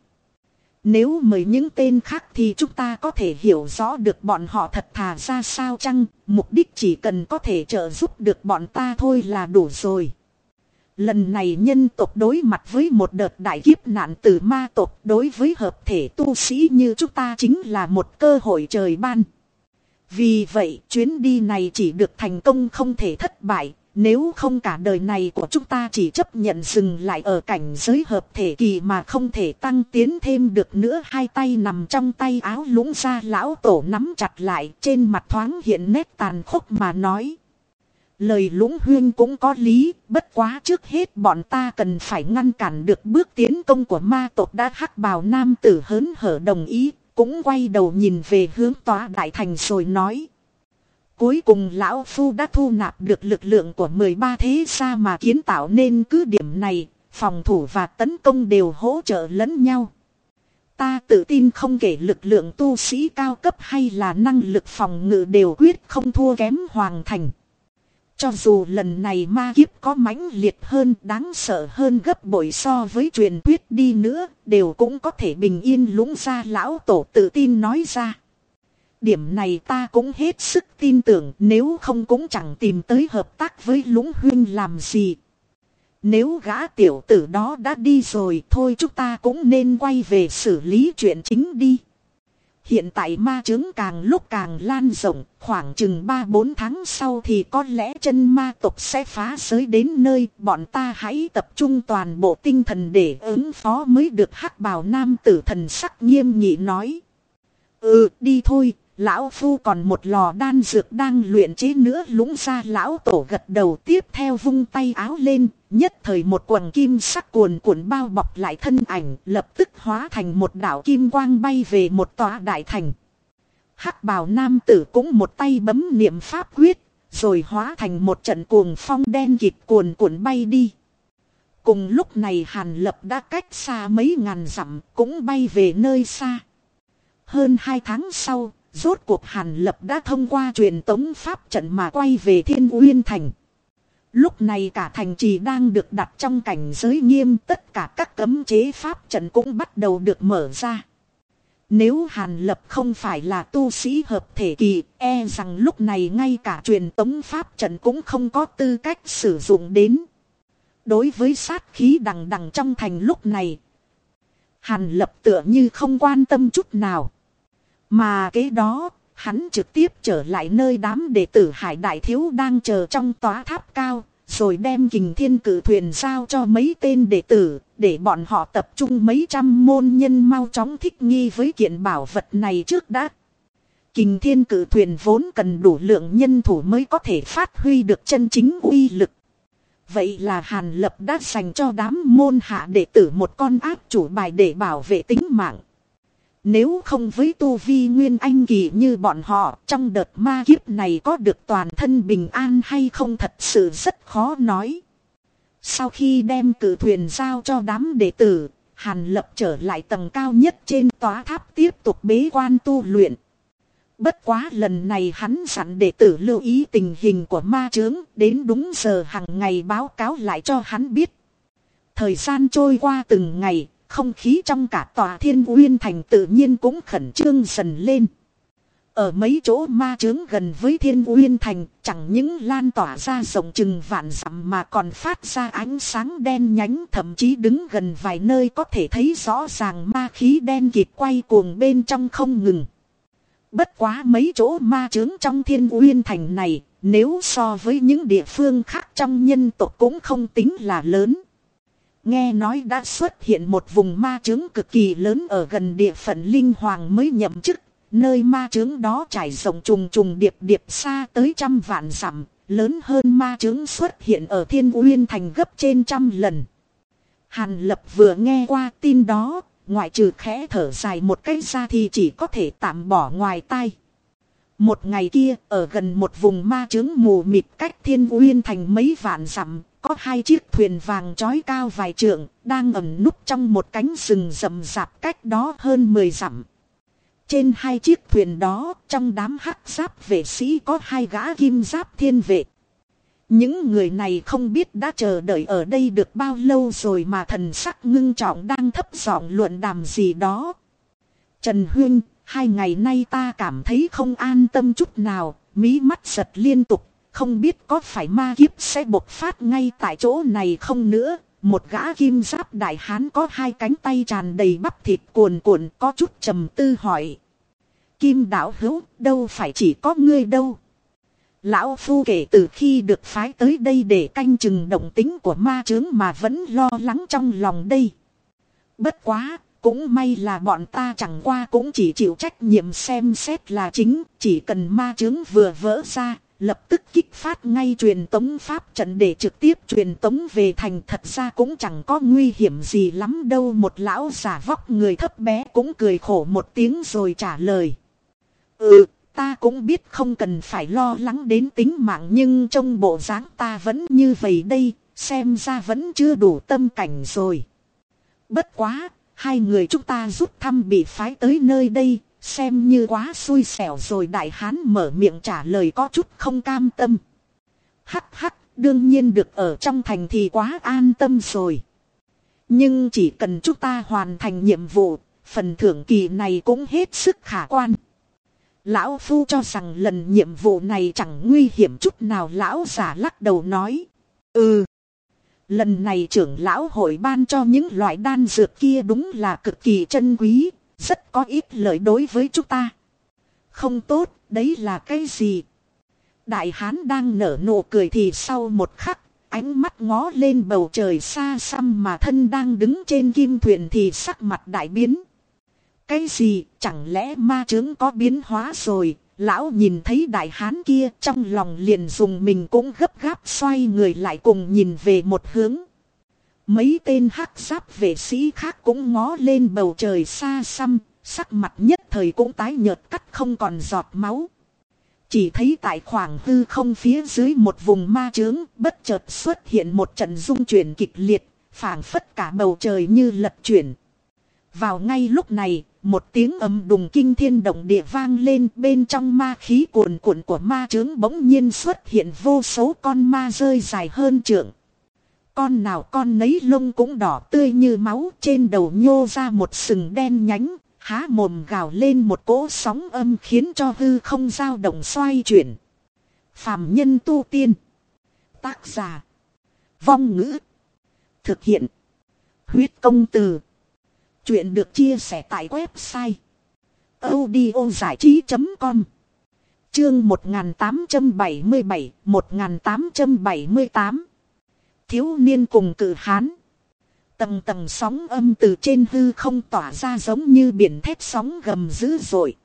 Nếu mời những tên khác thì chúng ta có thể hiểu rõ được bọn họ thật thà ra sao chăng, mục đích chỉ cần có thể trợ giúp được bọn ta thôi là đủ rồi. Lần này nhân tộc đối mặt với một đợt đại kiếp nạn từ ma tộc đối với hợp thể tu sĩ như chúng ta chính là một cơ hội trời ban. Vì vậy chuyến đi này chỉ được thành công không thể thất bại, nếu không cả đời này của chúng ta chỉ chấp nhận dừng lại ở cảnh giới hợp thể kỳ mà không thể tăng tiến thêm được nữa hai tay nằm trong tay áo lũng ra lão tổ nắm chặt lại trên mặt thoáng hiện nét tàn khốc mà nói. Lời lũng huyên cũng có lý, bất quá trước hết bọn ta cần phải ngăn cản được bước tiến công của ma tộc đã hắc bào nam tử hớn hở đồng ý, cũng quay đầu nhìn về hướng tòa đại thành rồi nói. Cuối cùng lão phu đã thu nạp được lực lượng của 13 thế gia mà kiến tạo nên cứ điểm này, phòng thủ và tấn công đều hỗ trợ lẫn nhau. Ta tự tin không kể lực lượng tu sĩ cao cấp hay là năng lực phòng ngự đều quyết không thua kém hoàng thành. Cho dù lần này ma kiếp có mãnh liệt hơn, đáng sợ hơn gấp bội so với truyền thuyết đi nữa, đều cũng có thể bình yên lũng ra lão tổ tự tin nói ra. Điểm này ta cũng hết sức tin tưởng nếu không cũng chẳng tìm tới hợp tác với lũng huyên làm gì. Nếu gã tiểu tử đó đã đi rồi thôi chúng ta cũng nên quay về xử lý chuyện chính đi. Hiện tại ma chứng càng lúc càng lan rộng, khoảng chừng 3-4 tháng sau thì có lẽ chân ma tộc sẽ phá giới đến nơi bọn ta hãy tập trung toàn bộ tinh thần để ứng phó mới được hắc bào nam tử thần sắc nghiêm nghị nói. Ừ, đi thôi, Lão Phu còn một lò đan dược đang luyện chế nữa lũng ra lão tổ gật đầu tiếp theo vung tay áo lên, nhất thời một quần kim sắc cuồn cuộn bao bọc lại thân ảnh lập tức hóa thành một đảo kim quang bay về một tòa đại thành. hắc bào nam tử cũng một tay bấm niệm pháp quyết, rồi hóa thành một trận cuồng phong đen kịp cuồn cuộn bay đi. Cùng lúc này Hàn Lập đã cách xa mấy ngàn dặm cũng bay về nơi xa. Hơn hai tháng sau, Rốt cuộc Hàn Lập đã thông qua truyền tống pháp trận mà quay về Thiên Uyên Thành. Lúc này cả thành trì đang được đặt trong cảnh giới nghiêm tất cả các cấm chế pháp trận cũng bắt đầu được mở ra. Nếu Hàn Lập không phải là tu sĩ hợp thể kỳ, e rằng lúc này ngay cả truyền tống pháp trận cũng không có tư cách sử dụng đến. Đối với sát khí đằng đằng trong thành lúc này, Hàn Lập tựa như không quan tâm chút nào. Mà kế đó, hắn trực tiếp trở lại nơi đám đệ tử hải đại thiếu đang chờ trong tòa tháp cao, rồi đem kình thiên cử thuyền giao cho mấy tên đệ tử, để bọn họ tập trung mấy trăm môn nhân mau chóng thích nghi với kiện bảo vật này trước đã. Kình thiên cử thuyền vốn cần đủ lượng nhân thủ mới có thể phát huy được chân chính uy lực. Vậy là Hàn Lập đã dành cho đám môn hạ đệ tử một con áp chủ bài để bảo vệ tính mạng. Nếu không với tu vi nguyên anh kỳ như bọn họ trong đợt ma kiếp này có được toàn thân bình an hay không thật sự rất khó nói. Sau khi đem cử thuyền giao cho đám đệ tử, Hàn lập trở lại tầng cao nhất trên tòa tháp tiếp tục bế quan tu luyện. Bất quá lần này hắn sẵn đệ tử lưu ý tình hình của ma chướng đến đúng giờ hàng ngày báo cáo lại cho hắn biết. Thời gian trôi qua từng ngày, không khí trong cả tòa thiên uyên thành tự nhiên cũng khẩn trương dần lên. Ở mấy chỗ ma chướng gần với thiên uyên thành, chẳng những lan tỏa ra rộng chừng vạn dặm mà còn phát ra ánh sáng đen nhánh thậm chí đứng gần vài nơi có thể thấy rõ ràng ma khí đen kịt quay cuồng bên trong không ngừng. Bất quá mấy chỗ ma chướng trong thiên uyên thành này, nếu so với những địa phương khác trong nhân tộc cũng không tính là lớn. Nghe nói đã xuất hiện một vùng ma chướng cực kỳ lớn ở gần địa phận Linh Hoàng mới nhậm chức. Nơi ma chướng đó trải rộng trùng trùng điệp điệp xa tới trăm vạn dặm, lớn hơn ma chướng xuất hiện ở Thiên Uyên Thành gấp trên trăm lần. Hàn Lập vừa nghe qua tin đó, ngoại trừ khẽ thở dài một cái ra thì chỉ có thể tạm bỏ ngoài tai. Một ngày kia, ở gần một vùng ma chướng mù mịt cách Thiên Uyên Thành mấy vạn dặm, có hai chiếc thuyền vàng trói cao vài trượng, đang ẩn núp trong một cánh rừng rậm rạp cách đó hơn 10 dặm. Trên hai chiếc thuyền đó, trong đám hắc giáp vệ sĩ có hai gã kim giáp thiên vệ. Những người này không biết đã chờ đợi ở đây được bao lâu rồi mà thần sắc ngưng trọng đang thấp giọng luận đàm gì đó. Trần Huyên, hai ngày nay ta cảm thấy không an tâm chút nào, mí mắt giật liên tục, không biết có phải ma kiếp sẽ bộc phát ngay tại chỗ này không nữa. Một gã kim giáp đại hán có hai cánh tay tràn đầy bắp thịt cuồn cuộn có chút trầm tư hỏi. Kim đạo hữu đâu phải chỉ có ngươi đâu. Lão Phu kể từ khi được phái tới đây để canh chừng động tính của ma chướng mà vẫn lo lắng trong lòng đây. Bất quá, cũng may là bọn ta chẳng qua cũng chỉ chịu trách nhiệm xem xét là chính, chỉ cần ma chướng vừa vỡ ra, lập tức kích phát ngay truyền tống pháp trận để trực tiếp truyền tống về thành thật ra cũng chẳng có nguy hiểm gì lắm đâu một lão giả vóc người thấp bé cũng cười khổ một tiếng rồi trả lời. Ừ, ta cũng biết không cần phải lo lắng đến tính mạng nhưng trong bộ dáng ta vẫn như vậy đây, xem ra vẫn chưa đủ tâm cảnh rồi. Bất quá, hai người chúng ta rút thăm bị phái tới nơi đây, Xem như quá xui xẻo rồi đại hán mở miệng trả lời có chút không cam tâm. Hắc hắc, đương nhiên được ở trong thành thì quá an tâm rồi. Nhưng chỉ cần chúng ta hoàn thành nhiệm vụ, phần thưởng kỳ này cũng hết sức khả quan. Lão Phu cho rằng lần nhiệm vụ này chẳng nguy hiểm chút nào lão giả lắc đầu nói. Ừ. Lần này trưởng lão hội ban cho những loại đan dược kia đúng là cực kỳ chân quý, rất có ít lợi đối với chúng ta. Không tốt, đấy là cái gì? Đại hán đang nở nụ cười thì sau một khắc, ánh mắt ngó lên bầu trời xa xăm mà thân đang đứng trên kim thuyền thì sắc mặt đại biến. Cái gì, chẳng lẽ ma trướng có biến hóa rồi, lão nhìn thấy đại hán kia trong lòng liền dùng mình cũng gấp gáp xoay người lại cùng nhìn về một hướng. Mấy tên hắc giáp vệ sĩ khác cũng ngó lên bầu trời xa xăm, sắc mặt nhất thời cũng tái nhợt cắt không còn giọt máu. Chỉ thấy tại khoảng hư không phía dưới một vùng ma trướng bất chợt xuất hiện một trận dung chuyển kịch liệt, phảng phất cả bầu trời như lật chuyển. Vào ngay lúc này, một tiếng ầm đùng kinh thiên động địa vang lên bên trong ma khí cuồn cuộn của ma trướng bỗng nhiên xuất hiện vô số con ma rơi dài hơn trượng. Con nào con nấy lông cũng đỏ tươi như máu trên đầu nhô ra một sừng đen nhánh, há mồm gào lên một cỗ sóng âm khiến cho hư không dao động xoay chuyển. Phàm nhân tu tiên. Tác giả. Vong ngữ. Thực hiện. Huyết công từ. Chuyện được chia sẻ tại website. audiozảichí.com Chương 1877-1878 thiếu niên cùng cử hán. Tầng tầng sóng âm từ trên hư không tỏa ra giống như biển thép sóng gầm dữ dội.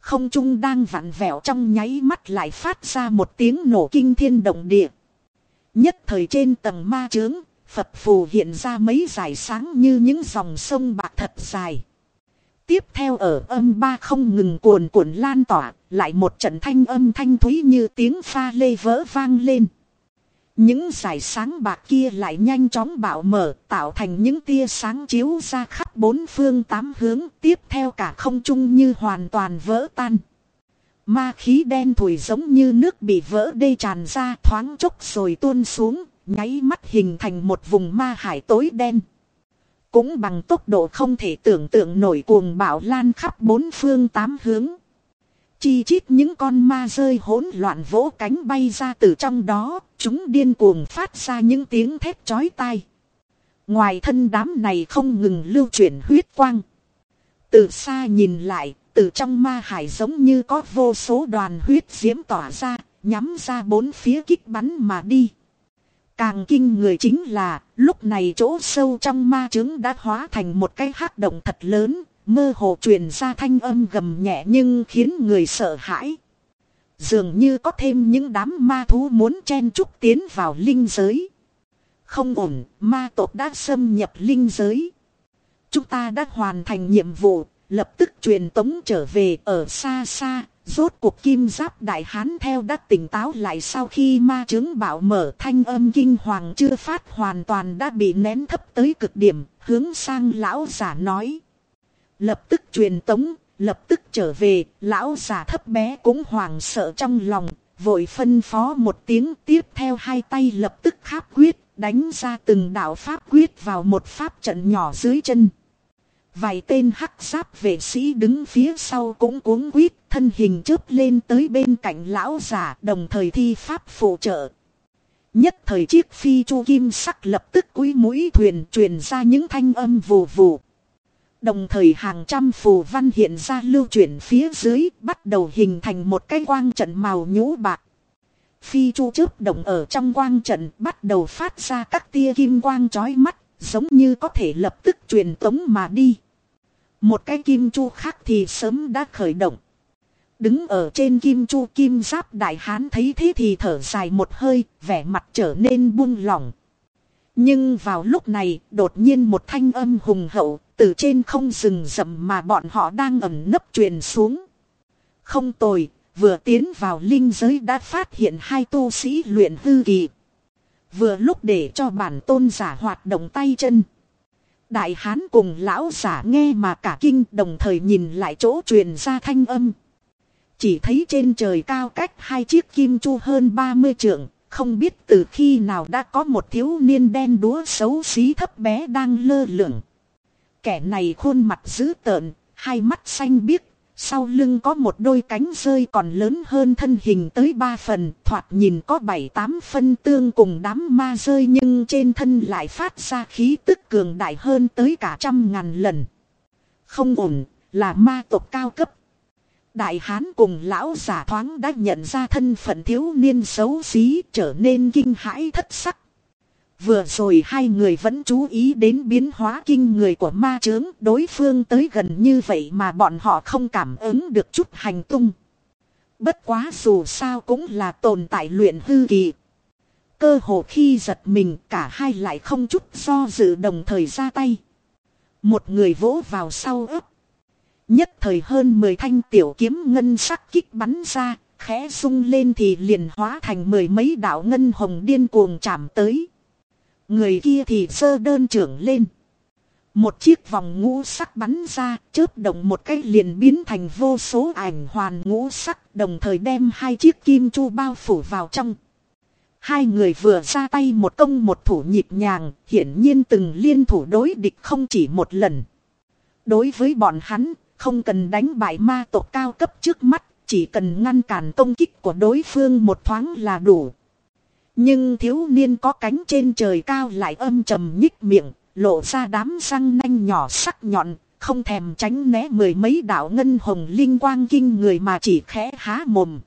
Không trung đang vặn vẹo trong nháy mắt lại phát ra một tiếng nổ kinh thiên động địa. Nhất thời trên tầng ma trướng, Phật phù hiện ra mấy dải sáng như những dòng sông bạc thật dài. Tiếp theo ở âm ba không ngừng cuồn cuộn lan tỏa, lại một trận thanh âm thanh thúy như tiếng pha lê vỡ vang lên. Những giải sáng bạc kia lại nhanh chóng bạo mở tạo thành những tia sáng chiếu ra khắp bốn phương tám hướng tiếp theo cả không trung như hoàn toàn vỡ tan. Ma khí đen thủi giống như nước bị vỡ đê tràn ra thoáng chốc rồi tuôn xuống, nháy mắt hình thành một vùng ma hải tối đen. Cũng bằng tốc độ không thể tưởng tượng nổi cuồng bạo lan khắp bốn phương tám hướng. Chi chít những con ma rơi hỗn loạn vỗ cánh bay ra từ trong đó, chúng điên cuồng phát ra những tiếng thét chói tai. Ngoài thân đám này không ngừng lưu chuyển huyết quang. Từ xa nhìn lại, từ trong ma hải giống như có vô số đoàn huyết diễm tỏa ra, nhắm ra bốn phía kích bắn mà đi. Càng kinh người chính là, lúc này chỗ sâu trong ma trứng đã hóa thành một cái hắc động thật lớn, mơ hồ truyền ra thanh âm gầm nhẹ nhưng khiến người sợ hãi. Dường như có thêm những đám ma thú muốn chen chúc tiến vào linh giới. Không ổn, ma tộc đã xâm nhập linh giới. Chúng ta đã hoàn thành nhiệm vụ, lập tức truyền tống trở về ở xa xa. Rốt cuộc kim giáp đại hán theo đã tỉnh táo lại sau khi ma chứng bảo mở thanh âm kinh hoàng chưa phát hoàn toàn đã bị nén thấp tới cực điểm, hướng sang lão giả nói. Lập tức truyền tống, lập tức trở về, lão già thấp bé cũng hoảng sợ trong lòng, vội phân phó một tiếng tiếp theo hai tay lập tức kháp quyết, đánh ra từng đạo pháp quyết vào một pháp trận nhỏ dưới chân. Vài tên hắc giáp vệ sĩ đứng phía sau cũng cuống quýt, thân hình chớp lên tới bên cạnh lão già đồng thời thi pháp phụ trợ. Nhất thời chiếc phi chu kim sắc lập tức cúi mũi thuyền truyền ra những thanh âm vù vù. Đồng thời hàng trăm phù văn hiện ra lưu chuyển phía dưới bắt đầu hình thành một cái quang trận màu nhũ bạc. Phi chu chớp động ở trong quang trận bắt đầu phát ra các tia kim quang chói mắt, giống như có thể lập tức truyền tống mà đi. Một cái kim chu khác thì sớm đã khởi động. Đứng ở trên kim chu kim giáp đại hán thấy thế thì thở dài một hơi, vẻ mặt trở nên buông lỏng. Nhưng vào lúc này, đột nhiên một thanh âm hùng hậu, từ trên không rừng rậm mà bọn họ đang ẩn nấp truyền xuống. Không tồi, vừa tiến vào linh giới đã phát hiện hai tu sĩ luyện hư kỳ. Vừa lúc để cho bản tôn giả hoạt động tay chân. Đại hán cùng lão giả nghe mà cả kinh đồng thời nhìn lại chỗ truyền ra thanh âm. Chỉ thấy trên trời cao cách hai chiếc kim chu hơn 30 trượng, không biết từ khi nào đã có một thiếu niên đen đúa xấu xí thấp bé đang lơ lửng. Kẻ này khuôn mặt dữ tợn, hai mắt xanh biếc, sau lưng có một đôi cánh rơi còn lớn hơn thân hình tới ba phần, thoạt nhìn có bảy tám phân tương cùng đám ma rơi nhưng trên thân lại phát ra khí tức cường đại hơn tới cả trăm ngàn lần. Không ổn, là ma tộc cao cấp. Đại hán cùng lão giả thoáng đã nhận ra thân phận thiếu niên xấu xí trở nên kinh hãi thất sắc. Vừa rồi hai người vẫn chú ý đến biến hóa kinh người của ma chướng, đối phương tới gần như vậy mà bọn họ không cảm ứng được chút hành tung. Bất quá dù sao cũng là tồn tại luyện hư kỳ. Cơ hồ khi giật mình, cả hai lại không chút do dự đồng thời ra tay. Một người vỗ vào sau ấp. Nhất thời hơn 10 thanh tiểu kiếm ngân sắc kích bắn ra, khẽ sung lên thì liền hóa thành mười mấy đạo ngân hồng điên cuồng chạm tới. Người kia thì sơ đơn trưởng lên. Một chiếc vòng ngũ sắc bắn ra, chớp động một cái liền biến thành vô số ảnh hoàn ngũ sắc, đồng thời đem hai chiếc kim chu bao phủ vào trong. Hai người vừa ra tay một công một thủ nhịp nhàng, hiển nhiên từng liên thủ đối địch không chỉ một lần. Đối với bọn hắn, không cần đánh bại ma tộc cao cấp trước mắt, chỉ cần ngăn cản công kích của đối phương một thoáng là đủ. Nhưng thiếu niên có cánh trên trời cao lại âm trầm nhích miệng, lộ ra đám răng nanh nhỏ sắc nhọn, không thèm tránh né mười mấy đạo ngân hồng linh quang kinh người mà chỉ khẽ há mồm.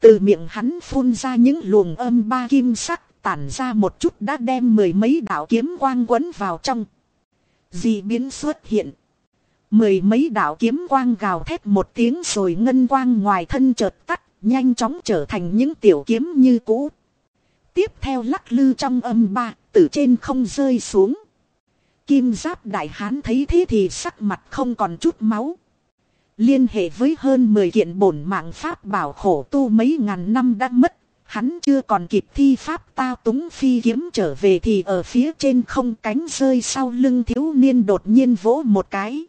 Từ miệng hắn phun ra những luồng âm ba kim sắc tản ra một chút đã đem mười mấy đạo kiếm quang quấn vào trong. Dị biến xuất hiện. Mười mấy đạo kiếm quang gào thét một tiếng rồi ngân quang ngoài thân chợt tắt, nhanh chóng trở thành những tiểu kiếm như cũ. Tiếp theo lắc lư trong âm ba, từ trên không rơi xuống. Kim giáp đại hán thấy thế thì sắc mặt không còn chút máu. Liên hệ với hơn 10 kiện bổn mạng pháp bảo khổ tu mấy ngàn năm đã mất. Hắn chưa còn kịp thi pháp tao túng phi kiếm trở về thì ở phía trên không cánh rơi sau lưng thiếu niên đột nhiên vỗ một cái.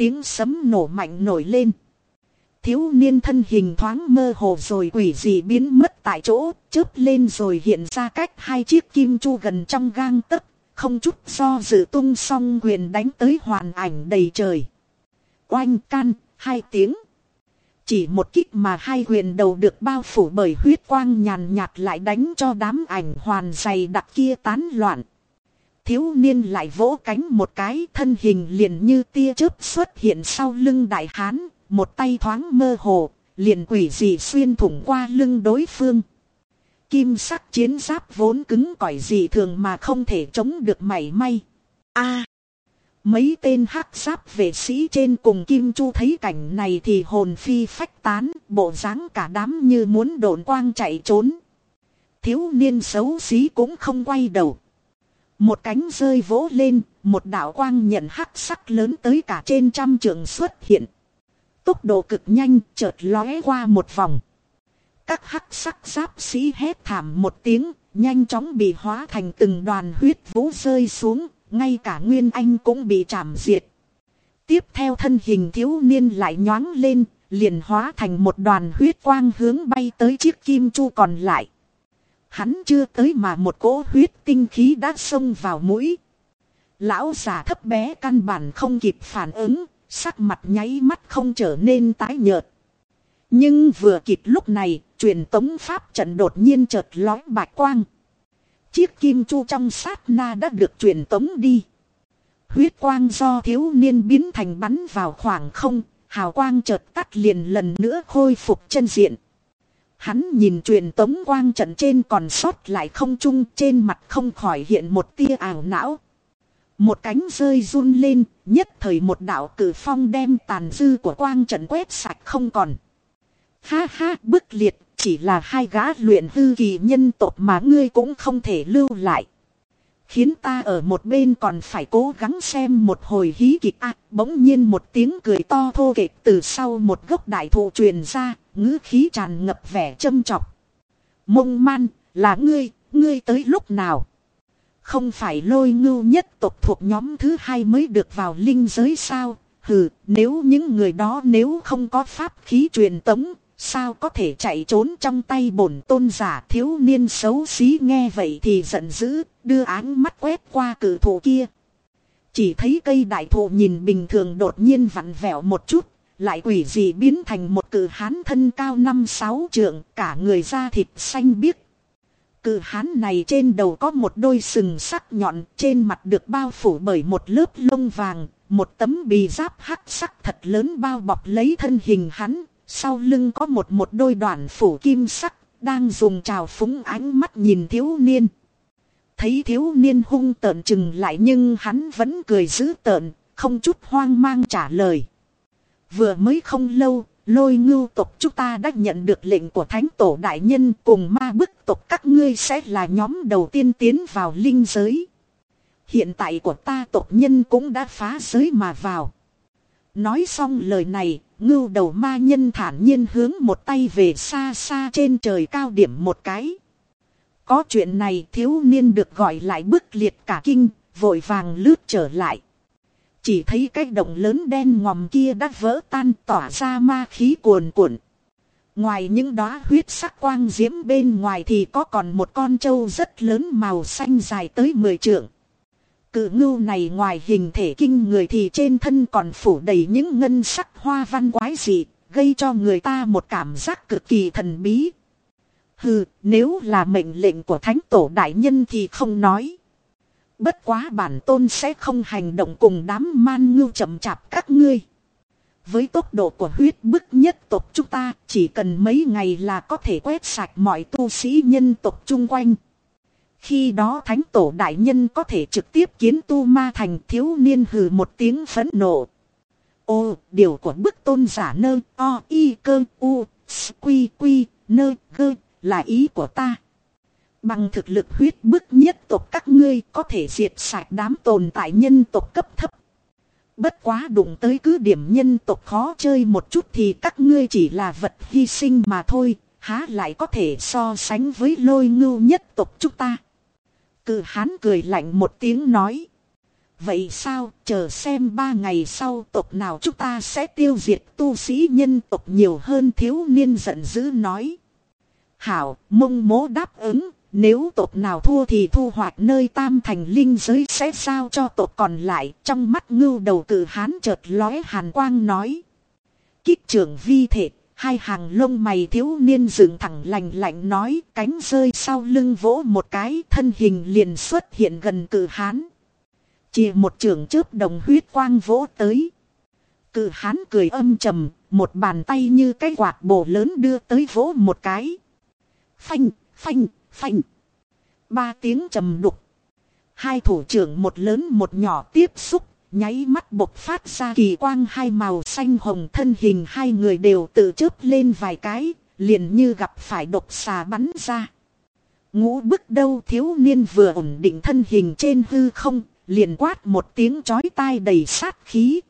Tiếng sấm nổ mạnh nổi lên. Thiếu niên thân hình thoáng mơ hồ rồi quỷ dị biến mất tại chỗ, chớp lên rồi hiện ra cách hai chiếc kim chu gần trong gang tấc, không chút do dự tung song quyền đánh tới hoàn ảnh đầy trời. Oanh can, hai tiếng. Chỉ một kích mà hai huyền đầu được bao phủ bởi huyết quang nhàn nhạt lại đánh cho đám ảnh hoàn dày đặc kia tán loạn. Thiếu niên lại vỗ cánh một cái thân hình liền như tia chớp xuất hiện sau lưng đại hán, một tay thoáng mơ hồ, liền quỷ dị xuyên thủng qua lưng đối phương. Kim sắc chiến giáp vốn cứng cỏi dị thường mà không thể chống được mảy may. A. mấy tên hắc giáp vệ sĩ trên cùng Kim Chu thấy cảnh này thì hồn phi phách tán, bộ dáng cả đám như muốn đồn quang chạy trốn. Thiếu niên xấu xí cũng không quay đầu. Một cánh rơi vỗ lên, một đạo quang nhận hắc sắc lớn tới cả trên trăm trường xuất hiện. Tốc độ cực nhanh, chợt lóe qua một vòng. Các hắc sắc giáp sĩ hét thảm một tiếng, nhanh chóng bị hóa thành từng đoàn huyết vũ rơi xuống, ngay cả Nguyên Anh cũng bị chạm diệt. Tiếp theo thân hình thiếu niên lại nhoáng lên, liền hóa thành một đoàn huyết quang hướng bay tới chiếc kim chu còn lại. Hắn chưa tới mà một cỗ huyết tinh khí đã xông vào mũi. Lão già thấp bé căn bản không kịp phản ứng, sắc mặt nháy mắt không trở nên tái nhợt. Nhưng vừa kịp lúc này, truyền tống pháp trận đột nhiên chợt lói bạch quang. Chiếc kim chu trong sát na đã được truyền tống đi. Huyết quang do thiếu niên biến thành bắn vào khoảng không, hào quang chợt tắt liền lần nữa khôi phục chân diện. Hắn nhìn truyền tống quang trận trên còn sót lại không trung trên mặt không khỏi hiện một tia ảo não. Một cánh rơi run lên, nhất thời một đạo cử phong đem tàn dư của quang trận quét sạch không còn. Ha ha, bức liệt, chỉ là hai gã luyện hư kỳ nhân tộc mà ngươi cũng không thể lưu lại. Khiến ta ở một bên còn phải cố gắng xem một hồi hí kịch ác. bỗng nhiên một tiếng cười to thô kệch từ sau một gốc đại thụ truyền ra, ngữ khí tràn ngập vẻ châm chọc. Mông man, là ngươi, ngươi tới lúc nào? Không phải lôi ngưu nhất tộc thuộc nhóm thứ hai mới được vào linh giới sao? Hừ, nếu những người đó nếu không có pháp khí truyền tống, sao có thể chạy trốn trong tay bổn tôn giả thiếu niên xấu xí nghe vậy thì giận dữ, đưa áng mắt quét qua cử thụ kia. Chỉ thấy cây đại thụ nhìn bình thường đột nhiên vặn vẹo một chút, lại quỷ dị biến thành một cử hán thân cao năm sáu trượng, cả người da thịt xanh biếc. Cử hán này trên đầu có một đôi sừng sắc nhọn, trên mặt được bao phủ bởi một lớp lông vàng, một tấm bì giáp hắc sắc thật lớn bao bọc lấy thân hình hắn, sau lưng có một một đôi đoạn phủ kim sắc, đang dùng trào phúng ánh mắt nhìn thiếu niên. Thấy thiếu niên hung tợn chừng lại nhưng hắn vẫn cười dữ tợn, không chút hoang mang trả lời. Vừa mới không lâu, lôi ngưu tộc chúng ta đã nhận được lệnh của thánh tổ đại nhân cùng ma bức tộc các ngươi sẽ là nhóm đầu tiên tiến vào linh giới. Hiện tại của ta tộc nhân cũng đã phá giới mà vào. Nói xong lời này, ngưu đầu ma nhân thản nhiên hướng một tay về xa xa trên trời cao điểm một cái. Có chuyện này thiếu niên được gọi lại bức liệt cả kinh, vội vàng lướt trở lại. Chỉ thấy cái động lớn đen ngòm kia đã vỡ tan tỏa ra ma khí cuồn cuộn. Ngoài những đóa huyết sắc quang diễm bên ngoài thì có còn một con trâu rất lớn màu xanh dài tới 10 trượng. Cự ngưu này ngoài hình thể kinh người thì trên thân còn phủ đầy những ngân sắc hoa văn quái dị, gây cho người ta một cảm giác cực kỳ thần bí. Hừ, nếu là mệnh lệnh của thánh tổ đại nhân thì không nói. Bất quá bản tôn sẽ không hành động cùng đám man ngưu chậm chạp các ngươi. Với tốc độ của huyết bức nhất tộc chúng ta, chỉ cần mấy ngày là có thể quét sạch mọi tu sĩ nhân tộc chung quanh. Khi đó thánh tổ đại nhân có thể trực tiếp kiến tu ma thành thiếu niên hừ một tiếng phẫn nộ. Ô, điều của bức tôn giả nơ, o, y, cơ, u, quy, quy, nơ, gơ, là ý của ta. Bằng thực lực huyết bức nhất tộc các ngươi có thể diệt sạch đám tồn tại nhân tộc cấp thấp. Bất quá đụng tới cứ điểm nhân tộc khó chơi một chút thì các ngươi chỉ là vật hy sinh mà thôi, há lại có thể so sánh với lôi ngưu nhất tộc chúng ta. Cự hán cười lạnh một tiếng nói. Vậy sao, chờ xem ba ngày sau tộc nào chúng ta sẽ tiêu diệt tu sĩ nhân tộc nhiều hơn thiếu niên giận dữ nói. Hảo, mông mố đáp ứng, nếu tộc nào thua thì thu hoạch nơi tam thành linh giới sẽ sao cho tộc còn lại. Trong mắt ngưu đầu cử hán chợt lóe hàn quang nói. Kích trưởng vi thể, Hai hàng lông mày thiếu niên dựng thẳng lành lạnh nói cánh rơi sau lưng vỗ một cái thân hình liền xuất hiện gần cử hán. Chỉ một trường chớp đồng huyết quang vỗ tới. Cử hán cười âm trầm, một bàn tay như cái quạt bổ lớn đưa tới vỗ một cái. Phanh, phanh, phanh. Ba tiếng trầm đục. Hai thủ trưởng một lớn một nhỏ tiếp xúc, nháy mắt bộc phát ra kỳ quang hai màu xanh hồng thân hình hai người đều tự chớp lên vài cái, liền như gặp phải độc xà bắn ra. Ngũ bức đâu thiếu niên vừa ổn định thân hình trên hư không, liền quát một tiếng chói tai đầy sát khí.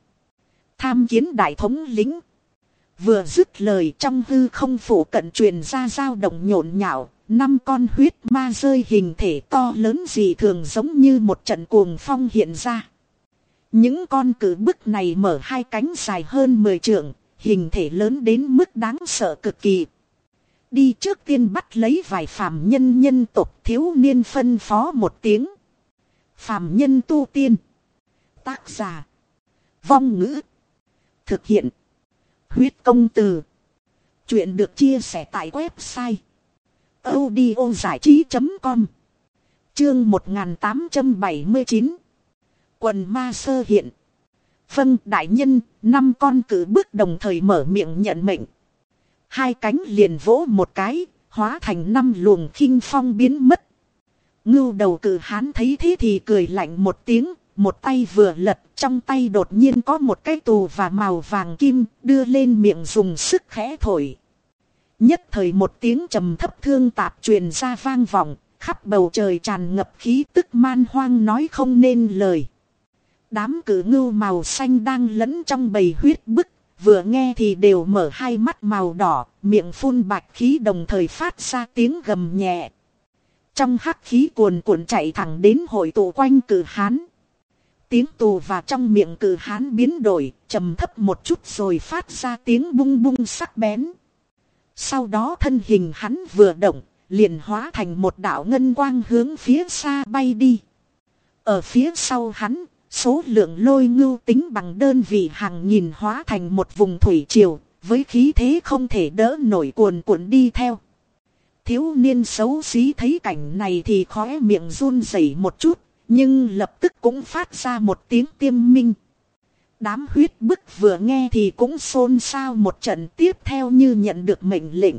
Tham kiến đại thống lính. Vừa dứt lời trong hư không phủ cận truyền ra dao động nhộn nhạo, năm con huyết ma rơi hình thể to lớn dị thường giống như một trận cuồng phong hiện ra. Những con cử bức này mở hai cánh dài hơn 10 trượng, hình thể lớn đến mức đáng sợ cực kỳ. Đi trước tiên bắt lấy vài phàm nhân nhân tộc thiếu niên phân phó một tiếng. Phàm nhân tu tiên. Tác giả. Vong ngữ. Thực hiện. Huyết công từ. Chuyện được chia sẻ tại website. audiogiải trí.com Chương 1879 Quần ma sơ hiện. Vâng đại nhân, năm con cử bước đồng thời mở miệng nhận mệnh. Hai cánh liền vỗ một cái, hóa thành năm luồng khinh phong biến mất. Ngưu đầu cử hán thấy thế thì cười lạnh một tiếng, một tay vừa lật, trong tay đột nhiên có một cái tù và màu vàng kim, đưa lên miệng dùng sức khẽ thổi. Nhất thời một tiếng trầm thấp thương tạp truyền ra vang vọng, khắp bầu trời tràn ngập khí tức man hoang nói không nên lời. Đám cử ngưu màu xanh đang lẫn trong bầy huyết bức, vừa nghe thì đều mở hai mắt màu đỏ, miệng phun bạch khí đồng thời phát ra tiếng gầm nhẹ. Trong hắc khí cuồn cuộn chạy thẳng đến hội tụ quanh cử hán. Tiếng tù và trong miệng cử hán biến đổi, trầm thấp một chút rồi phát ra tiếng bung bung sắc bén. Sau đó thân hình hắn vừa động, liền hóa thành một đạo ngân quang hướng phía xa bay đi. Ở phía sau hắn, Số lượng lôi ngưu tính bằng đơn vị hàng nghìn hóa thành một vùng thủy triều, với khí thế không thể đỡ nổi cuồn cuộn đi theo. Thiếu niên xấu xí thấy cảnh này thì khóe miệng run rẩy một chút, nhưng lập tức cũng phát ra một tiếng tiêm minh. Đám huyết bức vừa nghe thì cũng xôn xao một trận tiếp theo như nhận được mệnh lệnh.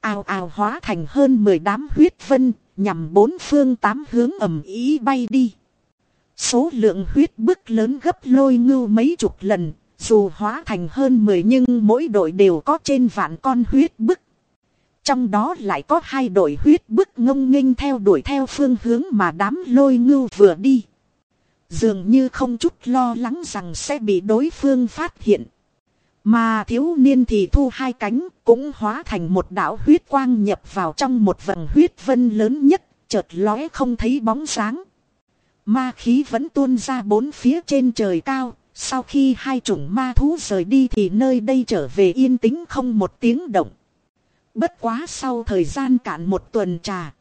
Ào ào hóa thành hơn 10 đám huyết vân, nhằm bốn phương tám hướng ẩm ý bay đi. Số lượng huyết bức lớn gấp lôi ngưu mấy chục lần, dù hóa thành hơn 10 nhưng mỗi đội đều có trên vạn con huyết bức. Trong đó lại có hai đội huyết bức ngông nghênh theo đuổi theo phương hướng mà đám lôi ngưu vừa đi. Dường như không chút lo lắng rằng sẽ bị đối phương phát hiện. Mà thiếu niên thì thu hai cánh cũng hóa thành một đạo huyết quang nhập vào trong một vầng huyết vân lớn nhất, chợt lóe không thấy bóng sáng. Ma khí vẫn tuôn ra bốn phía trên trời cao. Sau khi hai chủng ma thú rời đi thì nơi đây trở về yên tĩnh không một tiếng động. Bất quá sau thời gian cạn một tuần trà.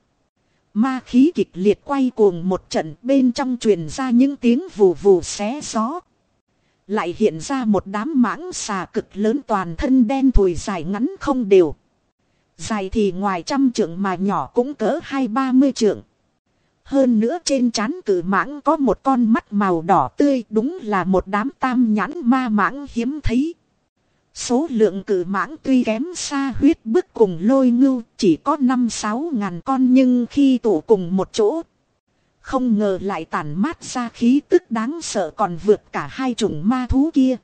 Ma khí kịch liệt quay cuồng một trận bên trong truyền ra những tiếng vù vù xé gió. Lại hiện ra một đám mãng xà cực lớn toàn thân đen thùi dài ngắn không đều. Dài thì ngoài trăm trượng mà nhỏ cũng cỡ hai ba mươi trượng. Hơn nữa trên trán cử mãng có một con mắt màu đỏ tươi đúng là một đám tam nhãn ma mãng hiếm thấy. Số lượng cử mãng tuy kém xa huyết bức cùng lôi ngưu chỉ có 5-6 ngàn con nhưng khi tụ cùng một chỗ. Không ngờ lại tản mát ra khí tức đáng sợ còn vượt cả hai chủng ma thú kia.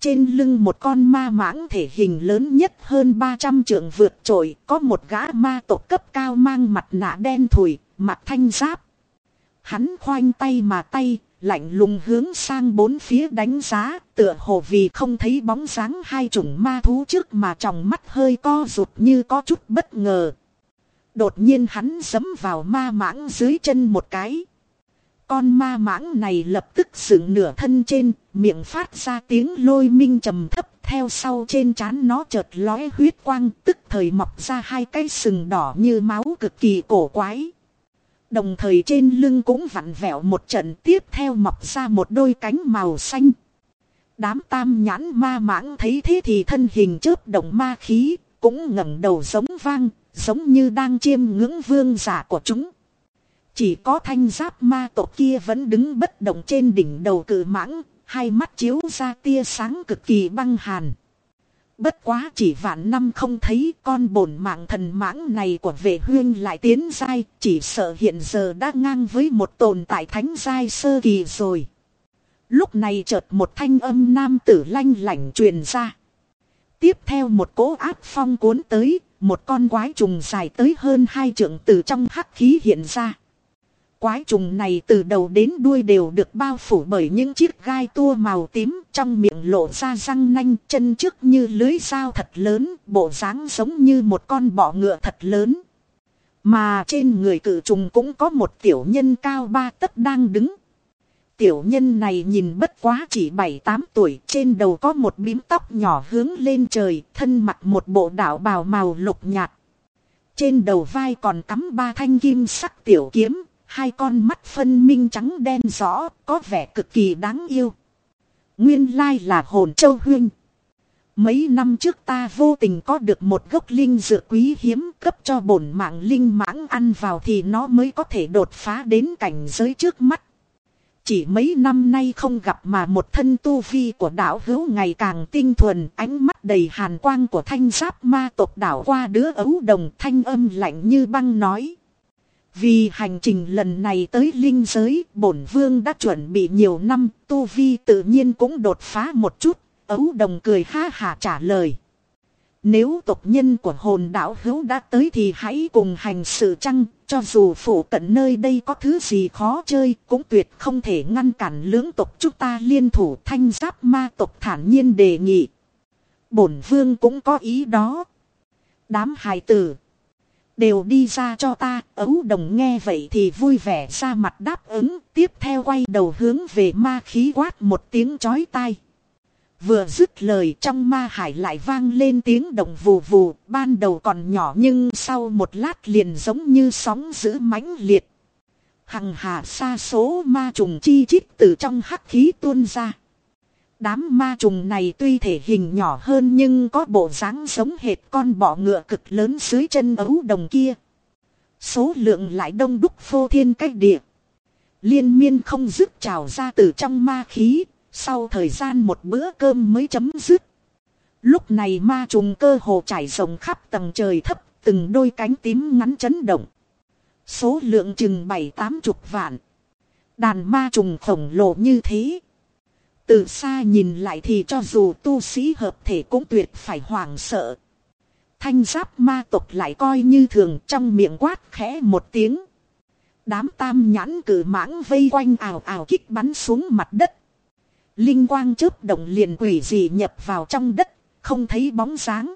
Trên lưng một con ma mãng thể hình lớn nhất hơn 300 trượng vượt trội có một gã ma tộc cấp cao mang mặt nạ đen thùi, mặt thanh giáp. Hắn khoanh tay mà tay, lạnh lùng hướng sang bốn phía đánh giá, tựa hồ vì không thấy bóng dáng hai chủng ma thú trước mà trong mắt hơi co rụt như có chút bất ngờ. Đột nhiên hắn giấm vào ma mãng dưới chân một cái. Con ma mãng này lập tức dựng nửa thân trên, miệng phát ra tiếng lôi minh trầm thấp theo sau trên trán nó chợt lóe huyết quang tức thời mọc ra hai cái sừng đỏ như máu cực kỳ cổ quái. Đồng thời trên lưng cũng vặn vẹo một trận tiếp theo mọc ra một đôi cánh màu xanh. Đám tam nhãn ma mãng thấy thế thì thân hình chớp động ma khí, cũng ngẩng đầu giống vang, giống như đang chiêm ngưỡng vương giả của chúng. Chỉ có thanh giáp ma tộc kia vẫn đứng bất động trên đỉnh đầu cự mãng, hai mắt chiếu ra tia sáng cực kỳ băng hàn. Bất quá chỉ vạn năm không thấy con bổn mạng thần mãng này của vệ huyên lại tiến dai, chỉ sợ hiện giờ đã ngang với một tồn tại thánh giai sơ kỳ rồi. Lúc này chợt một thanh âm nam tử lanh lảnh truyền ra. Tiếp theo một cỗ áp phong cuốn tới, một con quái trùng dài tới hơn hai trượng từ trong hắc khí hiện ra. Quái trùng này từ đầu đến đuôi đều được bao phủ bởi những chiếc gai tua màu tím trong miệng lộ ra răng nanh chân trước như lưới dao thật lớn, bộ dáng giống như một con bọ ngựa thật lớn. Mà trên người cự trùng cũng có một tiểu nhân cao ba tấc đang đứng. Tiểu nhân này nhìn bất quá chỉ 7-8 tuổi, trên đầu có một bím tóc nhỏ hướng lên trời, thân mặc một bộ đạo bào màu lục nhạt. Trên đầu vai còn cắm ba thanh kim sắc tiểu kiếm, hai con mắt phân minh trắng đen rõ, có vẻ cực kỳ đáng yêu. Nguyên lai là hồn châu huyên. Mấy năm trước ta vô tình có được một gốc linh dược quý hiếm cấp cho bổn mạng linh mãng ăn vào thì nó mới có thể đột phá đến cảnh giới trước mắt. Chỉ mấy năm nay không gặp mà một thân tu vi của đảo hữu ngày càng tinh thuần ánh mắt đầy hàn quang của thanh giáp ma tộc đảo qua đứa ấu đồng thanh âm lạnh như băng nói. Vì hành trình lần này tới linh giới, bổn vương đã chuẩn bị nhiều năm, tu vi tự nhiên cũng đột phá một chút, ấu đồng cười ha hà trả lời. Nếu tộc nhân của hồn đạo hữu đã tới thì hãy cùng hành sự chăng, cho dù phủ cận nơi đây có thứ gì khó chơi, cũng tuyệt không thể ngăn cản lưỡng tộc chúng ta liên thủ thanh giáp ma tộc thản nhiên đề nghị. Bổn vương cũng có ý đó. Đám hài tử Đều đi ra cho ta, ấu đồng nghe vậy thì vui vẻ ra mặt đáp ứng, tiếp theo quay đầu hướng về ma khí quát một tiếng chói tai. Vừa dứt lời trong ma hải lại vang lên tiếng động vù vù, ban đầu còn nhỏ nhưng sau một lát liền giống như sóng giữ mãnh liệt. Hằng hà xa số ma trùng chi chít từ trong hắc khí tuôn ra. Đám ma trùng này tuy thể hình nhỏ hơn nhưng có bộ dáng giống hệt con bọ ngựa cực lớn dưới chân ấu đồng kia. Số lượng lại đông đúc phô thiên cách địa. Liên miên không dứt trào ra từ trong ma khí, sau thời gian một bữa cơm mới chấm dứt. Lúc này ma trùng cơ hồ trải rộng khắp tầng trời thấp, từng đôi cánh tím ngắn chấn động. Số lượng chừng bảy tám chục vạn. Đàn ma trùng khổng lồ như thế. Từ xa nhìn lại thì cho dù tu sĩ hợp thể cũng tuyệt phải hoảng sợ. Thanh giáp ma tộc lại coi như thường trong miệng quát khẽ một tiếng. Đám tam nhãn cử mãng vây quanh ảo ảo kích bắn xuống mặt đất. Linh quang chớp động liền quỷ gì nhập vào trong đất, không thấy bóng dáng.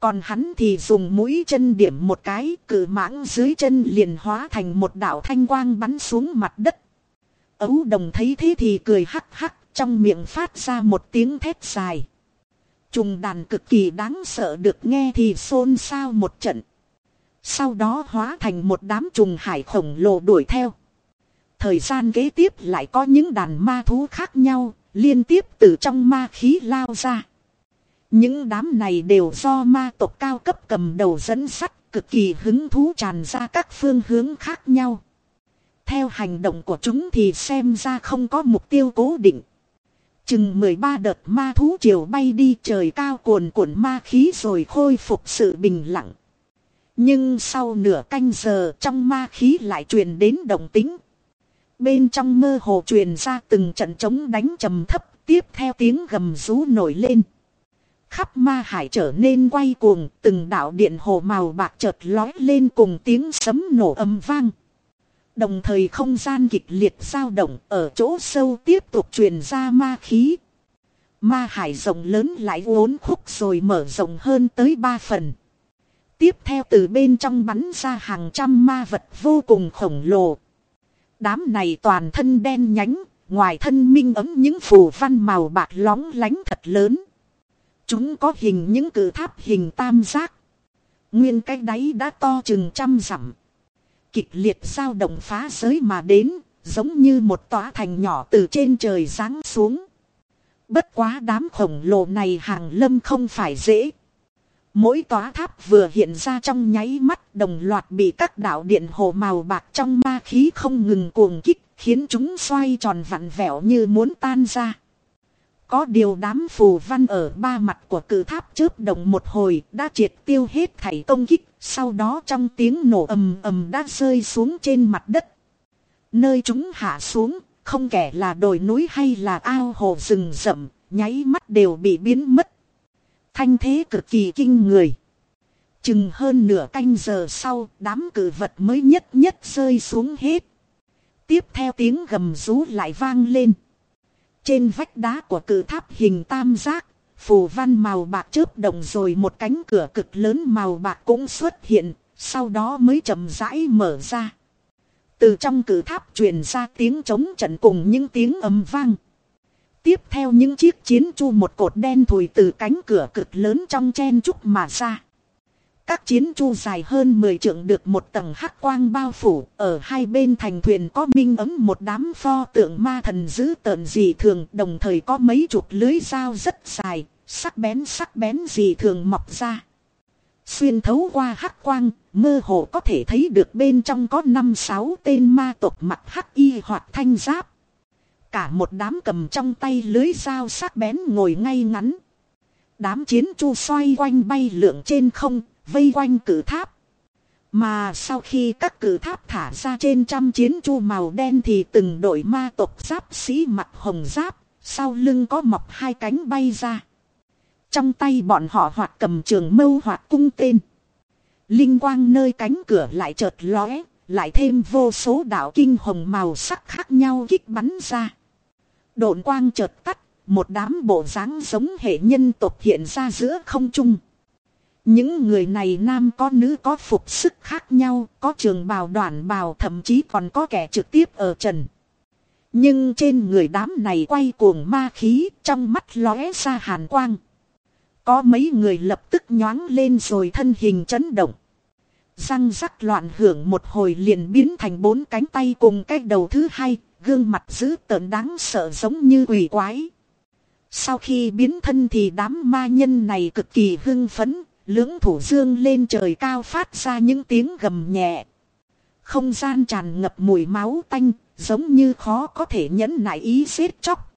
Còn hắn thì dùng mũi chân điểm một cái, cử mãng dưới chân liền hóa thành một đạo thanh quang bắn xuống mặt đất. Ấu đồng thấy thế thì cười hắc hắc, trong miệng phát ra một tiếng thét dài. Trùng đàn cực kỳ đáng sợ được nghe thì xôn xao một trận. Sau đó hóa thành một đám trùng hải khổng lồ đuổi theo. Thời gian kế tiếp lại có những đàn ma thú khác nhau, liên tiếp từ trong ma khí lao ra. Những đám này đều do ma tộc cao cấp cầm đầu dẫn sắt, cực kỳ hứng thú tràn ra các phương hướng khác nhau. Theo hành động của chúng thì xem ra không có mục tiêu cố định. Chừng 13 đợt ma thú chiều bay đi trời cao cuồn cuộn ma khí rồi khôi phục sự bình lặng. Nhưng sau nửa canh giờ, trong ma khí lại truyền đến đồng tính. Bên trong mơ hồ truyền ra từng trận trống đánh trầm thấp, tiếp theo tiếng gầm rú nổi lên. Khắp ma hải trở nên quay cuồng, từng đạo điện hồ màu bạc chợt lói lên cùng tiếng sấm nổ âm vang. Đồng thời không gian kịch liệt dao động ở chỗ sâu tiếp tục truyền ra ma khí. Ma hải rộng lớn lại uốn khúc rồi mở rộng hơn tới ba phần. Tiếp theo từ bên trong bắn ra hàng trăm ma vật vô cùng khổng lồ. Đám này toàn thân đen nhánh, ngoài thân minh ấm những phù văn màu bạc lóng lánh thật lớn. Chúng có hình những cử tháp hình tam giác. Nguyên cái đáy đã to chừng trăm dặm kịch liệt sao động phá giới mà đến, giống như một tòa thành nhỏ từ trên trời giáng xuống. Bất quá đám khổng lồ này hàng lâm không phải dễ. Mỗi tòa tháp vừa hiện ra trong nháy mắt đồng loạt bị các đạo điện hồ màu bạc trong ma khí không ngừng cuồng kích, khiến chúng xoay tròn vặn vẹo như muốn tan ra. Có điều đám phù văn ở ba mặt của cử tháp chớp đồng một hồi đã triệt tiêu hết thảy công kích, sau đó trong tiếng nổ ầm ầm đã rơi xuống trên mặt đất. Nơi chúng hạ xuống, không kể là đồi núi hay là ao hồ rừng rậm, nháy mắt đều bị biến mất. Thanh thế cực kỳ kinh người. Chừng hơn nửa canh giờ sau, đám cử vật mới nhất nhất rơi xuống hết. Tiếp theo tiếng gầm rú lại vang lên. Trên vách đá của cử tháp hình tam giác, phù văn màu bạc chớp động rồi một cánh cửa cực lớn màu bạc cũng xuất hiện, sau đó mới chậm rãi mở ra. Từ trong cử tháp truyền ra tiếng trống trận cùng những tiếng ầm vang. Tiếp theo những chiếc chiến chu một cột đen thùi từ cánh cửa cực lớn trong chen trúc mà ra. Các chiến chu dài hơn 10 trượng được một tầng hắc quang bao phủ, ở hai bên thành thuyền có minh ấm một đám pho tượng ma thần dữ tợn dị thường, đồng thời có mấy chục lưới dao rất dài, sắc bén sắc bén dị thường mọc ra. Xuyên thấu qua hắc quang, mơ hồ có thể thấy được bên trong có năm sáu tên ma tộc mặt hắc y hoặc thanh giáp. Cả một đám cầm trong tay lưới dao sắc bén ngồi ngay ngắn. Đám chiến chu xoay quanh bay lượn trên không, vây quanh cử tháp. Mà sau khi các cử tháp thả ra trên trăm chiến chu màu đen thì từng đội ma tộc giáp sĩ mặt hồng giáp, sau lưng có mọc hai cánh bay ra. Trong tay bọn họ hoặc cầm trường mâu hoặc cung tên. Linh quang nơi cánh cửa lại chợt lóe, lại thêm vô số đạo kinh hồng màu sắc khác nhau kích bắn ra. Độn quang chợt tắt, một đám bộ dáng giống hệ nhân tộc hiện ra giữa không trung. Những người này nam có nữ có phục sức khác nhau, có trường bào đoàn bào thậm chí còn có kẻ trực tiếp ở trần. Nhưng trên người đám này quay cuồng ma khí, trong mắt lóe ra hàn quang. Có mấy người lập tức nhoáng lên rồi thân hình chấn động. Răng rắc loạn hưởng một hồi liền biến thành bốn cánh tay cùng cái đầu thứ hai, gương mặt dữ tợn đáng sợ giống như quỷ quái. Sau khi biến thân thì đám ma nhân này cực kỳ hưng phấn, lưỡng thủ dương lên trời cao phát ra những tiếng gầm nhẹ. Không gian tràn ngập mùi máu tanh, giống như khó có thể nhẫn nại ý xếp chóc,